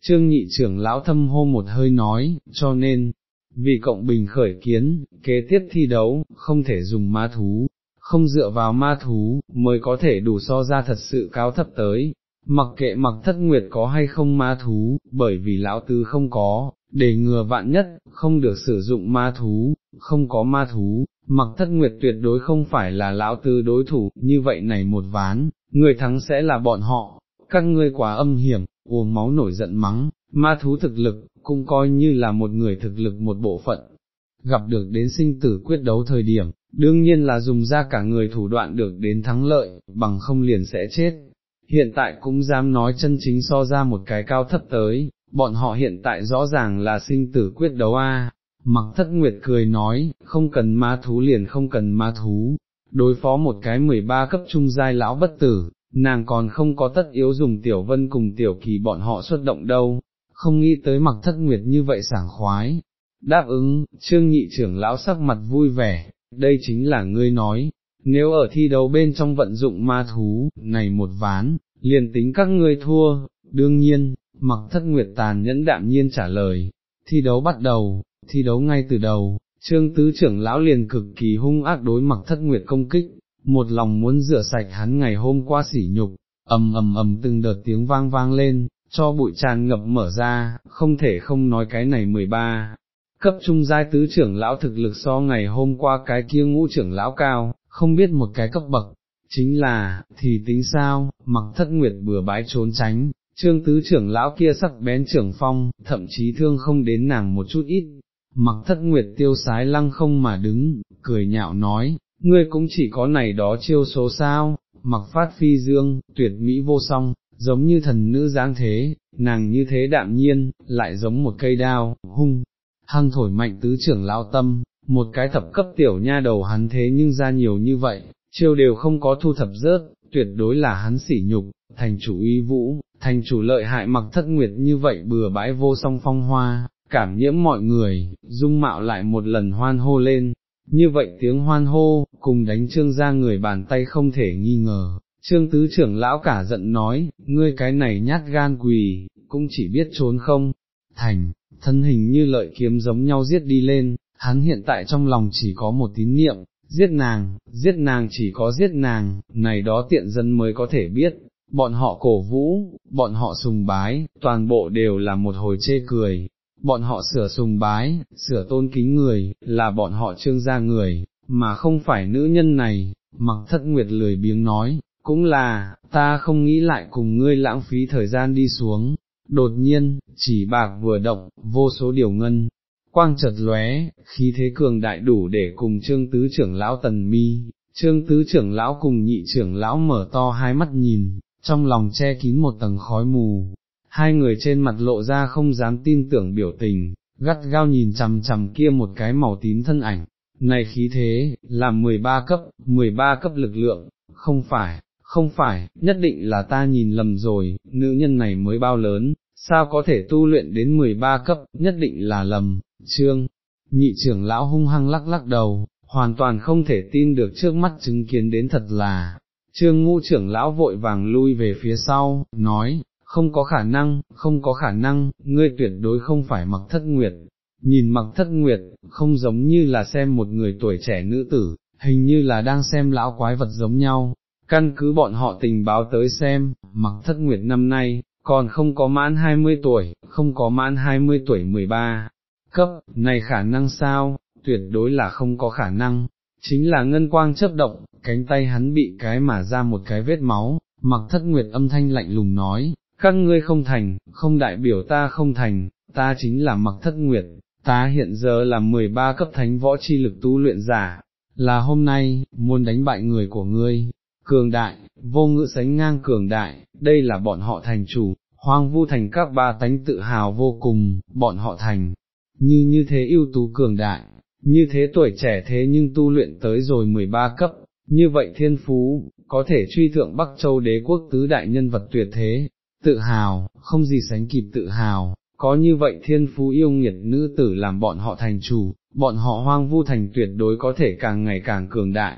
Trương nhị trưởng lão thâm hô một hơi nói, cho nên, vì cộng bình khởi kiến, kế tiếp thi đấu, không thể dùng ma thú, không dựa vào ma thú, mới có thể đủ so ra thật sự cao thấp tới, mặc kệ mặc thất nguyệt có hay không ma thú, bởi vì lão tứ không có, để ngừa vạn nhất, không được sử dụng ma thú, không có ma thú, mặc thất nguyệt tuyệt đối không phải là lão tứ đối thủ, như vậy này một ván, người thắng sẽ là bọn họ, các ngươi quá âm hiểm, uống máu nổi giận mắng, ma thú thực lực, cũng coi như là một người thực lực một bộ phận, gặp được đến sinh tử quyết đấu thời điểm, đương nhiên là dùng ra cả người thủ đoạn được đến thắng lợi, bằng không liền sẽ chết. Hiện tại cũng dám nói chân chính so ra một cái cao thấp tới, bọn họ hiện tại rõ ràng là sinh tử quyết đấu a. Mặc thất nguyệt cười nói, không cần ma thú liền không cần ma thú, đối phó một cái 13 cấp trung giai lão bất tử, nàng còn không có tất yếu dùng tiểu vân cùng tiểu kỳ bọn họ xuất động đâu, không nghĩ tới mặc thất nguyệt như vậy sảng khoái. Đáp ứng, trương nhị trưởng lão sắc mặt vui vẻ, đây chính là ngươi nói, nếu ở thi đấu bên trong vận dụng ma thú, này một ván, liền tính các ngươi thua, đương nhiên, mặc thất nguyệt tàn nhẫn đạm nhiên trả lời, thi đấu bắt đầu, thi đấu ngay từ đầu, trương tứ trưởng lão liền cực kỳ hung ác đối mặc thất nguyệt công kích, một lòng muốn rửa sạch hắn ngày hôm qua sỉ nhục, ầm ầm ầm từng đợt tiếng vang vang lên, cho bụi tràn ngập mở ra, không thể không nói cái này 13. Cấp trung giai tứ trưởng lão thực lực so ngày hôm qua cái kia ngũ trưởng lão cao, không biết một cái cấp bậc, chính là, thì tính sao, mặc thất nguyệt bừa bãi trốn tránh, trương tứ trưởng lão kia sắc bén trưởng phong, thậm chí thương không đến nàng một chút ít, mặc thất nguyệt tiêu sái lăng không mà đứng, cười nhạo nói, ngươi cũng chỉ có này đó chiêu số sao, mặc phát phi dương, tuyệt mỹ vô song, giống như thần nữ dáng thế, nàng như thế đạm nhiên, lại giống một cây đao, hung, hăng thổi mạnh tứ trưởng lão tâm, một cái thập cấp tiểu nha đầu hắn thế nhưng ra nhiều như vậy, chiêu đều không có thu thập rớt, tuyệt đối là hắn sỉ nhục, thành chủ uy vũ, thành chủ lợi hại mặc thất nguyệt như vậy bừa bãi vô song phong hoa, cảm nhiễm mọi người, dung mạo lại một lần hoan hô lên, như vậy tiếng hoan hô, cùng đánh trương ra người bàn tay không thể nghi ngờ. Trương tứ trưởng lão cả giận nói, ngươi cái này nhát gan quỳ, cũng chỉ biết trốn không, thành, thân hình như lợi kiếm giống nhau giết đi lên, hắn hiện tại trong lòng chỉ có một tín niệm, giết nàng, giết nàng chỉ có giết nàng, này đó tiện dân mới có thể biết, bọn họ cổ vũ, bọn họ sùng bái, toàn bộ đều là một hồi chê cười, bọn họ sửa sùng bái, sửa tôn kính người, là bọn họ trương gia người, mà không phải nữ nhân này, mặc thất nguyệt lười biếng nói, cũng là, ta không nghĩ lại cùng ngươi lãng phí thời gian đi xuống, đột nhiên, chỉ bạc vừa động, vô số điều ngân, quang chợt lóe, khí thế cường đại đủ để cùng trương tứ trưởng lão tần mi, trương tứ trưởng lão cùng nhị trưởng lão mở to hai mắt nhìn, trong lòng che kín một tầng khói mù, hai người trên mặt lộ ra không dám tin tưởng biểu tình, gắt gao nhìn chằm chằm kia một cái màu tím thân ảnh, này khí thế, là 13 cấp, 13 cấp lực lượng, không phải, không phải, nhất định là ta nhìn lầm rồi, nữ nhân này mới bao lớn, sao có thể tu luyện đến 13 cấp, nhất định là lầm, trương, nhị trưởng lão hung hăng lắc lắc đầu, hoàn toàn không thể tin được trước mắt chứng kiến đến thật là, trương ngũ trưởng lão vội vàng lui về phía sau, nói, không có khả năng, không có khả năng, ngươi tuyệt đối không phải mặc thất nguyệt, nhìn mặc thất nguyệt, không giống như là xem một người tuổi trẻ nữ tử, hình như là đang xem lão quái vật giống nhau, căn cứ bọn họ tình báo tới xem, mặc thất nguyệt năm nay, còn không có mãn 20 tuổi, không có mãn 20 tuổi 13, cấp, này khả năng sao, tuyệt đối là không có khả năng, chính là ngân quang chớp động, cánh tay hắn bị cái mà ra một cái vết máu, mặc thất nguyệt âm thanh lạnh lùng nói, các ngươi không thành, không đại biểu ta không thành, ta chính là mặc thất nguyệt, ta hiện giờ là 13 cấp thánh võ chi lực tu luyện giả, là hôm nay, muốn đánh bại người của ngươi, cường đại, vô ngữ sánh ngang cường đại, đây là bọn họ thành chủ, hoang vu thành các ba tánh tự hào vô cùng, bọn họ thành, như như thế ưu tú cường đại, như thế tuổi trẻ thế nhưng tu luyện tới rồi 13 cấp, như vậy thiên phú, có thể truy thượng Bắc Châu đế quốc tứ đại nhân vật tuyệt thế, tự hào, không gì sánh kịp tự hào, có như vậy thiên phú yêu nghiệt nữ tử làm bọn họ thành chủ, bọn họ hoang vu thành tuyệt đối có thể càng ngày càng cường đại.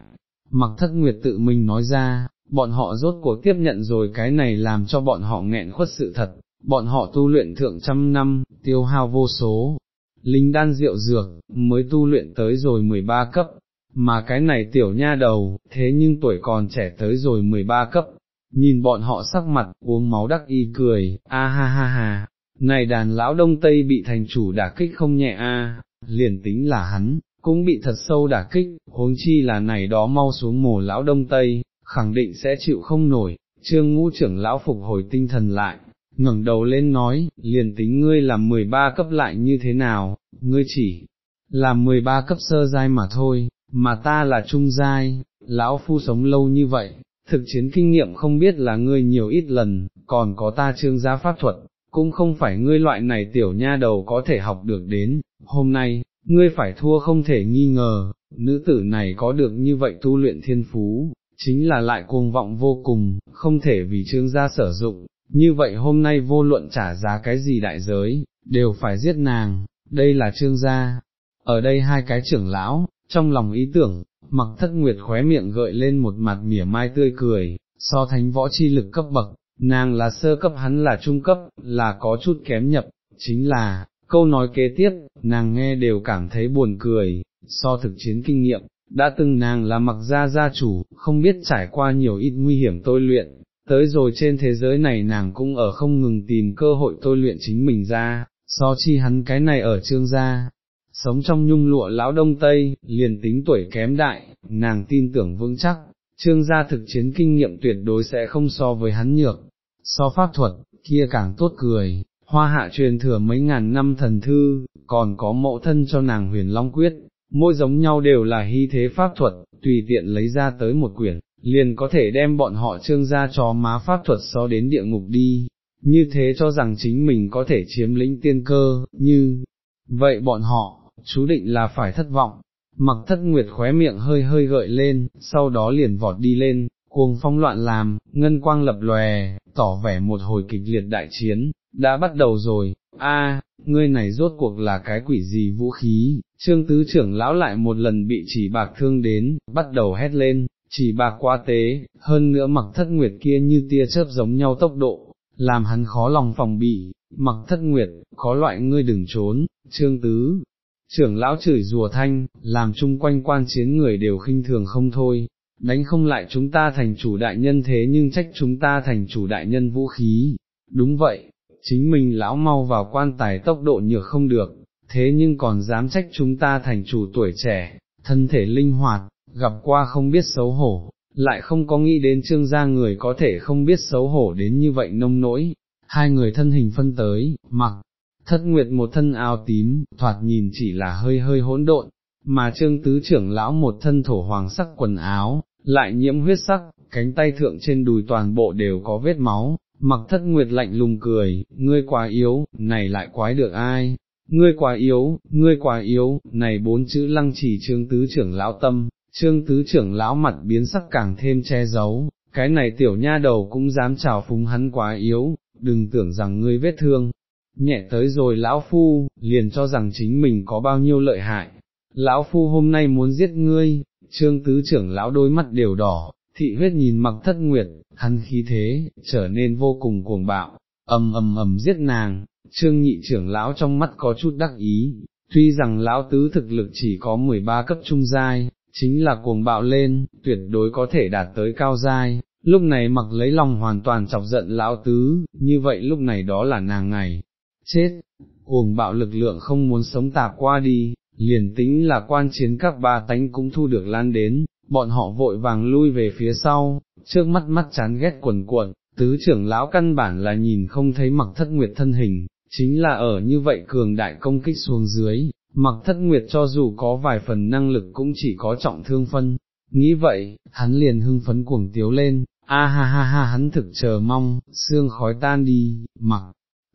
Mặc thất nguyệt tự mình nói ra, bọn họ rốt cuộc tiếp nhận rồi cái này làm cho bọn họ nghẹn khuất sự thật, bọn họ tu luyện thượng trăm năm, tiêu hao vô số, linh đan rượu dược, mới tu luyện tới rồi 13 cấp, mà cái này tiểu nha đầu, thế nhưng tuổi còn trẻ tới rồi 13 cấp, nhìn bọn họ sắc mặt, uống máu đắc y cười, a ha ha ha, này đàn lão đông tây bị thành chủ đả kích không nhẹ a, liền tính là hắn, cũng bị thật sâu đả kích, huống chi là này đó mau xuống mồ lão đông tây, khẳng định sẽ chịu không nổi, trương ngũ trưởng lão phục hồi tinh thần lại, ngẩng đầu lên nói, liền tính ngươi làm 13 cấp lại như thế nào, ngươi chỉ làm 13 cấp sơ giai mà thôi, mà ta là trung giai, lão phu sống lâu như vậy, thực chiến kinh nghiệm không biết là ngươi nhiều ít lần, còn có ta trương gia pháp thuật, cũng không phải ngươi loại này tiểu nha đầu có thể học được đến, hôm nay, ngươi phải thua không thể nghi ngờ, nữ tử này có được như vậy tu luyện thiên phú, chính là lại cuồng vọng vô cùng, không thể vì trương gia sử dụng, như vậy hôm nay vô luận trả giá cái gì đại giới, đều phải giết nàng, đây là trương gia. Ở đây hai cái trưởng lão, trong lòng ý tưởng, mặc thất nguyệt khóe miệng gợi lên một mặt mỉa mai tươi cười, so thánh võ chi lực cấp bậc, nàng là sơ cấp hắn là trung cấp, là có chút kém nhập, chính là, câu nói kế tiếp, nàng nghe đều cảm thấy buồn cười, so thực chiến kinh nghiệm, đã từng nàng là mặc gia gia chủ, không biết trải qua nhiều ít nguy hiểm tôi luyện, tới rồi trên thế giới này nàng cũng ở không ngừng tìm cơ hội tôi luyện chính mình ra, so chi hắn cái này ở trương gia, sống trong nhung lụa lão đông tây, liền tính tuổi kém đại, nàng tin tưởng vững chắc, trương gia thực chiến kinh nghiệm tuyệt đối sẽ không so với hắn nhược, so pháp thuật, kia càng tốt cười, hoa hạ truyền thừa mấy ngàn năm thần thư, còn có mẫu thân cho nàng huyền long quyết, mỗi giống nhau đều là hy thế pháp thuật, tùy tiện lấy ra tới một quyển, liền có thể đem bọn họ trương gia cho má pháp thuật so đến địa ngục đi, như thế cho rằng chính mình có thể chiếm lĩnh tiên cơ, như vậy bọn họ, chú định là phải thất vọng. Mặc thất nguyệt khóe miệng hơi hơi gợi lên, sau đó liền vọt đi lên, cuồng phong loạn làm, ngân quang lập lòe, tỏ vẻ một hồi kịch liệt đại chiến, đã bắt đầu rồi, a, ngươi này rốt cuộc là cái quỷ gì vũ khí, trương tứ trưởng lão lại một lần bị chỉ bạc thương đến, bắt đầu hét lên, chỉ bạc quá tế, hơn nữa mặc thất nguyệt kia như tia chớp giống nhau tốc độ, làm hắn khó lòng phòng bị, mặc thất nguyệt, có loại ngươi đừng trốn, trương tứ. Trưởng lão chửi rùa thanh, làm chung quanh quan chiến người đều khinh thường không thôi, đánh không lại chúng ta thành chủ đại nhân thế nhưng trách chúng ta thành chủ đại nhân vũ khí, đúng vậy, chính mình lão mau vào quan tài tốc độ nhược không được, thế nhưng còn dám trách chúng ta thành chủ tuổi trẻ, thân thể linh hoạt, gặp qua không biết xấu hổ, lại không có nghĩ đến trương gia người có thể không biết xấu hổ đến như vậy nông nỗi, hai người thân hình phân tới, mặc, thất nguyệt một thân áo tím, thoạt nhìn chỉ là hơi hơi hỗn độn, mà trương tứ trưởng lão một thân thổ hoàng sắc quần áo, lại nhiễm huyết sắc, cánh tay thượng trên đùi toàn bộ đều có vết máu, mặc thất nguyệt lạnh lùng cười, ngươi quá yếu, này lại quái được ai, ngươi quá yếu, ngươi quá yếu, này bốn chữ lăng chỉ trương tứ trưởng lão tâm, trương tứ trưởng lão mặt biến sắc càng thêm che giấu, cái này tiểu nha đầu cũng dám chào phúng hắn quá yếu, đừng tưởng rằng ngươi vết thương, nhẹ tới rồi lão phu, liền cho rằng chính mình có bao nhiêu lợi hại, lão phu hôm nay muốn giết ngươi, trương tứ trưởng lão đôi mắt đều đỏ, thị huyết nhìn mặc thất nguyệt, hắn khí thế, trở nên vô cùng cuồng bạo, ầm ầm ầm giết nàng, trương nhị trưởng lão trong mắt có chút đắc ý, tuy rằng lão tứ thực lực chỉ có 13 cấp trung giai, chính là cuồng bạo lên, tuyệt đối có thể đạt tới cao giai, lúc này mặc lấy lòng hoàn toàn chọc giận lão tứ, như vậy lúc này đó là nàng ngày, chết, cuồng bạo lực lượng không muốn sống tạp qua đi, liền tính là quan chiến các ba tánh cũng thu được lan đến, bọn họ vội vàng lui về phía sau, trước mắt mắt chán ghét quần cuộn, tứ trưởng lão căn bản là nhìn không thấy mặc thất nguyệt thân hình, chính là ở như vậy cường đại công kích xuống dưới, mặc thất nguyệt cho dù có vài phần năng lực cũng chỉ có trọng thương phân, nghĩ vậy, hắn liền hưng phấn cuồng tiếu lên, a ha ha ha hắn thực chờ mong, xương khói tan đi, mặc,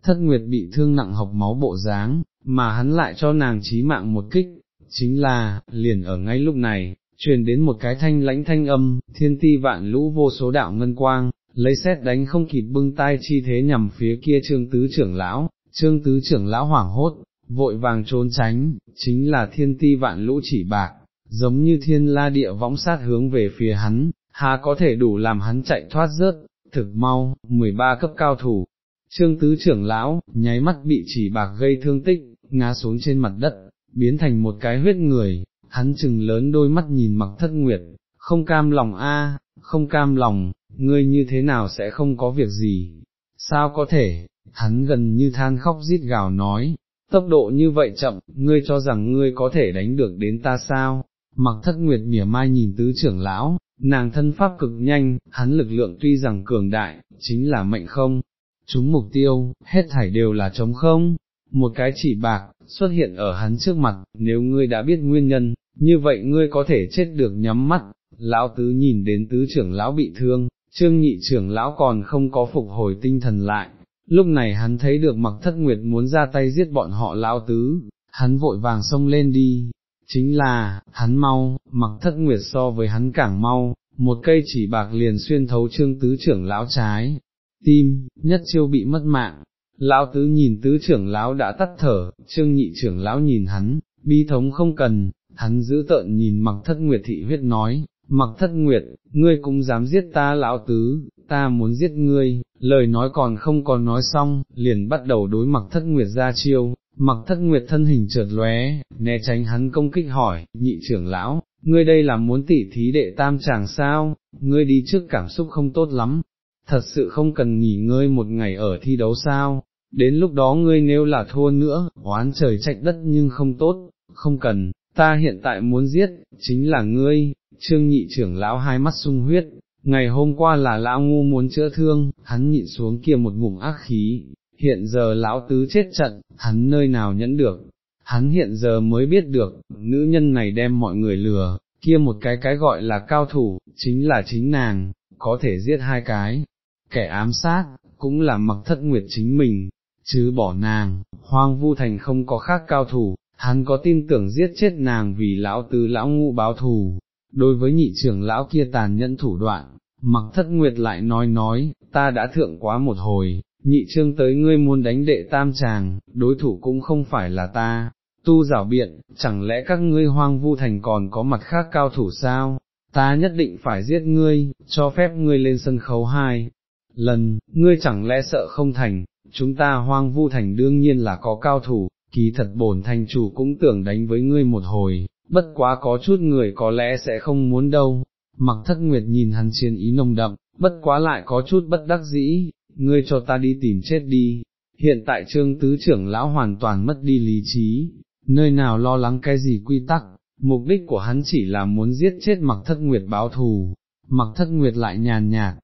thất nguyệt bị thương nặng học máu bộ dáng, mà hắn lại cho nàng chí mạng một kích, chính là, liền ở ngay lúc này, truyền đến một cái thanh lãnh thanh âm, thiên ti vạn lũ vô số đạo ngân quang, lấy xét đánh không kịp bưng tai chi thế nhằm phía kia trương tứ trưởng lão, trương tứ trưởng lão hoảng hốt, vội vàng trốn tránh, chính là thiên ti vạn lũ chỉ bạc, giống như thiên la địa võng sát hướng về phía hắn, hà có thể đủ làm hắn chạy thoát rớt, thực mau, 13 cấp cao thủ. Trương tứ trưởng lão, nháy mắt bị chỉ bạc gây thương tích, ngã xuống trên mặt đất, biến thành một cái huyết người, hắn chừng lớn đôi mắt nhìn mặc thất nguyệt, không cam lòng a, không cam lòng, ngươi như thế nào sẽ không có việc gì, sao có thể, hắn gần như than khóc rít gào nói, tốc độ như vậy chậm, ngươi cho rằng ngươi có thể đánh được đến ta sao, mặc thất nguyệt mỉa mai nhìn tứ trưởng lão, nàng thân pháp cực nhanh, hắn lực lượng tuy rằng cường đại, chính là mệnh không, chúng mục tiêu, hết thảy đều là trống không, một cái chỉ bạc, xuất hiện ở hắn trước mặt, nếu ngươi đã biết nguyên nhân, như vậy ngươi có thể chết được nhắm mắt, lão tứ nhìn đến tứ trưởng lão bị thương, trương nhị trưởng lão còn không có phục hồi tinh thần lại, lúc này hắn thấy được mặc thất nguyệt muốn ra tay giết bọn họ lão tứ, hắn vội vàng xông lên đi, chính là, hắn mau, mặc thất nguyệt so với hắn càng mau, một cây chỉ bạc liền xuyên thấu trương tứ trưởng lão trái, tim, nhất chiêu bị mất mạng, lão tứ nhìn tứ trưởng lão đã tắt thở, trương nhị trưởng lão nhìn hắn, bi thống không cần, hắn giữ tợn nhìn mặc thất nguyệt thị huyết nói, mặc thất nguyệt, ngươi cũng dám giết ta lão tứ, ta muốn giết ngươi, lời nói còn không còn nói xong, liền bắt đầu đối mặc thất nguyệt ra chiêu, mặc thất nguyệt thân hình chợt lóe, né tránh hắn công kích hỏi, nhị trưởng lão, ngươi đây là muốn tỉ thí đệ tam chàng sao, ngươi đi trước cảm xúc không tốt lắm, thật sự không cần nghỉ ngơi một ngày ở thi đấu sao, đến lúc đó ngươi nếu là thua nữa, oán trời trách đất nhưng không tốt, không cần, ta hiện tại muốn giết, chính là ngươi, trương nhị trưởng lão hai mắt sung huyết, ngày hôm qua là lão ngu muốn chữa thương, hắn nhịn xuống kia một ngụm ác khí, hiện giờ lão tứ chết trận, hắn nơi nào nhẫn được, hắn hiện giờ mới biết được, nữ nhân này đem mọi người lừa, kia một cái cái gọi là cao thủ, chính là chính nàng, có thể giết hai cái, kẻ ám sát, cũng là mặc thất nguyệt chính mình, chứ bỏ nàng, hoang vu thành không có khác cao thủ, hắn có tin tưởng giết chết nàng vì lão tứ lão ngũ báo thù, đối với nhị trưởng lão kia tàn nhẫn thủ đoạn, mặc thất nguyệt lại nói nói, ta đã thượng quá một hồi, nhị trương tới ngươi muốn đánh đệ tam chàng, đối thủ cũng không phải là ta, tu giảo biện, chẳng lẽ các ngươi hoang vu thành còn có mặt khác cao thủ sao, ta nhất định phải giết ngươi, cho phép ngươi lên sân khấu hai lần, ngươi chẳng lẽ sợ không thành, chúng ta hoang vu thành đương nhiên là có cao thủ, kỳ thật bổn thành chủ cũng tưởng đánh với ngươi một hồi, bất quá có chút người có lẽ sẽ không muốn đâu, mặc thất nguyệt nhìn hắn chiến ý nồng đậm, bất quá lại có chút bất đắc dĩ, ngươi cho ta đi tìm chết đi, hiện tại trương tứ trưởng lão hoàn toàn mất đi lý trí, nơi nào lo lắng cái gì quy tắc, mục đích của hắn chỉ là muốn giết chết mặc thất nguyệt báo thù, mặc thất nguyệt lại nhàn nhạt,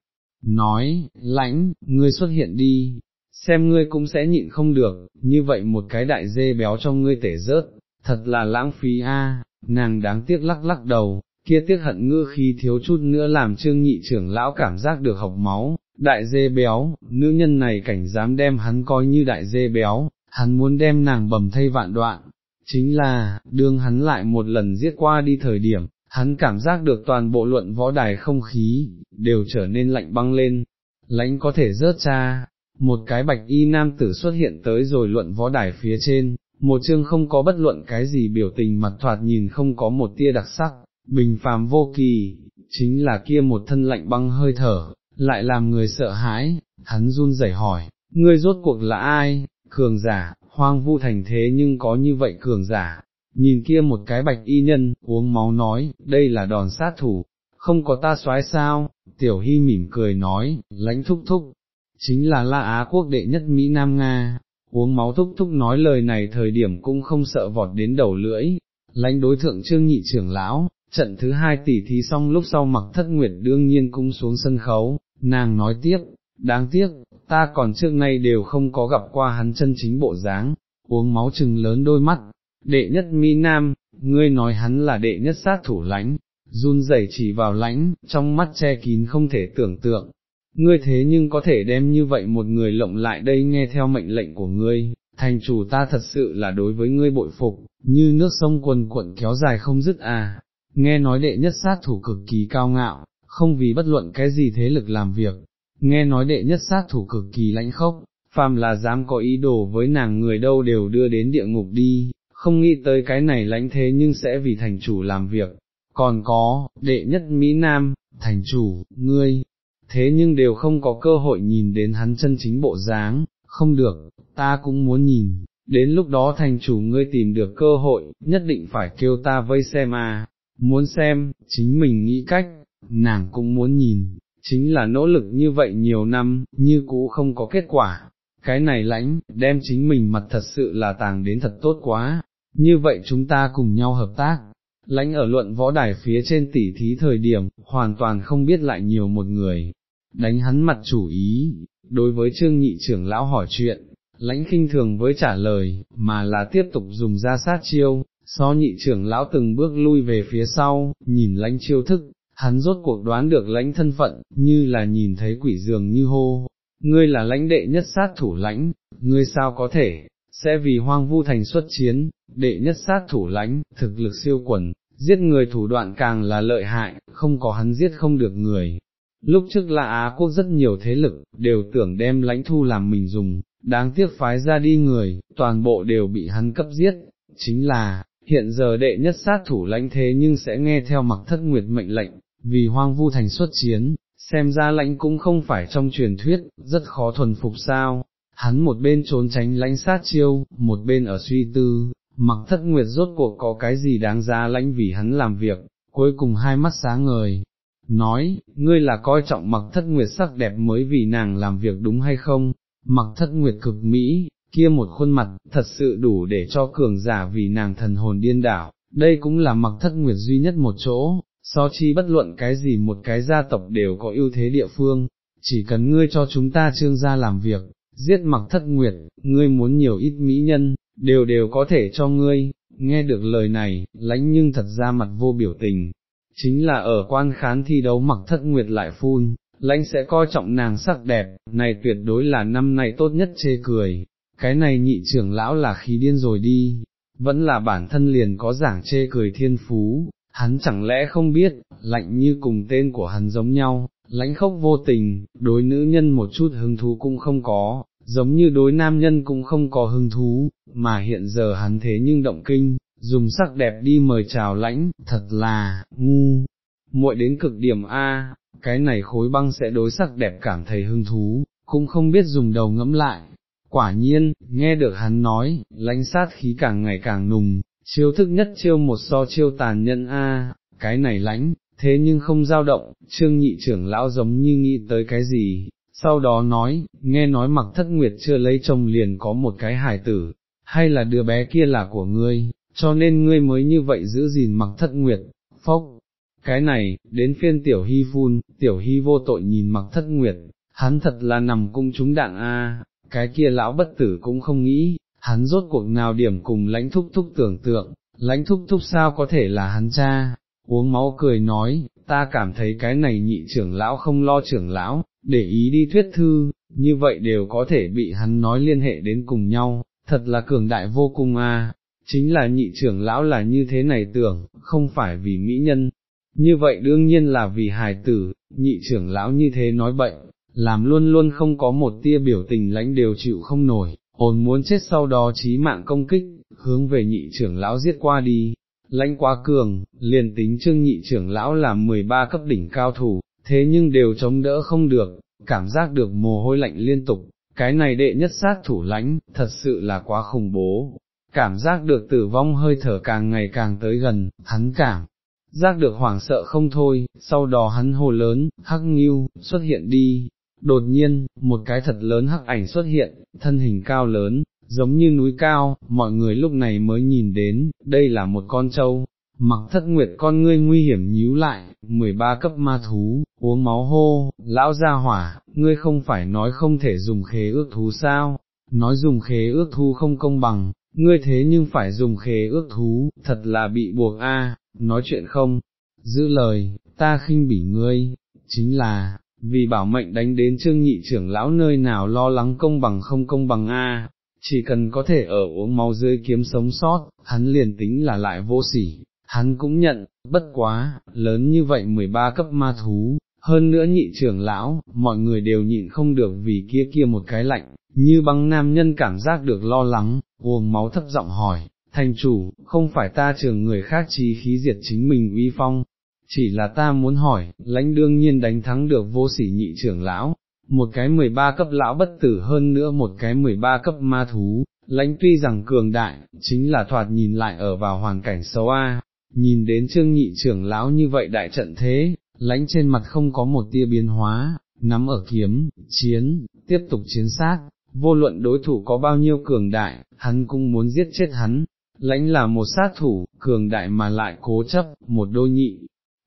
nói, lãnh, ngươi xuất hiện đi, xem ngươi cũng sẽ nhịn không được, như vậy một cái đại dê béo cho ngươi tể rớt, thật là lãng phí a. À, nàng đáng tiếc lắc lắc đầu, kia tiếc hận ngư khi thiếu chút nữa làm trương nhị trưởng lão cảm giác được học máu, đại dê béo, nữ nhân này cảnh dám đem hắn coi như đại dê béo, hắn muốn đem nàng bầm thay vạn đoạn, chính là, đương hắn lại một lần giết qua đi thời điểm, hắn cảm giác được toàn bộ luận võ đài không khí, đều trở nên lạnh băng lên, lãnh có thể rớt cha, một cái bạch y nam tử xuất hiện tới rồi luận võ đài phía trên, một chương không có bất luận cái gì biểu tình mặt thoạt nhìn không có một tia đặc sắc, bình phàm vô kỳ, chính là kia một thân lạnh băng hơi thở, lại làm người sợ hãi, hắn run rẩy hỏi, ngươi rốt cuộc là ai, cường giả, hoang vu thành thế nhưng có như vậy cường giả, nhìn kia một cái bạch y nhân, uống máu nói, đây là đòn sát thủ, không có ta soái sao, tiểu hy mỉm cười nói, lãnh thúc thúc, chính là La Á quốc đệ nhất Mỹ Nam Nga, uống máu thúc thúc nói lời này thời điểm cũng không sợ vọt đến đầu lưỡi, lãnh đối thượng trương nhị trưởng lão, trận thứ hai tỷ thí xong lúc sau mặc thất nguyệt đương nhiên cũng xuống sân khấu, nàng nói tiếp, đáng tiếc, ta còn trước nay đều không có gặp qua hắn chân chính bộ dáng, uống máu trừng lớn đôi mắt, đệ nhất mi nam, ngươi nói hắn là đệ nhất sát thủ lãnh, run rẩy chỉ vào lãnh, trong mắt che kín không thể tưởng tượng, ngươi thế nhưng có thể đem như vậy một người lộng lại đây nghe theo mệnh lệnh của ngươi, thành chủ ta thật sự là đối với ngươi bội phục, như nước sông quần cuộn kéo dài không dứt à, nghe nói đệ nhất sát thủ cực kỳ cao ngạo, không vì bất luận cái gì thế lực làm việc, nghe nói đệ nhất sát thủ cực kỳ lãnh khốc, phàm là dám có ý đồ với nàng người đâu đều đưa đến địa ngục đi, không nghĩ tới cái này lãnh thế nhưng sẽ vì thành chủ làm việc, còn có, đệ nhất Mỹ Nam, thành chủ, ngươi, thế nhưng đều không có cơ hội nhìn đến hắn chân chính bộ dáng, không được, ta cũng muốn nhìn, đến lúc đó thành chủ ngươi tìm được cơ hội, nhất định phải kêu ta vây xem à, muốn xem, chính mình nghĩ cách, nàng cũng muốn nhìn, chính là nỗ lực như vậy nhiều năm, như cũ không có kết quả, cái này lãnh, đem chính mình mặt thật sự là tàng đến thật tốt quá, như vậy chúng ta cùng nhau hợp tác. Lãnh ở luận võ đài phía trên tỉ thí thời điểm, hoàn toàn không biết lại nhiều một người, đánh hắn mặt chủ ý, đối với trương nhị trưởng lão hỏi chuyện, lãnh khinh thường với trả lời, mà là tiếp tục dùng ra sát chiêu, so nhị trưởng lão từng bước lui về phía sau, nhìn lãnh chiêu thức, hắn rốt cuộc đoán được lãnh thân phận, như là nhìn thấy quỷ dường như hô, ngươi là lãnh đệ nhất sát thủ lãnh, ngươi sao có thể, sẽ vì hoang vu thành xuất chiến, đệ nhất sát thủ lãnh, thực lực siêu quần, giết người thủ đoạn càng là lợi hại, không có hắn giết không được người. Lúc trước là Á quốc rất nhiều thế lực, đều tưởng đem lãnh thu làm mình dùng, đáng tiếc phái ra đi người, toàn bộ đều bị hắn cấp giết, chính là, hiện giờ đệ nhất sát thủ lãnh thế nhưng sẽ nghe theo mặc thất nguyệt mệnh lệnh, vì hoang vu thành xuất chiến, xem ra lãnh cũng không phải trong truyền thuyết, rất khó thuần phục sao, hắn một bên trốn tránh lãnh sát chiêu, một bên ở suy tư, mặc thất nguyệt rốt cuộc có cái gì đáng giá lãnh vì hắn làm việc, cuối cùng hai mắt sáng ngời, nói, ngươi là coi trọng mặc thất nguyệt sắc đẹp mới vì nàng làm việc đúng hay không, mặc thất nguyệt cực mỹ, kia một khuôn mặt, thật sự đủ để cho cường giả vì nàng thần hồn điên đảo, đây cũng là mặc thất nguyệt duy nhất một chỗ, so chi bất luận cái gì một cái gia tộc đều có ưu thế địa phương, chỉ cần ngươi cho chúng ta trương gia làm việc, giết mặc thất nguyệt, ngươi muốn nhiều ít mỹ nhân, đều đều có thể cho ngươi, nghe được lời này, lãnh nhưng thật ra mặt vô biểu tình, chính là ở quan khán thi đấu mặc thất nguyệt lại phun, lãnh sẽ coi trọng nàng sắc đẹp, này tuyệt đối là năm nay tốt nhất chê cười, cái này nhị trưởng lão là khí điên rồi đi, vẫn là bản thân liền có giảng chê cười thiên phú, hắn chẳng lẽ không biết, lạnh như cùng tên của hắn giống nhau, lãnh khốc vô tình, đối nữ nhân một chút hứng thú cũng không có, giống như đối nam nhân cũng không có hứng thú, mà hiện giờ hắn thế nhưng động kinh, dùng sắc đẹp đi mời chào lãnh, thật là, ngu, muội đến cực điểm A, cái này khối băng sẽ đối sắc đẹp cảm thấy hứng thú, cũng không biết dùng đầu ngẫm lại. Quả nhiên, nghe được hắn nói, lãnh sát khí càng ngày càng nùng, chiêu thức nhất chiêu một so chiêu tàn nhân a, cái này lãnh, thế nhưng không dao động, trương nhị trưởng lão giống như nghĩ tới cái gì, sau đó nói, nghe nói mặc thất nguyệt chưa lấy chồng liền có một cái hài tử, hay là đứa bé kia là của ngươi, cho nên ngươi mới như vậy giữ gìn mặc thất nguyệt, phốc. Cái này, đến phiên tiểu hy phun, tiểu hy vô tội nhìn mặc thất nguyệt, hắn thật là nằm cung chúng đạn a, cái kia lão bất tử cũng không nghĩ, hắn rốt cuộc nào điểm cùng lãnh thúc thúc tưởng tượng, lãnh thúc thúc sao có thể là hắn cha, uống máu cười nói, ta cảm thấy cái này nhị trưởng lão không lo trưởng lão, để ý đi thuyết thư, như vậy đều có thể bị hắn nói liên hệ đến cùng nhau, thật là cường đại vô cùng a. chính là nhị trưởng lão là như thế này tưởng, không phải vì mỹ nhân, như vậy đương nhiên là vì hài tử, nhị trưởng lão như thế nói bệnh, làm luôn luôn không có một tia biểu tình lãnh đều chịu không nổi, ồn muốn chết sau đó chí mạng công kích, hướng về nhị trưởng lão giết qua đi, lãnh quá cường, liền tính trương nhị trưởng lão làm 13 cấp đỉnh cao thủ, thế nhưng đều chống đỡ không được, cảm giác được mồ hôi lạnh liên tục, cái này đệ nhất sát thủ lãnh, thật sự là quá khủng bố, cảm giác được tử vong hơi thở càng ngày càng tới gần, hắn cảm. Giác được hoảng sợ không thôi, sau đó hắn hồ lớn, hắc nghiêu, xuất hiện đi, đột nhiên, một cái thật lớn hắc ảnh xuất hiện, thân hình cao lớn, giống như núi cao, mọi người lúc này mới nhìn đến, đây là một con trâu, mặc thất nguyệt con ngươi nguy hiểm nhíu lại, 13 cấp ma thú, uống máu hô, lão gia hỏa, ngươi không phải nói không thể dùng khế ước thú sao, nói dùng khế ước thú không công bằng, ngươi thế nhưng phải dùng khế ước thú, thật là bị buộc a. nói chuyện không, giữ lời, ta khinh bỉ ngươi, chính là, vì bảo mệnh đánh đến trương nhị trưởng lão nơi nào lo lắng công bằng không công bằng a, chỉ cần có thể ở uống máu dưới kiếm sống sót, hắn liền tính là lại vô sỉ, hắn cũng nhận, bất quá, lớn như vậy 13 cấp ma thú, hơn nữa nhị trưởng lão, mọi người đều nhịn không được vì kia kia một cái lạnh, như băng nam nhân cảm giác được lo lắng, uống máu thấp giọng hỏi, thành chủ, không phải ta trường người khác trí khí diệt chính mình uy phong, chỉ là ta muốn hỏi, lãnh đương nhiên đánh thắng được vô sỉ nhị trưởng lão, một cái 13 cấp lão bất tử hơn nữa một cái 13 cấp ma thú, lãnh tuy rằng cường đại, chính là thoạt nhìn lại ở vào hoàn cảnh xấu a. nhìn đến trương nhị trưởng lão như vậy đại trận thế, lãnh trên mặt không có một tia biến hóa, nắm ở kiếm, chiến, tiếp tục chiến sát, vô luận đối thủ có bao nhiêu cường đại, hắn cũng muốn giết chết hắn, lãnh là một sát thủ, cường đại mà lại cố chấp, một đôi nhị,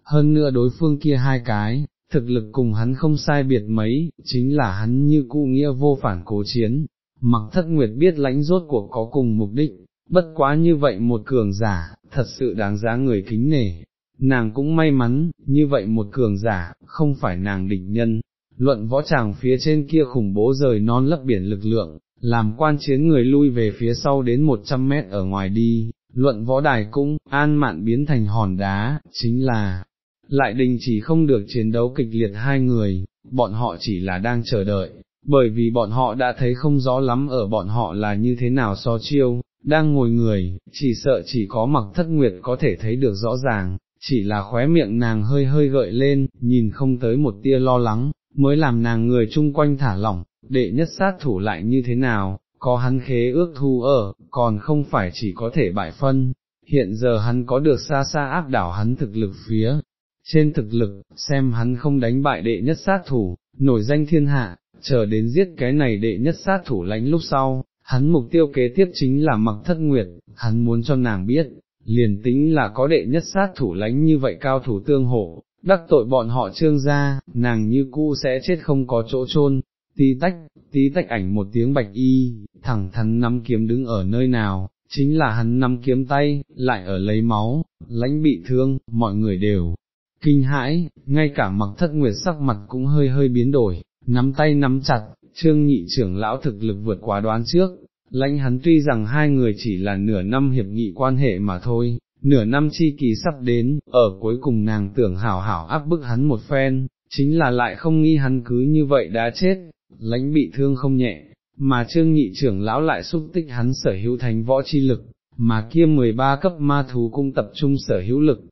hơn nữa đối phương kia hai cái, thực lực cùng hắn không sai biệt mấy, chính là hắn như cụ nghĩa vô phản cố chiến, mặc thất nguyệt biết lãnh rốt cuộc có cùng mục đích, bất quá như vậy một cường giả, thật sự đáng giá người kính nể, nàng cũng may mắn, như vậy một cường giả, không phải nàng địch nhân, luận võ tràng phía trên kia khủng bố rời non lấp biển lực lượng, làm quan chiến người lui về phía sau đến 100 mét ở ngoài đi, luận võ đài cũng, an mạn biến thành hòn đá, chính là, lại đình chỉ không được chiến đấu kịch liệt hai người, bọn họ chỉ là đang chờ đợi, bởi vì bọn họ đã thấy không rõ lắm ở bọn họ là như thế nào so chiêu, đang ngồi người, chỉ sợ chỉ có mặc thất nguyệt có thể thấy được rõ ràng, chỉ là khóe miệng nàng hơi hơi gợi lên, nhìn không tới một tia lo lắng, mới làm nàng người chung quanh thả lỏng, đệ nhất sát thủ lại như thế nào, có hắn khế ước thu ở, còn không phải chỉ có thể bại phân, hiện giờ hắn có được xa xa áp đảo hắn thực lực phía, trên thực lực, xem hắn không đánh bại đệ nhất sát thủ, nổi danh thiên hạ, chờ đến giết cái này đệ nhất sát thủ lánh lúc sau, hắn mục tiêu kế tiếp chính là mặc thất nguyệt, hắn muốn cho nàng biết, liền tính là có đệ nhất sát thủ lánh như vậy cao thủ tương hổ, đắc tội bọn họ trương ra, nàng như cũ sẽ chết không có chỗ chôn. tí tách, tí tách ảnh một tiếng bạch y, thẳng thắn nắm kiếm đứng ở nơi nào, chính là hắn nắm kiếm tay, lại ở lấy máu, lãnh bị thương, mọi người đều kinh hãi, ngay cả mặc thất nguyệt sắc mặt cũng hơi hơi biến đổi, nắm tay nắm chặt, trương nhị trưởng lão thực lực vượt quá đoán trước, lãnh hắn tuy rằng hai người chỉ là nửa năm hiệp nghị quan hệ mà thôi, nửa năm chi kỳ sắp đến, ở cuối cùng nàng tưởng hảo hảo áp bức hắn một phen, chính là lại không nghi hắn cứ như vậy đã chết, lãnh bị thương không nhẹ, mà trương nhị trưởng lão lại xúc tích hắn sở hữu thánh võ chi lực, mà kia 13 cấp ma thú cũng tập trung sở hữu lực.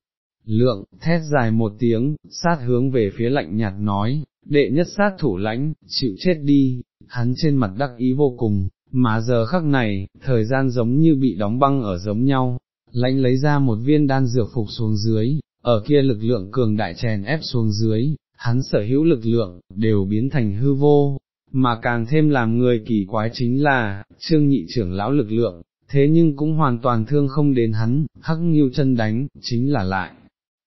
Lượng, thét dài một tiếng, sát hướng về phía lạnh nhạt nói, đệ nhất sát thủ lãnh, chịu chết đi, hắn trên mặt đắc ý vô cùng, mà giờ khắc này, thời gian giống như bị đóng băng ở giống nhau, lãnh lấy ra một viên đan dược phục xuống dưới, ở kia lực lượng cường đại chèn ép xuống dưới, hắn sở hữu lực lượng, đều biến thành hư vô, mà càng thêm làm người kỳ quái chính là, trương nhị trưởng lão lực lượng, thế nhưng cũng hoàn toàn thương không đến hắn, hắc nghiêu chân đánh, chính là lại,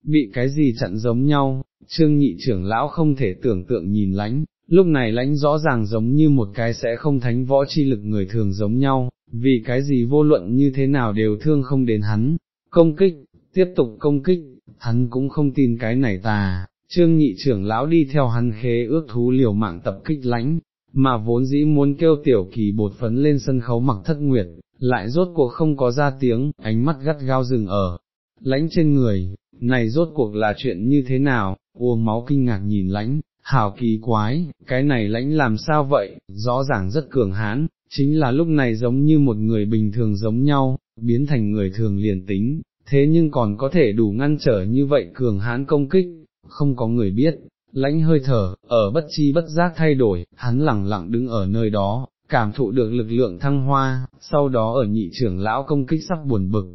bị cái gì chặn giống nhau, trương nhị trưởng lão không thể tưởng tượng nhìn lánh, lúc này lãnh rõ ràng giống như một cái sẽ không thánh võ chi lực người thường giống nhau, vì cái gì vô luận như thế nào đều thương không đến hắn, công kích, tiếp tục công kích, hắn cũng không tin cái này tà, trương nhị trưởng lão đi theo hắn khế ước thú liều mạng tập kích lãnh, mà vốn dĩ muốn kêu tiểu kỳ bột phấn lên sân khấu mặc thất nguyệt, lại rốt cuộc không có ra tiếng, ánh mắt gắt gao rừng ở, lãnh trên người, này rốt cuộc là chuyện như thế nào, uống máu kinh ngạc nhìn lãnh, hảo kỳ quái, cái này lãnh làm sao vậy, rõ ràng rất cường hãn, chính là lúc này giống như một người bình thường giống nhau, biến thành người thường liền tính, thế nhưng còn có thể đủ ngăn trở như vậy cường hãn công kích, không có người biết, lãnh hơi thở, ở bất chi bất giác thay đổi, hắn lẳng lặng đứng ở nơi đó, cảm thụ được lực lượng thăng hoa, sau đó ở nhị trưởng lão công kích sắp buồn bực.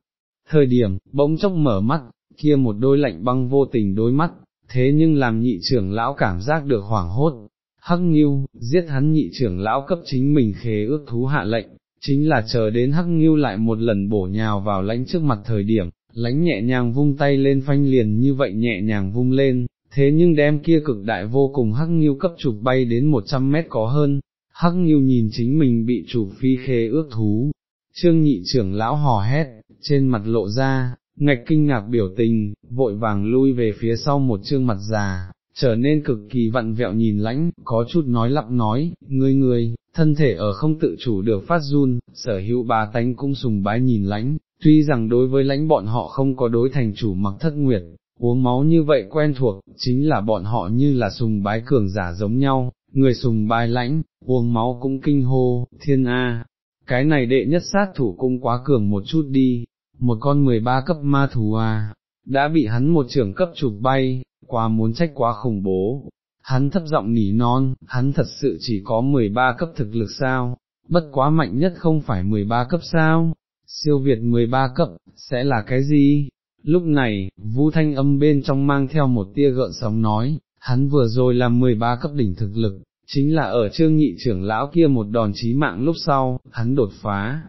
Thời điểm, bỗng chốc mở mắt, kia một đôi lạnh băng vô tình đối mắt, thế nhưng làm nhị trưởng lão cảm giác được hoảng hốt. Hắc Nghiêu, giết hắn nhị trưởng lão cấp chính mình khế ước thú hạ lệnh, chính là chờ đến Hắc Nghiêu lại một lần bổ nhào vào lãnh trước mặt thời điểm, lãnh nhẹ nhàng vung tay lên phanh liền như vậy nhẹ nhàng vung lên, thế nhưng đem kia cực đại vô cùng Hắc Nghiêu cấp chụp bay đến 100 mét có hơn, Hắc Nghiêu nhìn chính mình bị chụp phi khê ước thú, trương nhị trưởng lão hò hét, trên mặt lộ ra, ngạch kinh ngạc biểu tình, vội vàng lui về phía sau một trương mặt già, trở nên cực kỳ vặn vẹo nhìn lãnh, có chút nói lặp nói, ngươi ngươi, thân thể ở không tự chủ được phát run, sở hữu bà tánh cũng sùng bái nhìn lãnh, tuy rằng đối với lãnh bọn họ không có đối thành chủ mặc thất nguyệt, uống máu như vậy quen thuộc, chính là bọn họ như là sùng bái cường giả giống nhau, người sùng bái lãnh, uống máu cũng kinh hô, thiên A, cái này đệ nhất sát thủ cũng quá cường một chút đi, một con 13 cấp ma thú à, đã bị hắn một trưởng cấp chụp bay, quá muốn trách quá khủng bố. Hắn thấp giọng nỉ non, hắn thật sự chỉ có 13 cấp thực lực sao, bất quá mạnh nhất không phải 13 cấp sao, siêu việt 13 cấp, sẽ là cái gì? Lúc này, Vu thanh âm bên trong mang theo một tia gợn sóng nói, hắn vừa rồi là 13 cấp đỉnh thực lực, chính là ở trương nhị trưởng lão kia một đòn chí mạng lúc sau, hắn đột phá,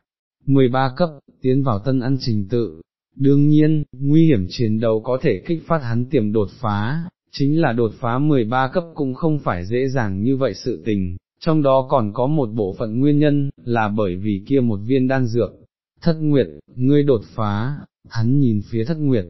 13 cấp, tiến vào tân ăn trình tự. Đương nhiên, nguy hiểm chiến đấu có thể kích phát hắn tiềm đột phá, chính là đột phá 13 cấp cũng không phải dễ dàng như vậy sự tình, trong đó còn có một bộ phận nguyên nhân, là bởi vì kia một viên đan dược. Thất Nguyệt, ngươi đột phá, hắn nhìn phía Thất Nguyệt,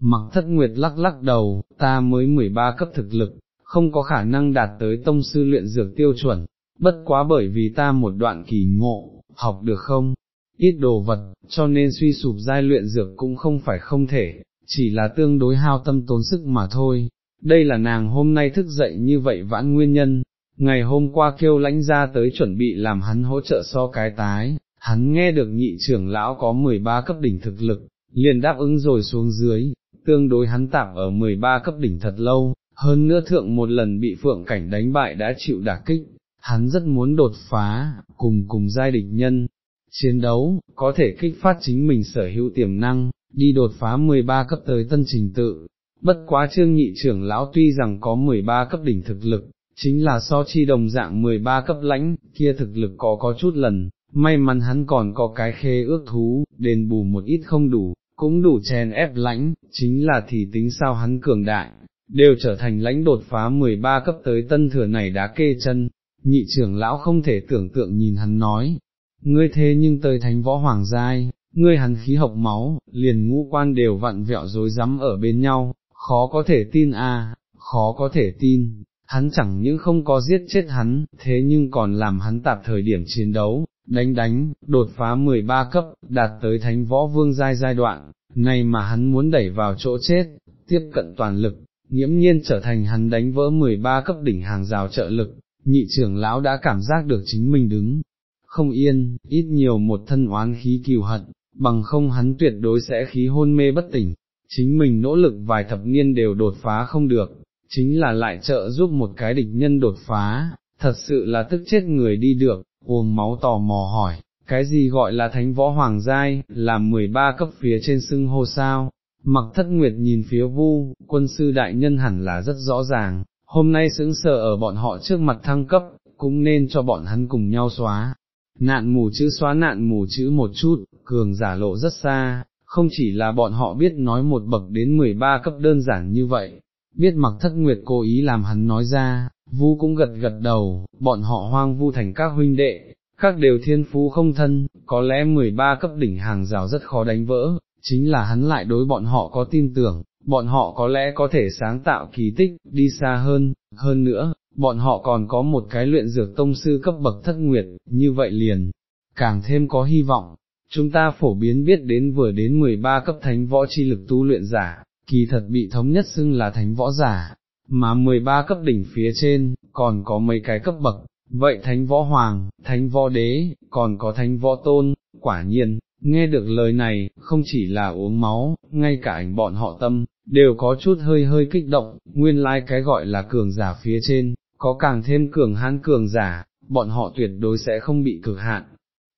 mặc Thất Nguyệt lắc lắc đầu, ta mới 13 cấp thực lực, không có khả năng đạt tới tông sư luyện dược tiêu chuẩn, bất quá bởi vì ta một đoạn kỳ ngộ, học được không, ít đồ vật, cho nên suy sụp giai luyện dược cũng không phải không thể, chỉ là tương đối hao tâm tốn sức mà thôi. Đây là nàng hôm nay thức dậy như vậy vãn nguyên nhân, ngày hôm qua kêu lãnh ra tới chuẩn bị làm hắn hỗ trợ so cái tái, hắn nghe được nhị trưởng lão có 13 cấp đỉnh thực lực, liền đáp ứng rồi xuống dưới, tương đối hắn tạm ở 13 cấp đỉnh thật lâu, hơn nữa thượng một lần bị phượng cảnh đánh bại đã chịu đả kích, hắn rất muốn đột phá, cùng cùng giai địch nhân, chiến đấu, có thể kích phát chính mình sở hữu tiềm năng, đi đột phá 13 cấp tới tân trình tự. Bất quá trương nhị trưởng lão tuy rằng có 13 cấp đỉnh thực lực, chính là so chi đồng dạng 13 cấp lãnh, kia thực lực có có chút lần, may mắn hắn còn có cái khê ước thú, đền bù một ít không đủ, cũng đủ chèn ép lãnh, chính là thì tính sao hắn cường đại, đều trở thành lãnh đột phá 13 cấp tới tân thừa này đá kê chân, nhị trưởng lão không thể tưởng tượng nhìn hắn nói, ngươi thế nhưng tới thánh võ hoàng giai, ngươi hắn khí hộc máu, liền ngũ quan đều vặn vẹo rối rắm ở bên nhau, khó có thể tin a, khó có thể tin, hắn chẳng những không có giết chết hắn, thế nhưng còn làm hắn tạp thời điểm chiến đấu, đánh đánh, đột phá 13 cấp, đạt tới thánh võ vương giai giai đoạn, này mà hắn muốn đẩy vào chỗ chết, tiếp cận toàn lực, nghiễm nhiên trở thành hắn đánh vỡ 13 cấp đỉnh hàng rào trợ lực, nhị trưởng lão đã cảm giác được chính mình đứng, không yên, ít nhiều một thân oán khí kiều hận, bằng không hắn tuyệt đối sẽ khí hôn mê bất tỉnh, chính mình nỗ lực vài thập niên đều đột phá không được, chính là lại trợ giúp một cái địch nhân đột phá, thật sự là tức chết người đi được, uống máu tò mò hỏi, cái gì gọi là thánh võ hoàng giai, là 13 cấp phía trên xưng hô sao, mặc thất nguyệt nhìn phía vu, quân sư đại nhân hẳn là rất rõ ràng, hôm nay sững sờ ở bọn họ trước mặt thăng cấp, cũng nên cho bọn hắn cùng nhau xóa. Nạn mù chữ xóa nạn mù chữ một chút, cường giả lộ rất xa, không chỉ là bọn họ biết nói một bậc đến 13 cấp đơn giản như vậy, biết mặc thất nguyệt cố ý làm hắn nói ra, vu cũng gật gật đầu, bọn họ hoang vu thành các huynh đệ, các đều thiên phú không thân, có lẽ 13 cấp đỉnh hàng rào rất khó đánh vỡ, chính là hắn lại đối bọn họ có tin tưởng, bọn họ có lẽ có thể sáng tạo kỳ tích, đi xa hơn, hơn nữa, bọn họ còn có một cái luyện dược tông sư cấp bậc thất nguyệt, như vậy liền, càng thêm có hy vọng. Chúng ta phổ biến biết đến vừa đến 13 cấp thánh võ chi lực tu luyện giả, kỳ thật bị thống nhất xưng là thánh võ giả, mà 13 cấp đỉnh phía trên, còn có mấy cái cấp bậc, vậy thánh võ hoàng, thánh võ đế, còn có thánh võ tôn, quả nhiên, nghe được lời này, không chỉ là uống máu, ngay cả ảnh bọn họ tâm, đều có chút hơi hơi kích động, nguyên lai like cái gọi là cường giả phía trên, có càng thêm cường hãn cường giả, bọn họ tuyệt đối sẽ không bị cực hạn.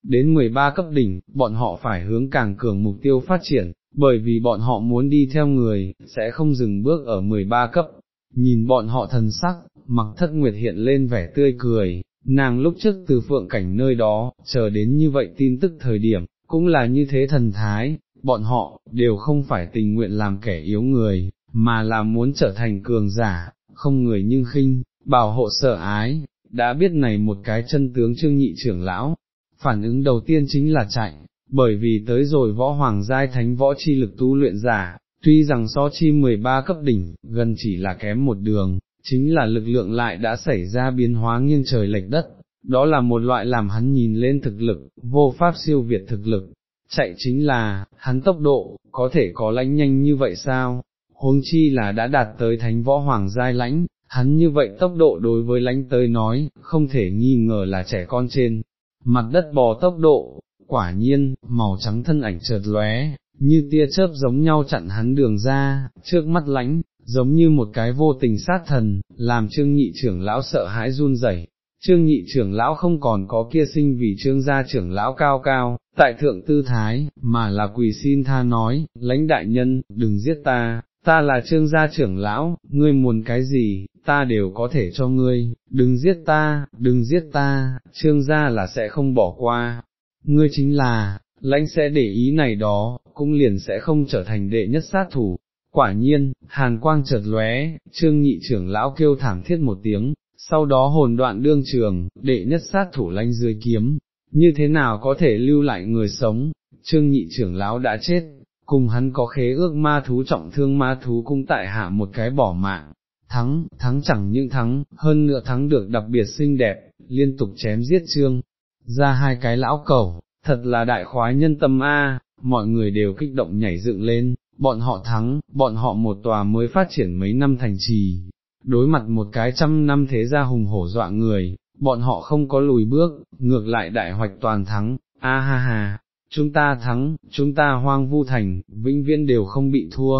Đến 13 cấp đỉnh, bọn họ phải hướng càng cường mục tiêu phát triển, bởi vì bọn họ muốn đi theo người, sẽ không dừng bước ở 13 cấp. Nhìn bọn họ thần sắc, mặc thất nguyệt hiện lên vẻ tươi cười, nàng lúc trước từ phượng cảnh nơi đó, chờ đến như vậy tin tức thời điểm, cũng là như thế thần thái, bọn họ, đều không phải tình nguyện làm kẻ yếu người, mà là muốn trở thành cường giả, không người nhưng khinh, bảo hộ sợ ái, đã biết này một cái chân tướng trương nhị trưởng lão, phản ứng đầu tiên chính là chạy, bởi vì tới rồi võ hoàng giai thánh võ chi lực tu luyện giả, tuy rằng so chi 13 cấp đỉnh, gần chỉ là kém một đường, chính là lực lượng lại đã xảy ra biến hóa nghiêng trời lệch đất, đó là một loại làm hắn nhìn lên thực lực, vô pháp siêu việt thực lực, chạy chính là, hắn tốc độ, có thể có lãnh nhanh như vậy sao, huống chi là đã đạt tới thánh võ hoàng giai lãnh, hắn như vậy tốc độ đối với lãnh tới nói, không thể nghi ngờ là trẻ con trên, mặt đất bò tốc độ, quả nhiên, màu trắng thân ảnh chợt lóe, như tia chớp giống nhau chặn hắn đường ra, trước mắt lãnh, giống như một cái vô tình sát thần, làm trương nhị trưởng lão sợ hãi run rẩy. Trương nhị trưởng lão không còn có kia sinh vì trương gia trưởng lão cao cao, tại thượng tư thái, mà là quỳ xin tha nói, lãnh đại nhân, đừng giết ta, ta là trương gia trưởng lão, ngươi muốn cái gì, ta đều có thể cho ngươi, đừng giết ta, đừng giết ta, trương gia là sẽ không bỏ qua, ngươi chính là, lãnh sẽ để ý này đó, cũng liền sẽ không trở thành đệ nhất sát thủ. Quả nhiên, hàn quang chợt lóe, trương nhị trưởng lão kêu thảm thiết một tiếng, sau đó hồn đoạn đương trường, đệ nhất sát thủ lanh dưới kiếm, như thế nào có thể lưu lại người sống, trương nhị trưởng lão đã chết, cùng hắn có khế ước ma thú trọng thương ma thú cung tại hạ một cái bỏ mạng, thắng, thắng chẳng những thắng, hơn nữa thắng được đặc biệt xinh đẹp, liên tục chém giết trương, ra hai cái lão cầu thật là đại khoái nhân tâm A, mọi người đều kích động nhảy dựng lên, bọn họ thắng, bọn họ một tòa mới phát triển mấy năm thành trì, đối mặt một cái trăm năm thế gia hùng hổ dọa người, bọn họ không có lùi bước, ngược lại đại hoạch toàn thắng, a ha ha, chúng ta thắng, chúng ta hoang vu thành, vĩnh viễn đều không bị thua,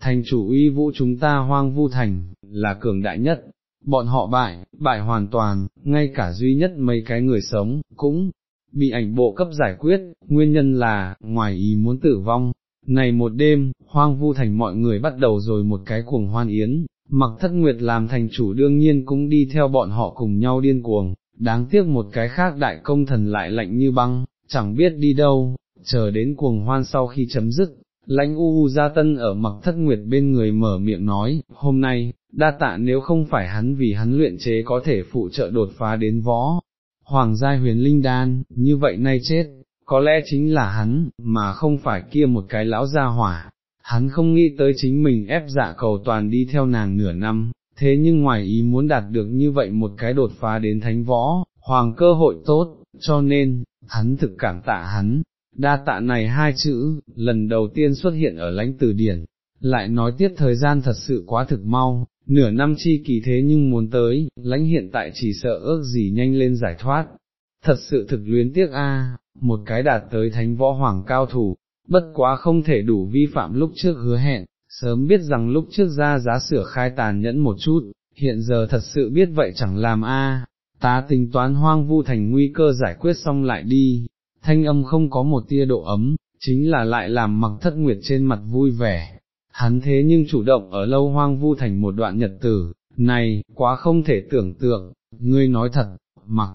thành chủ uy vũ chúng ta hoang vu thành, là cường đại nhất, bọn họ bại, bại hoàn toàn, ngay cả duy nhất mấy cái người sống, cũng bị ảnh bộ cấp giải quyết, nguyên nhân là, ngoài ý muốn tử vong. Này một đêm, hoang vu thành mọi người bắt đầu rồi một cái cuồng hoan yến, mặc thất nguyệt làm thành chủ đương nhiên cũng đi theo bọn họ cùng nhau điên cuồng, đáng tiếc một cái khác đại công thần lại lạnh như băng, chẳng biết đi đâu, chờ đến cuồng hoan sau khi chấm dứt, lãnh u u gia tân ở mặc thất nguyệt bên người mở miệng nói, hôm nay, đa tạ nếu không phải hắn vì hắn luyện chế có thể phụ trợ đột phá đến võ, hoàng gia huyền linh đan, như vậy nay chết, có lẽ chính là hắn, mà không phải kia một cái lão gia hỏa hắn không nghĩ tới chính mình ép dạ cầu toàn đi theo nàng nửa năm, thế nhưng ngoài ý muốn đạt được như vậy một cái đột phá đến thánh võ, hoàng cơ hội tốt, cho nên, hắn thực cảm tạ hắn, đa tạ này hai chữ, lần đầu tiên xuất hiện ở lãnh từ điển, lại nói tiếp thời gian thật sự quá thực mau, nửa năm chi kỳ thế nhưng muốn tới, lãnh hiện tại chỉ sợ ước gì nhanh lên giải thoát, thật sự thực luyến tiếc a, một cái đạt tới thánh võ hoàng cao thủ, bất quá không thể đủ vi phạm lúc trước hứa hẹn, sớm biết rằng lúc trước ra giá sửa khai tàn nhẫn một chút, hiện giờ thật sự biết vậy chẳng làm a. ta tính toán hoang vu thành nguy cơ giải quyết xong lại đi, thanh âm không có một tia độ ấm, chính là lại làm mặc thất nguyệt trên mặt vui vẻ, hắn thế nhưng chủ động ở lâu hoang vu thành một đoạn nhật tử, này, quá không thể tưởng tượng, ngươi nói thật, mặc,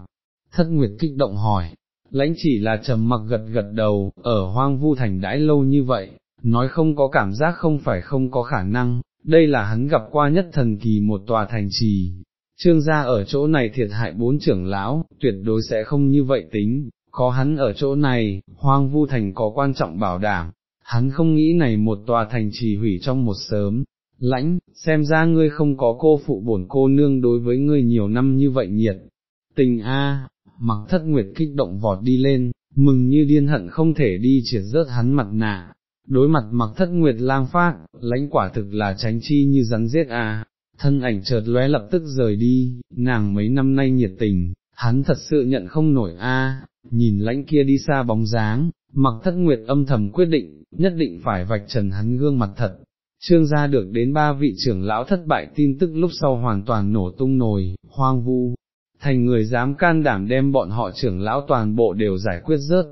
thất nguyệt kích động hỏi, lãnh chỉ là trầm mặc gật gật đầu, ở hoang vu thành đãi lâu như vậy, nói không có cảm giác không phải không có khả năng, đây là hắn gặp qua nhất thần kỳ một tòa thành trì. Trương gia ở chỗ này thiệt hại bốn trưởng lão, tuyệt đối sẽ không như vậy tính, có hắn ở chỗ này, hoang vu thành có quan trọng bảo đảm, hắn không nghĩ này một tòa thành trì hủy trong một sớm, lãnh, xem ra ngươi không có cô phụ bổn cô nương đối với ngươi nhiều năm như vậy nhiệt. Tình A, mặc thất nguyệt kích động vọt đi lên, mừng như điên hận không thể đi triệt rớt hắn mặt nạ. Đối mặt mặc thất nguyệt lang phát, lãnh quả thực là tránh chi như rắn giết a. thân ảnh chợt lóe lập tức rời đi, nàng mấy năm nay nhiệt tình, hắn thật sự nhận không nổi a. nhìn lãnh kia đi xa bóng dáng, mặc thất nguyệt âm thầm quyết định, nhất định phải vạch trần hắn gương mặt thật. Trương gia được đến ba vị trưởng lão thất bại tin tức lúc sau hoàn toàn nổ tung nồi, hoang vu, thành người dám can đảm đem bọn họ trưởng lão toàn bộ đều giải quyết rớt,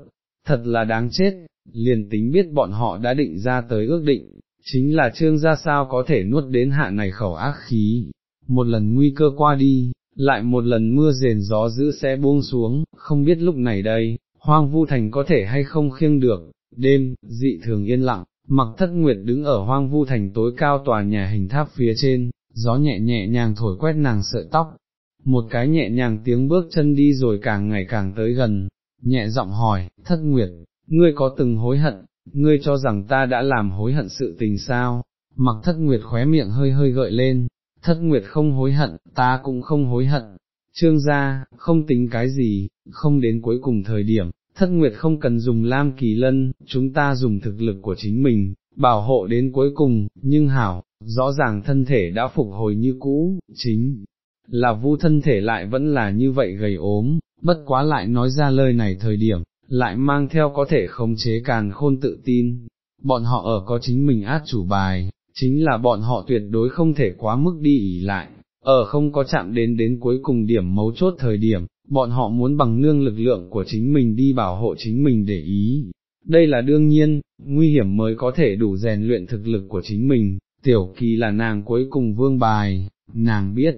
thật là đáng chết, liền tính biết bọn họ đã định ra tới ước định, chính là trương gia sao có thể nuốt đến hạ này khẩu ác khí, một lần nguy cơ qua đi, lại một lần mưa rền gió dữ sẽ buông xuống, không biết lúc này đây, hoang vu thành có thể hay không khiêng được, đêm, dị thường yên lặng, mặc thất nguyệt đứng ở hoang vu thành tối cao tòa nhà hình tháp phía trên, gió nhẹ nhẹ nhàng thổi quét nàng sợi tóc, một cái nhẹ nhàng tiếng bước chân đi rồi càng ngày càng tới gần, nhẹ giọng hỏi, thất nguyệt, ngươi có từng hối hận, ngươi cho rằng ta đã làm hối hận sự tình sao, mặc thất nguyệt khóe miệng hơi hơi gợi lên, thất nguyệt không hối hận, ta cũng không hối hận, trương gia, không tính cái gì, không đến cuối cùng thời điểm, thất nguyệt không cần dùng lam kỳ lân, chúng ta dùng thực lực của chính mình, bảo hộ đến cuối cùng, nhưng hảo, rõ ràng thân thể đã phục hồi như cũ, chính là vu thân thể lại vẫn là như vậy gầy ốm, bất quá lại nói ra lời này thời điểm, lại mang theo có thể khống chế càn khôn tự tin, bọn họ ở có chính mình át chủ bài, chính là bọn họ tuyệt đối không thể quá mức đi ỉ lại, ở không có chạm đến đến cuối cùng điểm mấu chốt thời điểm, bọn họ muốn bằng nương lực lượng của chính mình đi bảo hộ chính mình để ý. Đây là đương nhiên, nguy hiểm mới có thể đủ rèn luyện thực lực của chính mình, tiểu kỳ là nàng cuối cùng vương bài, nàng biết,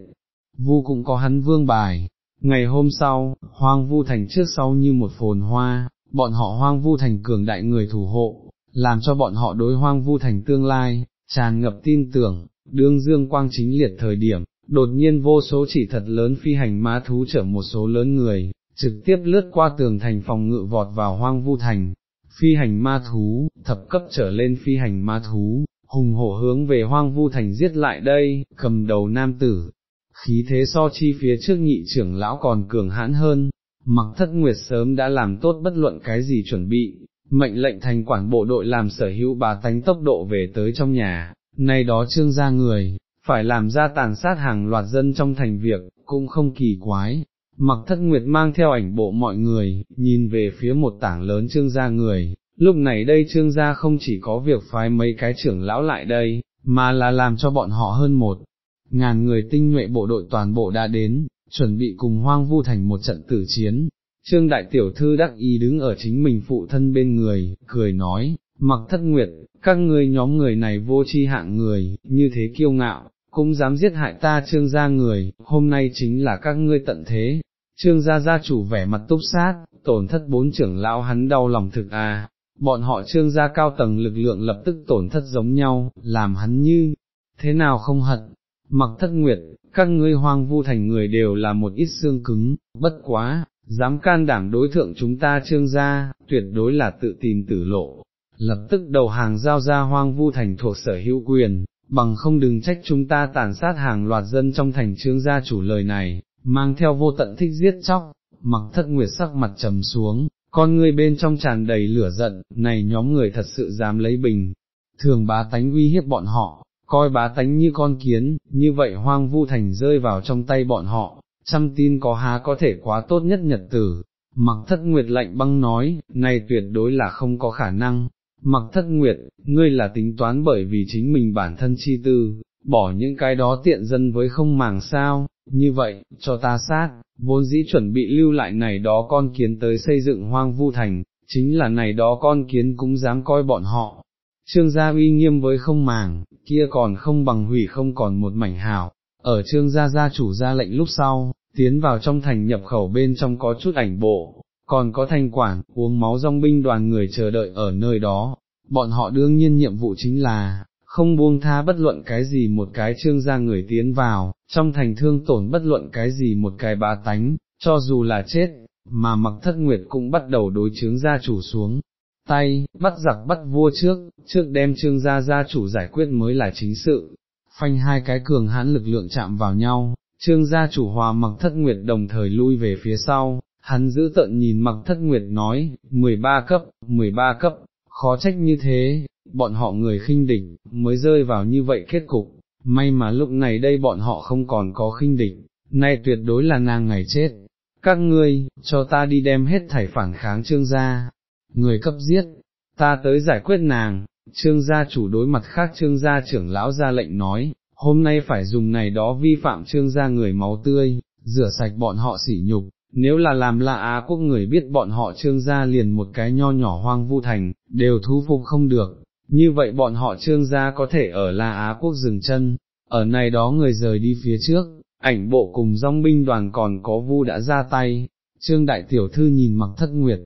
vu cũng có hắn vương bài. Ngày hôm sau, hoang vu thành trước sau như một phồn hoa, bọn họ hoang vu thành cường đại người thủ hộ, làm cho bọn họ đối hoang vu thành tương lai, tràn ngập tin tưởng, đương dương quang chính liệt thời điểm, đột nhiên vô số chỉ thật lớn phi hành ma thú chở một số lớn người, trực tiếp lướt qua tường thành phòng ngự vọt vào hoang vu thành, phi hành ma thú, thập cấp trở lên phi hành ma thú, hùng hổ hướng về hoang vu thành giết lại đây, cầm đầu nam tử, khí thế so chi phía trước nhị trưởng lão còn cường hãn hơn, mặc thất nguyệt sớm đã làm tốt bất luận cái gì chuẩn bị, mệnh lệnh thành quản bộ đội làm sở hữu bà tánh tốc độ về tới trong nhà, nay đó trương ra người, phải làm ra tàn sát hàng loạt dân trong thành việc, cũng không kỳ quái. Mặc thất nguyệt mang theo ảnh bộ mọi người, nhìn về phía một tảng lớn trương gia người, lúc này đây trương gia không chỉ có việc phái mấy cái trưởng lão lại đây, mà là làm cho bọn họ hơn một ngàn người tinh nhuệ bộ đội toàn bộ đã đến, chuẩn bị cùng hoang vu thành một trận tử chiến. Trương đại tiểu thư đắc ý đứng ở chính mình phụ thân bên người, cười nói, mặc thất nguyệt, các ngươi nhóm người này vô tri hạng người, như thế kiêu ngạo, cũng dám giết hại ta trương gia người, hôm nay chính là các ngươi tận thế. Trương gia gia chủ vẻ mặt túc sát, tổn thất bốn trưởng lão hắn đau lòng thực à, bọn họ trương gia cao tầng lực lượng lập tức tổn thất giống nhau, làm hắn như, thế nào không hận, mặc thất nguyệt, các ngươi hoang vu thành người đều là một ít xương cứng, bất quá, dám can đảm đối thượng chúng ta trương gia, tuyệt đối là tự tìm tử lộ. lập tức đầu hàng giao ra hoang vu thành thuộc sở hữu quyền, bằng không đừng trách chúng ta tàn sát hàng loạt dân trong thành trương gia chủ lời này, mang theo vô tận thích giết chóc, mặc thất nguyệt sắc mặt trầm xuống, con người bên trong tràn đầy lửa giận, này nhóm người thật sự dám lấy bình, thường bá tánh uy hiếp bọn họ, coi bá tánh như con kiến, như vậy hoang vu thành rơi vào trong tay bọn họ, trăm tin có há có thể quá tốt nhất nhật tử. Mặc thất nguyệt lạnh băng nói, này tuyệt đối là không có khả năng, mặc thất nguyệt, ngươi là tính toán bởi vì chính mình bản thân chi tư, bỏ những cái đó tiện dân với không màng sao, như vậy, cho ta sát, vốn dĩ chuẩn bị lưu lại này đó con kiến tới xây dựng hoang vu thành, chính là này đó con kiến cũng dám coi bọn họ. Trương gia uy nghiêm với không màng, kia còn không bằng hủy không còn một mảnh hào, ở trương gia gia chủ ra lệnh lúc sau, tiến vào trong thành nhập khẩu bên trong có chút ảnh bộ, còn có thanh quản, uống máu rong binh đoàn người chờ đợi ở nơi đó, bọn họ đương nhiên nhiệm vụ chính là, không buông tha bất luận cái gì một cái trương gia người tiến vào, trong thành thương tổn bất luận cái gì một cái bá tánh, cho dù là chết, mà mặc thất nguyệt cũng bắt đầu đối chướng gia chủ xuống. Tay, bắt giặc bắt vua trước, trước đem trương gia gia chủ giải quyết mới là chính sự, phanh hai cái cường hãn lực lượng chạm vào nhau, trương gia chủ hòa mặc thất nguyệt đồng thời lui về phía sau, hắn giữ tận nhìn mặc thất nguyệt nói, 13 cấp, 13 cấp, khó trách như thế, bọn họ người khinh địch, mới rơi vào như vậy kết cục, may mà lúc này đây bọn họ không còn có khinh địch, nay tuyệt đối là nàng ngày chết, các ngươi, cho ta đi đem hết thảy phản kháng trương gia, người cấp giết, ta tới giải quyết nàng, trương gia chủ đối mặt khác trương gia trưởng lão ra lệnh nói, hôm nay phải dùng này đó vi phạm trương gia người máu tươi, rửa sạch bọn họ sỉ nhục, nếu là làm là Á quốc người biết bọn họ trương gia liền một cái nho nhỏ hoang vu thành, đều thu phục không được, như vậy bọn họ trương gia có thể ở La Á quốc dừng chân, ở này đó người rời đi phía trước, ảnh bộ cùng dòng binh đoàn còn có vu đã ra tay, trương đại tiểu thư nhìn mặc thất nguyệt,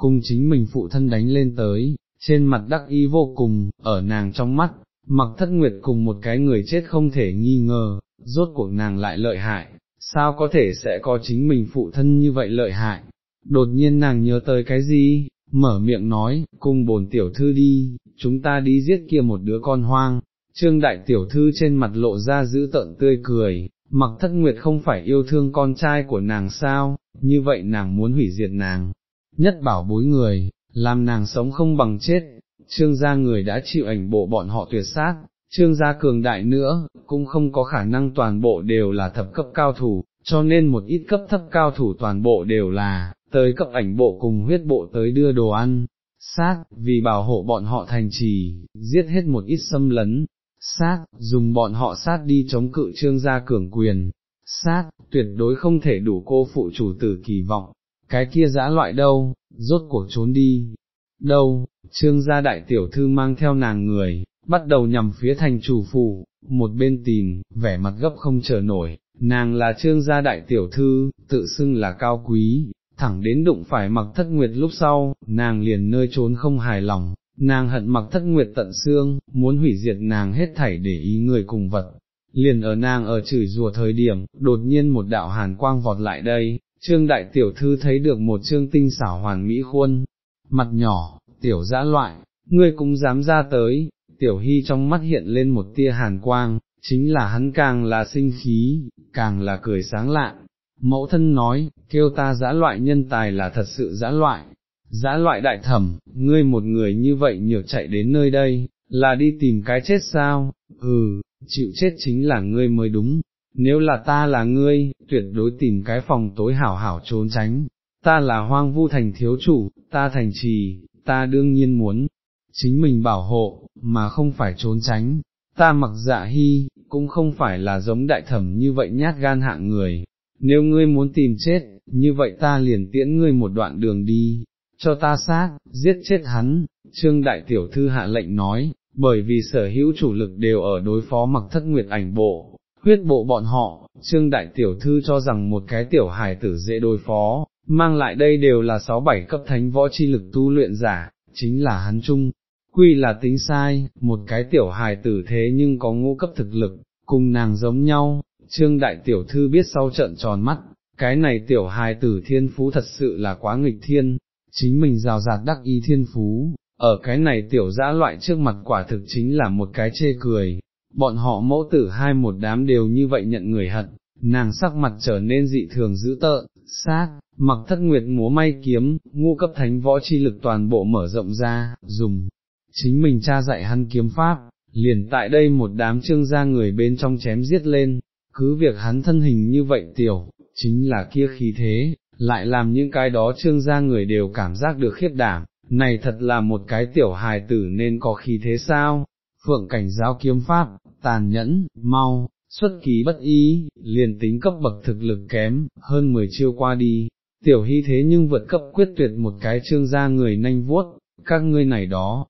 cùng chính mình phụ thân đánh lên tới, trên mặt đắc ý vô cùng, ở nàng trong mắt, mặc thất nguyệt cùng một cái người chết không thể nghi ngờ, rốt cuộc nàng lại lợi hại, sao có thể sẽ có chính mình phụ thân như vậy lợi hại, đột nhiên nàng nhớ tới cái gì, mở miệng nói, cùng bồn tiểu thư đi, chúng ta đi giết kia một đứa con hoang, trương đại tiểu thư trên mặt lộ ra giữ tợn tươi cười, mặc thất nguyệt không phải yêu thương con trai của nàng sao, như vậy nàng muốn hủy diệt nàng, nhất bảo bối người, làm nàng sống không bằng chết, trương gia người đã chịu ảnh bộ bọn họ tuyệt sát, trương gia cường đại nữa, cũng không có khả năng toàn bộ đều là thập cấp cao thủ, cho nên một ít cấp thấp cao thủ toàn bộ đều là, tới cấp ảnh bộ cùng huyết bộ tới đưa đồ ăn, sát, vì bảo hộ bọn họ thành trì, giết hết một ít xâm lấn, sát, dùng bọn họ sát đi chống cự trương gia cường quyền, sát, tuyệt đối không thể đủ cô phụ chủ tử kỳ vọng, cái kia dã loại đâu, rốt cuộc trốn đi, đâu, trương gia đại tiểu thư mang theo nàng người, bắt đầu nhằm phía thành chủ phủ, một bên tìm, vẻ mặt gấp không chờ nổi, nàng là trương gia đại tiểu thư, tự xưng là cao quý, thẳng đến đụng phải mặc thất nguyệt lúc sau, nàng liền nơi trốn không hài lòng, nàng hận mặc thất nguyệt tận xương, muốn hủy diệt nàng hết thảy để ý người cùng vật. Liền ở nàng ở chửi rùa thời điểm, đột nhiên một đạo hàn quang vọt lại đây, trương đại tiểu thư thấy được một trương tinh xảo hoàn mỹ khuôn, mặt nhỏ, tiểu dã loại, ngươi cũng dám ra tới, tiểu hy trong mắt hiện lên một tia hàn quang, chính là hắn càng là sinh khí, càng là cười sáng lạn. Mẫu thân nói, kêu ta dã loại nhân tài là thật sự dã loại, dã loại đại thẩm, ngươi một người như vậy nhược chạy đến nơi đây, là đi tìm cái chết sao, ừ, chịu chết chính là ngươi mới đúng, nếu là ta là ngươi, tuyệt đối tìm cái phòng tối hảo hảo trốn tránh, ta là hoang vu thành thiếu chủ, ta thành trì, ta đương nhiên muốn, chính mình bảo hộ, mà không phải trốn tránh, ta mặc dạ hy, cũng không phải là giống đại thẩm như vậy nhát gan hạng người, nếu ngươi muốn tìm chết, như vậy ta liền tiễn ngươi một đoạn đường đi, cho ta sát, giết chết hắn, trương đại tiểu thư hạ lệnh nói, bởi vì sở hữu chủ lực đều ở đối phó mặc thất nguyệt ảnh bộ, huyết bộ bọn họ, trương đại tiểu thư cho rằng một cái tiểu hài tử dễ đối phó, mang lại đây đều là sáu bảy cấp thánh võ chi lực tu luyện giả, chính là hắn chung, quy là tính sai, một cái tiểu hài tử thế nhưng có ngũ cấp thực lực, cùng nàng giống nhau, trương đại tiểu thư biết sau trận tròn mắt, cái này tiểu hài tử thiên phú thật sự là quá nghịch thiên, chính mình rào rạt đắc ý thiên phú, ở cái này tiểu dã loại trước mặt quả thực chính là một cái chê cười, bọn họ mẫu tử hai một đám đều như vậy nhận người hận, nàng sắc mặt trở nên dị thường dữ tợn, sát, mặc thất nguyệt múa may kiếm, ngu cấp thánh võ chi lực toàn bộ mở rộng ra, dùng, chính mình cha dạy hắn kiếm pháp, liền tại đây một đám trương gia người bên trong chém giết lên, cứ việc hắn thân hình như vậy tiểu, chính là kia khí thế, lại làm những cái đó trương gia người đều cảm giác được khiếp đảm, này thật là một cái tiểu hài tử nên có khí thế sao, phượng cảnh giáo kiếm pháp, tàn nhẫn, mau, xuất ký bất ý, liền tính cấp bậc thực lực kém, hơn 10 chiêu qua đi, tiểu hy thế nhưng vượt cấp quyết tuyệt một cái trương gia người nanh vuốt, các ngươi này đó,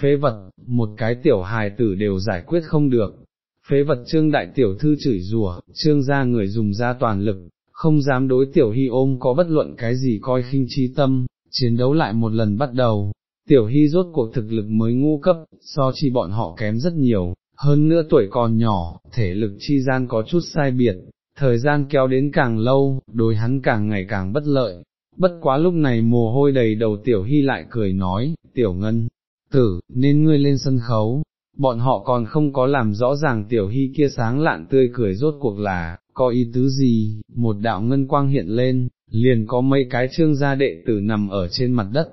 phế vật, một cái tiểu hài tử đều giải quyết không được. Phế vật trương đại tiểu thư chửi rủa, trương gia người dùng ra toàn lực, không dám đối tiểu hy ôm có bất luận cái gì coi khinh chi tâm, chiến đấu lại một lần bắt đầu, tiểu hy rốt cuộc thực lực mới ngu cấp, so chi bọn họ kém rất nhiều, hơn nữa tuổi còn nhỏ, thể lực chi gian có chút sai biệt, thời gian kéo đến càng lâu, đối hắn càng ngày càng bất lợi. Bất quá lúc này mồ hôi đầy đầu tiểu hy lại cười nói, tiểu ngân, tử, nên ngươi lên sân khấu, bọn họ còn không có làm rõ ràng tiểu hy kia sáng lạn tươi cười rốt cuộc là, có ý tứ gì, một đạo ngân quang hiện lên, liền có mấy cái trương gia đệ tử nằm ở trên mặt đất,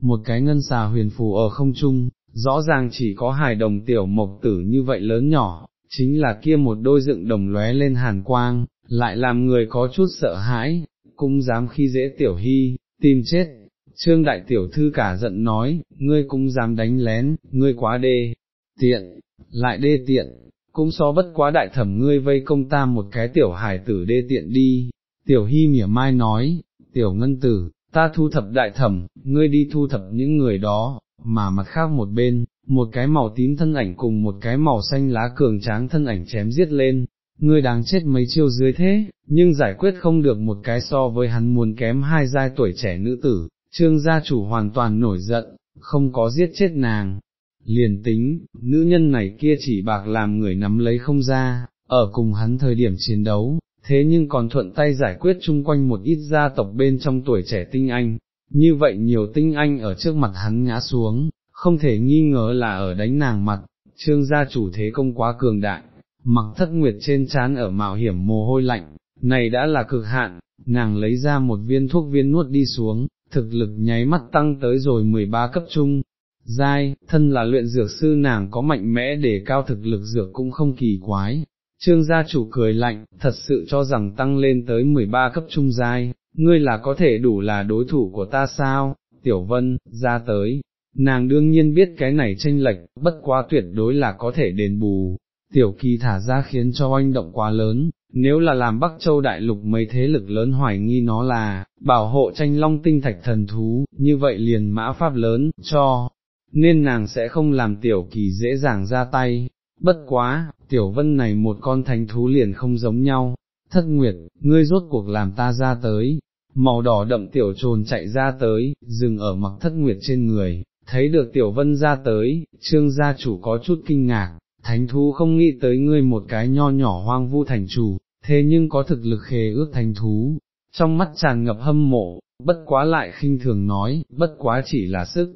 một cái ngân xà huyền phù ở không trung, rõ ràng chỉ có hài đồng tiểu mộc tử như vậy lớn nhỏ, chính là kia một đôi dựng đồng lóe lên hàn quang, lại làm người có chút sợ hãi, cũng dám khi dễ tiểu hy, tìm chết. Trương đại tiểu thư cả giận nói, ngươi cũng dám đánh lén, ngươi quá đê, tiện, lại đê tiện, cũng so bất quá đại thẩm ngươi vây công ta một cái tiểu hải tử đê tiện đi, tiểu hy mỉa mai nói, tiểu ngân tử, ta thu thập đại thẩm, ngươi đi thu thập những người đó, mà mặt khác một bên, một cái màu tím thân ảnh cùng một cái màu xanh lá cường tráng thân ảnh chém giết lên, ngươi đáng chết mấy chiêu dưới thế, nhưng giải quyết không được một cái so với hắn muốn kém hai giai tuổi trẻ nữ tử, trương gia chủ hoàn toàn nổi giận, không có giết chết nàng. Liền tính, nữ nhân này kia chỉ bạc làm người nắm lấy không ra, ở cùng hắn thời điểm chiến đấu, thế nhưng còn thuận tay giải quyết chung quanh một ít gia tộc bên trong tuổi trẻ tinh anh, như vậy nhiều tinh anh ở trước mặt hắn ngã xuống, không thể nghi ngờ là ở đánh nàng mặt, trương gia chủ thế công quá cường đại, mặc thất nguyệt trên chán ở mạo hiểm mồ hôi lạnh, này đã là cực hạn, nàng lấy ra một viên thuốc viên nuốt đi xuống, thực lực nháy mắt tăng tới rồi 13 cấp trung. Giai, thân là luyện dược sư nàng có mạnh mẽ để cao thực lực dược cũng không kỳ quái, Trương gia chủ cười lạnh, thật sự cho rằng tăng lên tới 13 cấp trung giai, ngươi là có thể đủ là đối thủ của ta sao, tiểu vân, ra tới, nàng đương nhiên biết cái này tranh lệch, bất quá tuyệt đối là có thể đền bù, tiểu kỳ thả ra khiến cho oanh động quá lớn, nếu là làm Bắc Châu Đại Lục mấy thế lực lớn hoài nghi nó là, bảo hộ tranh long tinh thạch thần thú, như vậy liền mã pháp lớn, cho, nên nàng sẽ không làm tiểu kỳ dễ dàng ra tay, bất quá, tiểu vân này một con thánh thú liền không giống nhau, thất nguyệt, ngươi rốt cuộc làm ta ra tới, màu đỏ đậm tiểu trồn chạy ra tới, dừng ở mặc thất nguyệt trên người, thấy được tiểu vân ra tới, trương gia chủ có chút kinh ngạc, thánh thú không nghĩ tới ngươi một cái nho nhỏ hoang vu thành chủ, thế nhưng có thực lực khề ước thánh thú, trong mắt tràn ngập hâm mộ, bất quá lại khinh thường nói, bất quá chỉ là sức,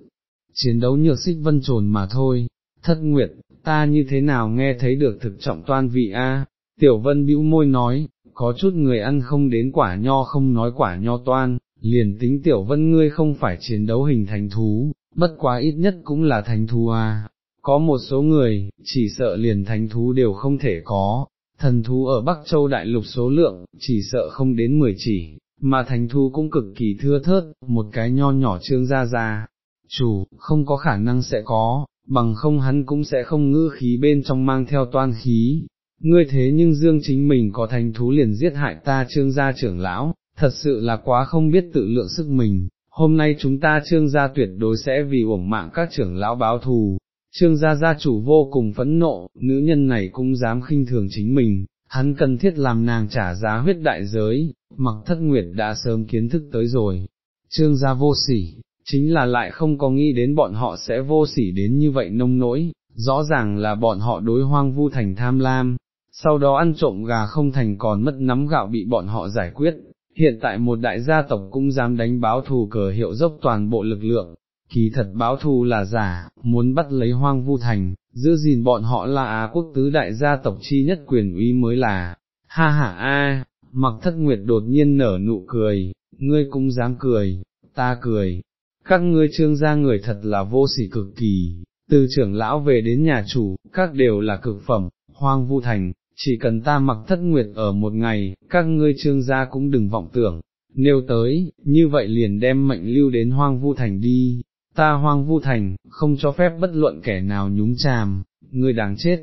chiến đấu nhược xích vân trồn mà thôi, thất nguyệt, ta như thế nào nghe thấy được thực trọng toan vị a? Tiểu vân bĩu môi nói, có chút người ăn không đến quả nho không nói quả nho toan, liền tính tiểu vân ngươi không phải chiến đấu hình thành thú, bất quá ít nhất cũng là thành thú a. Có một số người, chỉ sợ liền thành thú đều không thể có, thần thú ở Bắc Châu Đại Lục số lượng, chỉ sợ không đến 10 chỉ, mà thành thú cũng cực kỳ thưa thớt, một cái nho nhỏ trương ra ra, chủ, không có khả năng sẽ có, bằng không hắn cũng sẽ không ngư khí bên trong mang theo toan khí. Ngươi thế nhưng dương chính mình có thành thú liền giết hại ta trương gia trưởng lão, thật sự là quá không biết tự lượng sức mình, hôm nay chúng ta trương gia tuyệt đối sẽ vì uổng mạng các trưởng lão báo thù. Trương gia gia chủ vô cùng phẫn nộ, nữ nhân này cũng dám khinh thường chính mình, hắn cần thiết làm nàng trả giá huyết đại giới, mặc thất nguyệt đã sớm kiến thức tới rồi. Trương gia vô sỉ, chính là lại không có nghĩ đến bọn họ sẽ vô sỉ đến như vậy nông nỗi, rõ ràng là bọn họ đối hoang vu thành tham lam, sau đó ăn trộm gà không thành còn mất nắm gạo bị bọn họ giải quyết, hiện tại một đại gia tộc cũng dám đánh báo thù cờ hiệu dốc toàn bộ lực lượng, kỳ thật báo thù là giả, muốn bắt lấy hoang vu thành, giữ gìn bọn họ là Á quốc tứ đại gia tộc chi nhất quyền uy mới là, ha ha a, mặc thất nguyệt đột nhiên nở nụ cười, ngươi cũng dám cười, ta cười, các ngươi trương gia người thật là vô sỉ cực kỳ, từ trưởng lão về đến nhà chủ, các đều là cực phẩm, hoang vu thành, chỉ cần ta mặc thất nguyệt ở một ngày, các ngươi trương gia cũng đừng vọng tưởng, nêu tới, như vậy liền đem mệnh lưu đến hoang vu thành đi, ta hoang vu thành, không cho phép bất luận kẻ nào nhúng chàm, ngươi đáng chết.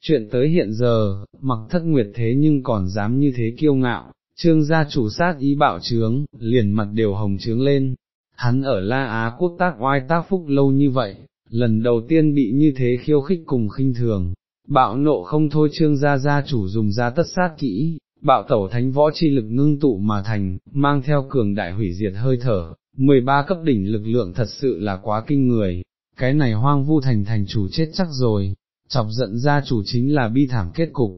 Chuyện tới hiện giờ, mặc thất nguyệt thế nhưng còn dám như thế kiêu ngạo, trương gia chủ sát ý bạo trướng, liền mặt đều hồng trướng lên, hắn ở La Á quốc tác oai tác phúc lâu như vậy, lần đầu tiên bị như thế khiêu khích cùng khinh thường, bạo nộ không thôi trương gia gia chủ dùng ra tất sát kỹ, bạo tẩu thánh võ chi lực ngưng tụ mà thành, mang theo cường đại hủy diệt hơi thở, 13 cấp đỉnh lực lượng thật sự là quá kinh người, cái này hoang vu thành thành chủ chết chắc rồi, chọc giận gia chủ chính là bi thảm kết cục.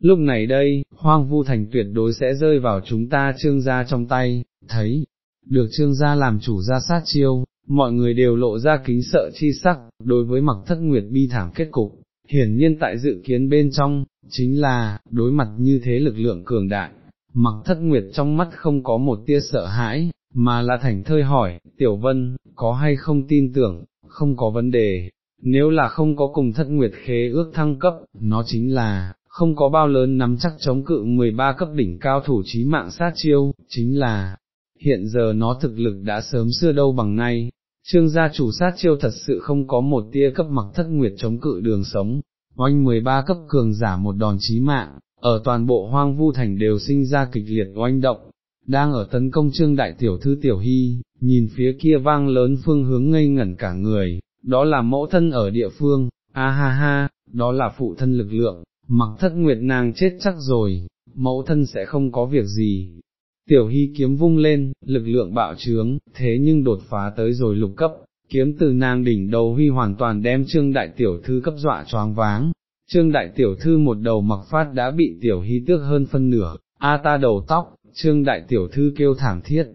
Lúc này đây, hoang vu thành tuyệt đối sẽ rơi vào chúng ta trương gia trong tay, thấy, được trương gia làm chủ ra sát chiêu, mọi người đều lộ ra kính sợ chi sắc, đối với mặc thất nguyệt bi thảm kết cục, hiển nhiên tại dự kiến bên trong, chính là, đối mặt như thế lực lượng cường đại, mặc thất nguyệt trong mắt không có một tia sợ hãi, mà là thành thơi hỏi, tiểu vân, có hay không tin tưởng, không có vấn đề, nếu là không có cùng thất nguyệt khế ước thăng cấp, nó chính là, không có bao lớn nắm chắc chống cự 13 cấp đỉnh cao thủ trí mạng sát chiêu, chính là, hiện giờ nó thực lực đã sớm xưa đâu bằng nay, trương gia chủ sát chiêu thật sự không có một tia cấp mặc thất nguyệt chống cự đường sống, oanh 13 cấp cường giả một đòn chí mạng, ở toàn bộ hoang vu thành đều sinh ra kịch liệt oanh động, đang ở tấn công trương đại tiểu thư tiểu hy, nhìn phía kia vang lớn phương hướng ngây ngẩn cả người, đó là mẫu thân ở địa phương, a ha ha, đó là phụ thân lực lượng, mặc thất nguyệt nàng chết chắc rồi, mẫu thân sẽ không có việc gì, Tiểu hy kiếm vung lên, lực lượng bạo trướng, thế nhưng đột phá tới rồi lục cấp, kiếm từ nàng đỉnh đầu huy hoàn toàn đem trương đại tiểu thư cấp dọa choáng váng. Trương đại tiểu thư một đầu mặc phát đã bị tiểu hy tước hơn phân nửa, a ta đầu tóc, trương đại tiểu thư kêu thảm thiết,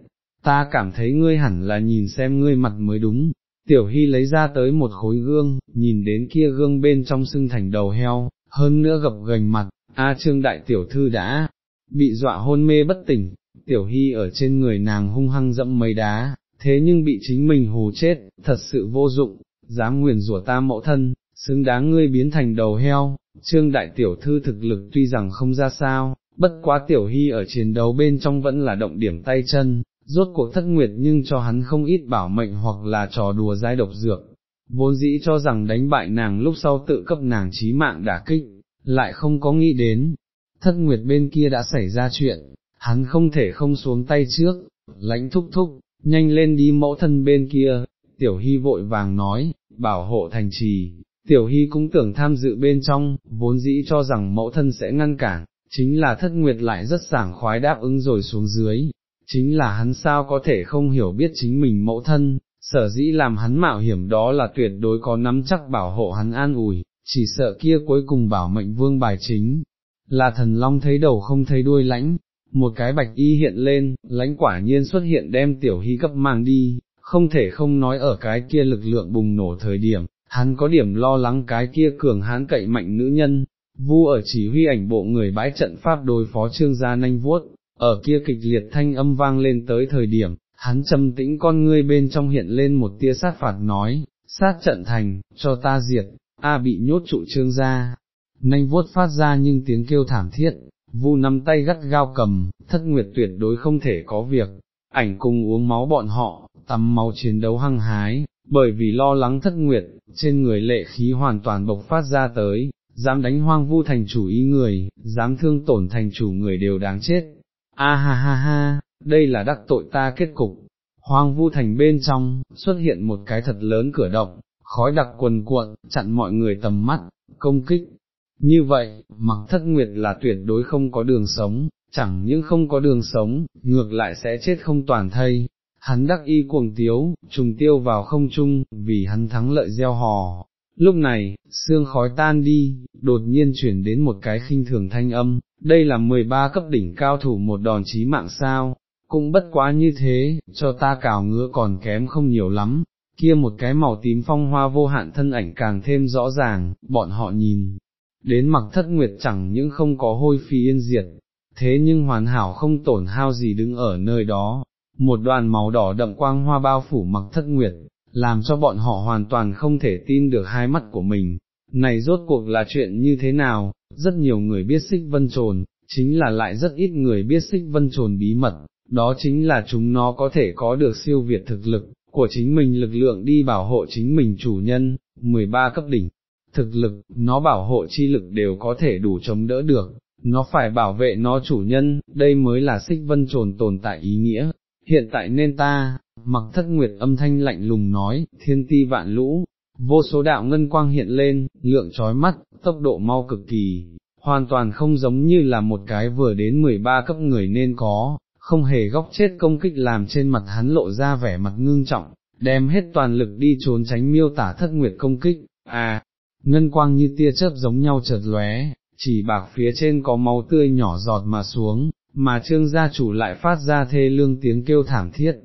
ta cảm thấy ngươi hẳn là nhìn xem ngươi mặt mới đúng. Tiểu Hy lấy ra tới một khối gương, nhìn đến kia gương bên trong sưng thành đầu heo, hơn nữa gập gành mặt, A Trương Đại Tiểu Thư đã bị dọa hôn mê bất tỉnh, tiểu hy ở trên người nàng hung hăng dẫm mấy đá, thế nhưng bị chính mình hù chết, thật sự vô dụng, dám nguyền rủa ta mẫu thân, xứng đáng ngươi biến thành đầu heo, trương đại tiểu thư thực lực tuy rằng không ra sao, bất quá tiểu hy ở chiến đấu bên trong vẫn là động điểm tay chân, rốt cuộc thất nguyệt nhưng cho hắn không ít bảo mệnh hoặc là trò đùa dai độc dược, vốn dĩ cho rằng đánh bại nàng lúc sau tự cấp nàng trí mạng đả kích, lại không có nghĩ đến, thất nguyệt bên kia đã xảy ra chuyện, hắn không thể không xuống tay trước, lãnh thúc thúc, nhanh lên đi mẫu thân bên kia, tiểu hy vội vàng nói, bảo hộ thành trì, tiểu hy cũng tưởng tham dự bên trong, vốn dĩ cho rằng mẫu thân sẽ ngăn cản, chính là thất nguyệt lại rất sảng khoái đáp ứng rồi xuống dưới, chính là hắn sao có thể không hiểu biết chính mình mẫu thân, sở dĩ làm hắn mạo hiểm đó là tuyệt đối có nắm chắc bảo hộ hắn an ủi, chỉ sợ kia cuối cùng bảo mệnh vương bài chính, là thần long thấy đầu không thấy đuôi lãnh, một cái bạch y hiện lên, lãnh quả nhiên xuất hiện đem tiểu hy cấp mang đi, không thể không nói ở cái kia lực lượng bùng nổ thời điểm, hắn có điểm lo lắng cái kia cường hán cậy mạnh nữ nhân, vu ở chỉ huy ảnh bộ người bãi trận pháp đối phó trương gia nanh vuốt, ở kia kịch liệt thanh âm vang lên tới thời điểm, hắn trầm tĩnh con ngươi bên trong hiện lên một tia sát phạt nói, sát trận thành, cho ta diệt, a bị nhốt trụ trương gia, nanh vuốt phát ra nhưng tiếng kêu thảm thiết, vu nắm tay gắt gao cầm, thất nguyệt tuyệt đối không thể có việc, ảnh cùng uống máu bọn họ, tắm máu chiến đấu hăng hái, bởi vì lo lắng thất nguyệt, trên người lệ khí hoàn toàn bộc phát ra tới, dám đánh hoang vu thành chủ ý người, dám thương tổn thành chủ người đều đáng chết. A ha ha ha, đây là đắc tội ta kết cục. Hoang vu thành bên trong, xuất hiện một cái thật lớn cửa động, khói đặc quần cuộn, chặn mọi người tầm mắt, công kích, như vậy, mặc thất nguyệt là tuyệt đối không có đường sống, chẳng những không có đường sống, ngược lại sẽ chết không toàn thây. Hắn đắc y cuồng tiếu, trùng tiêu vào không trung, vì hắn thắng lợi gieo hò. Lúc này, xương khói tan đi, đột nhiên chuyển đến một cái khinh thường thanh âm, đây là 13 cấp đỉnh cao thủ một đòn chí mạng sao, cũng bất quá như thế, cho ta cào ngứa còn kém không nhiều lắm, kia một cái màu tím phong hoa vô hạn thân ảnh càng thêm rõ ràng, bọn họ nhìn, đến mặc thất nguyệt chẳng những không có hôi phi yên diệt, thế nhưng hoàn hảo không tổn hao gì đứng ở nơi đó, một đoàn màu đỏ đậm quang hoa bao phủ mặc thất nguyệt, làm cho bọn họ hoàn toàn không thể tin được hai mắt của mình. Này rốt cuộc là chuyện như thế nào, rất nhiều người biết xích vân trồn, chính là lại rất ít người biết xích vân trồn bí mật, đó chính là chúng nó có thể có được siêu việt thực lực, của chính mình lực lượng đi bảo hộ chính mình chủ nhân, 13 cấp đỉnh. Thực lực, nó bảo hộ chi lực đều có thể đủ chống đỡ được, nó phải bảo vệ nó chủ nhân, đây mới là xích vân trồn tồn tại ý nghĩa. Hiện tại nên ta, mặc thất nguyệt âm thanh lạnh lùng nói, thiên ti vạn lũ, vô số đạo ngân quang hiện lên, lượng trói mắt, tốc độ mau cực kỳ, hoàn toàn không giống như là một cái vừa đến 13 cấp người nên có, không hề góc chết công kích làm trên mặt hắn lộ ra vẻ mặt ngưng trọng, đem hết toàn lực đi trốn tránh miêu tả thất nguyệt công kích, à, ngân quang như tia chớp giống nhau chợt lóe, chỉ bạc phía trên có máu tươi nhỏ giọt mà xuống, mà trương gia chủ lại phát ra thê lương tiếng kêu thảm thiết,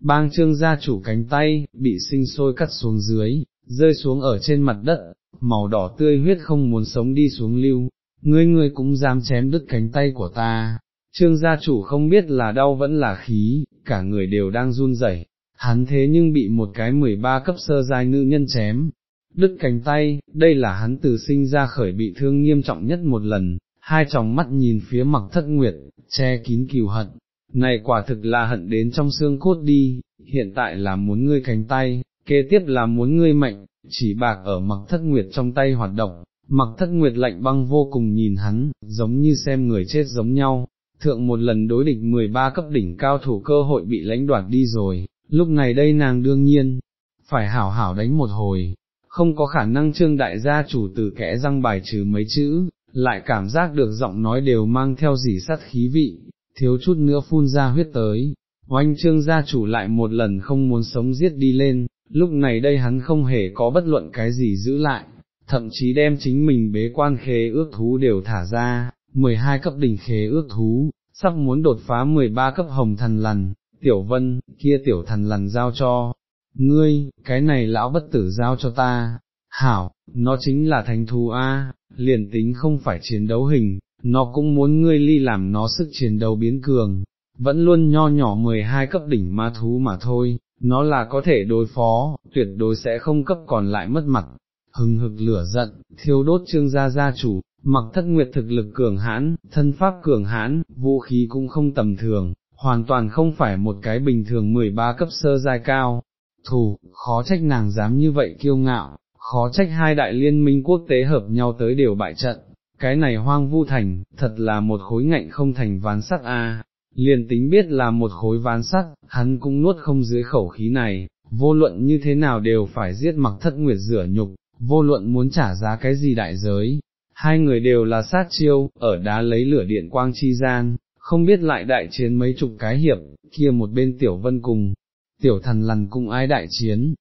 bang trương gia chủ cánh tay, bị sinh sôi cắt xuống dưới, rơi xuống ở trên mặt đất, màu đỏ tươi huyết không muốn sống đi xuống lưu, ngươi ngươi cũng dám chém đứt cánh tay của ta, trương gia chủ không biết là đau vẫn là khí, cả người đều đang run rẩy. hắn thế nhưng bị một cái 13 cấp sơ giai nữ nhân chém, đứt cánh tay, đây là hắn từ sinh ra khởi bị thương nghiêm trọng nhất một lần, hai tròng mắt nhìn phía mặc thất nguyệt, che kín kiều hận, này quả thực là hận đến trong xương cốt đi, hiện tại là muốn ngươi cánh tay, kế tiếp là muốn ngươi mệnh, chỉ bạc ở mặc thất nguyệt trong tay hoạt động, mặc thất nguyệt lạnh băng vô cùng nhìn hắn, giống như xem người chết giống nhau, thượng một lần đối địch 13 cấp đỉnh cao thủ cơ hội bị lãnh đoạt đi rồi, lúc này đây nàng đương nhiên, phải hảo hảo đánh một hồi, không có khả năng trương đại gia chủ từ kẽ răng bài trừ mấy chữ, lại cảm giác được giọng nói đều mang theo dỉ sắt khí vị, thiếu chút nữa phun ra huyết tới, oanh trương gia chủ lại một lần không muốn sống giết đi lên, lúc này đây hắn không hề có bất luận cái gì giữ lại, thậm chí đem chính mình bế quan khế ước thú đều thả ra, 12 cấp đỉnh khế ước thú, sắp muốn đột phá 13 cấp hồng thần lằn, tiểu vân, kia tiểu thần lằn giao cho, ngươi, cái này lão bất tử giao cho ta, hảo, nó chính là thành thú A, liền tính không phải chiến đấu hình, nó cũng muốn ngươi ly làm nó sức chiến đấu biến cường, vẫn luôn nho nhỏ 12 cấp đỉnh ma thú mà thôi, nó là có thể đối phó, tuyệt đối sẽ không cấp còn lại mất mặt, hừng hực lửa giận, thiêu đốt trương gia gia chủ, mặc thất nguyệt thực lực cường hãn, thân pháp cường hãn, vũ khí cũng không tầm thường, hoàn toàn không phải một cái bình thường 13 cấp sơ giai cao, thù, khó trách nàng dám như vậy kiêu ngạo, khó trách hai đại liên minh quốc tế hợp nhau tới đều bại trận, cái này hoang vu thành, thật là một khối ngạnh không thành ván sắt a. liền tính biết là một khối ván sắt, hắn cũng nuốt không dưới khẩu khí này, vô luận như thế nào đều phải giết mặc thất nguyệt rửa nhục, vô luận muốn trả giá cái gì đại giới, hai người đều là sát chiêu, ở đá lấy lửa điện quang chi gian, không biết lại đại chiến mấy chục cái hiệp, kia một bên tiểu vân cùng, tiểu thần lằn cung ái đại chiến,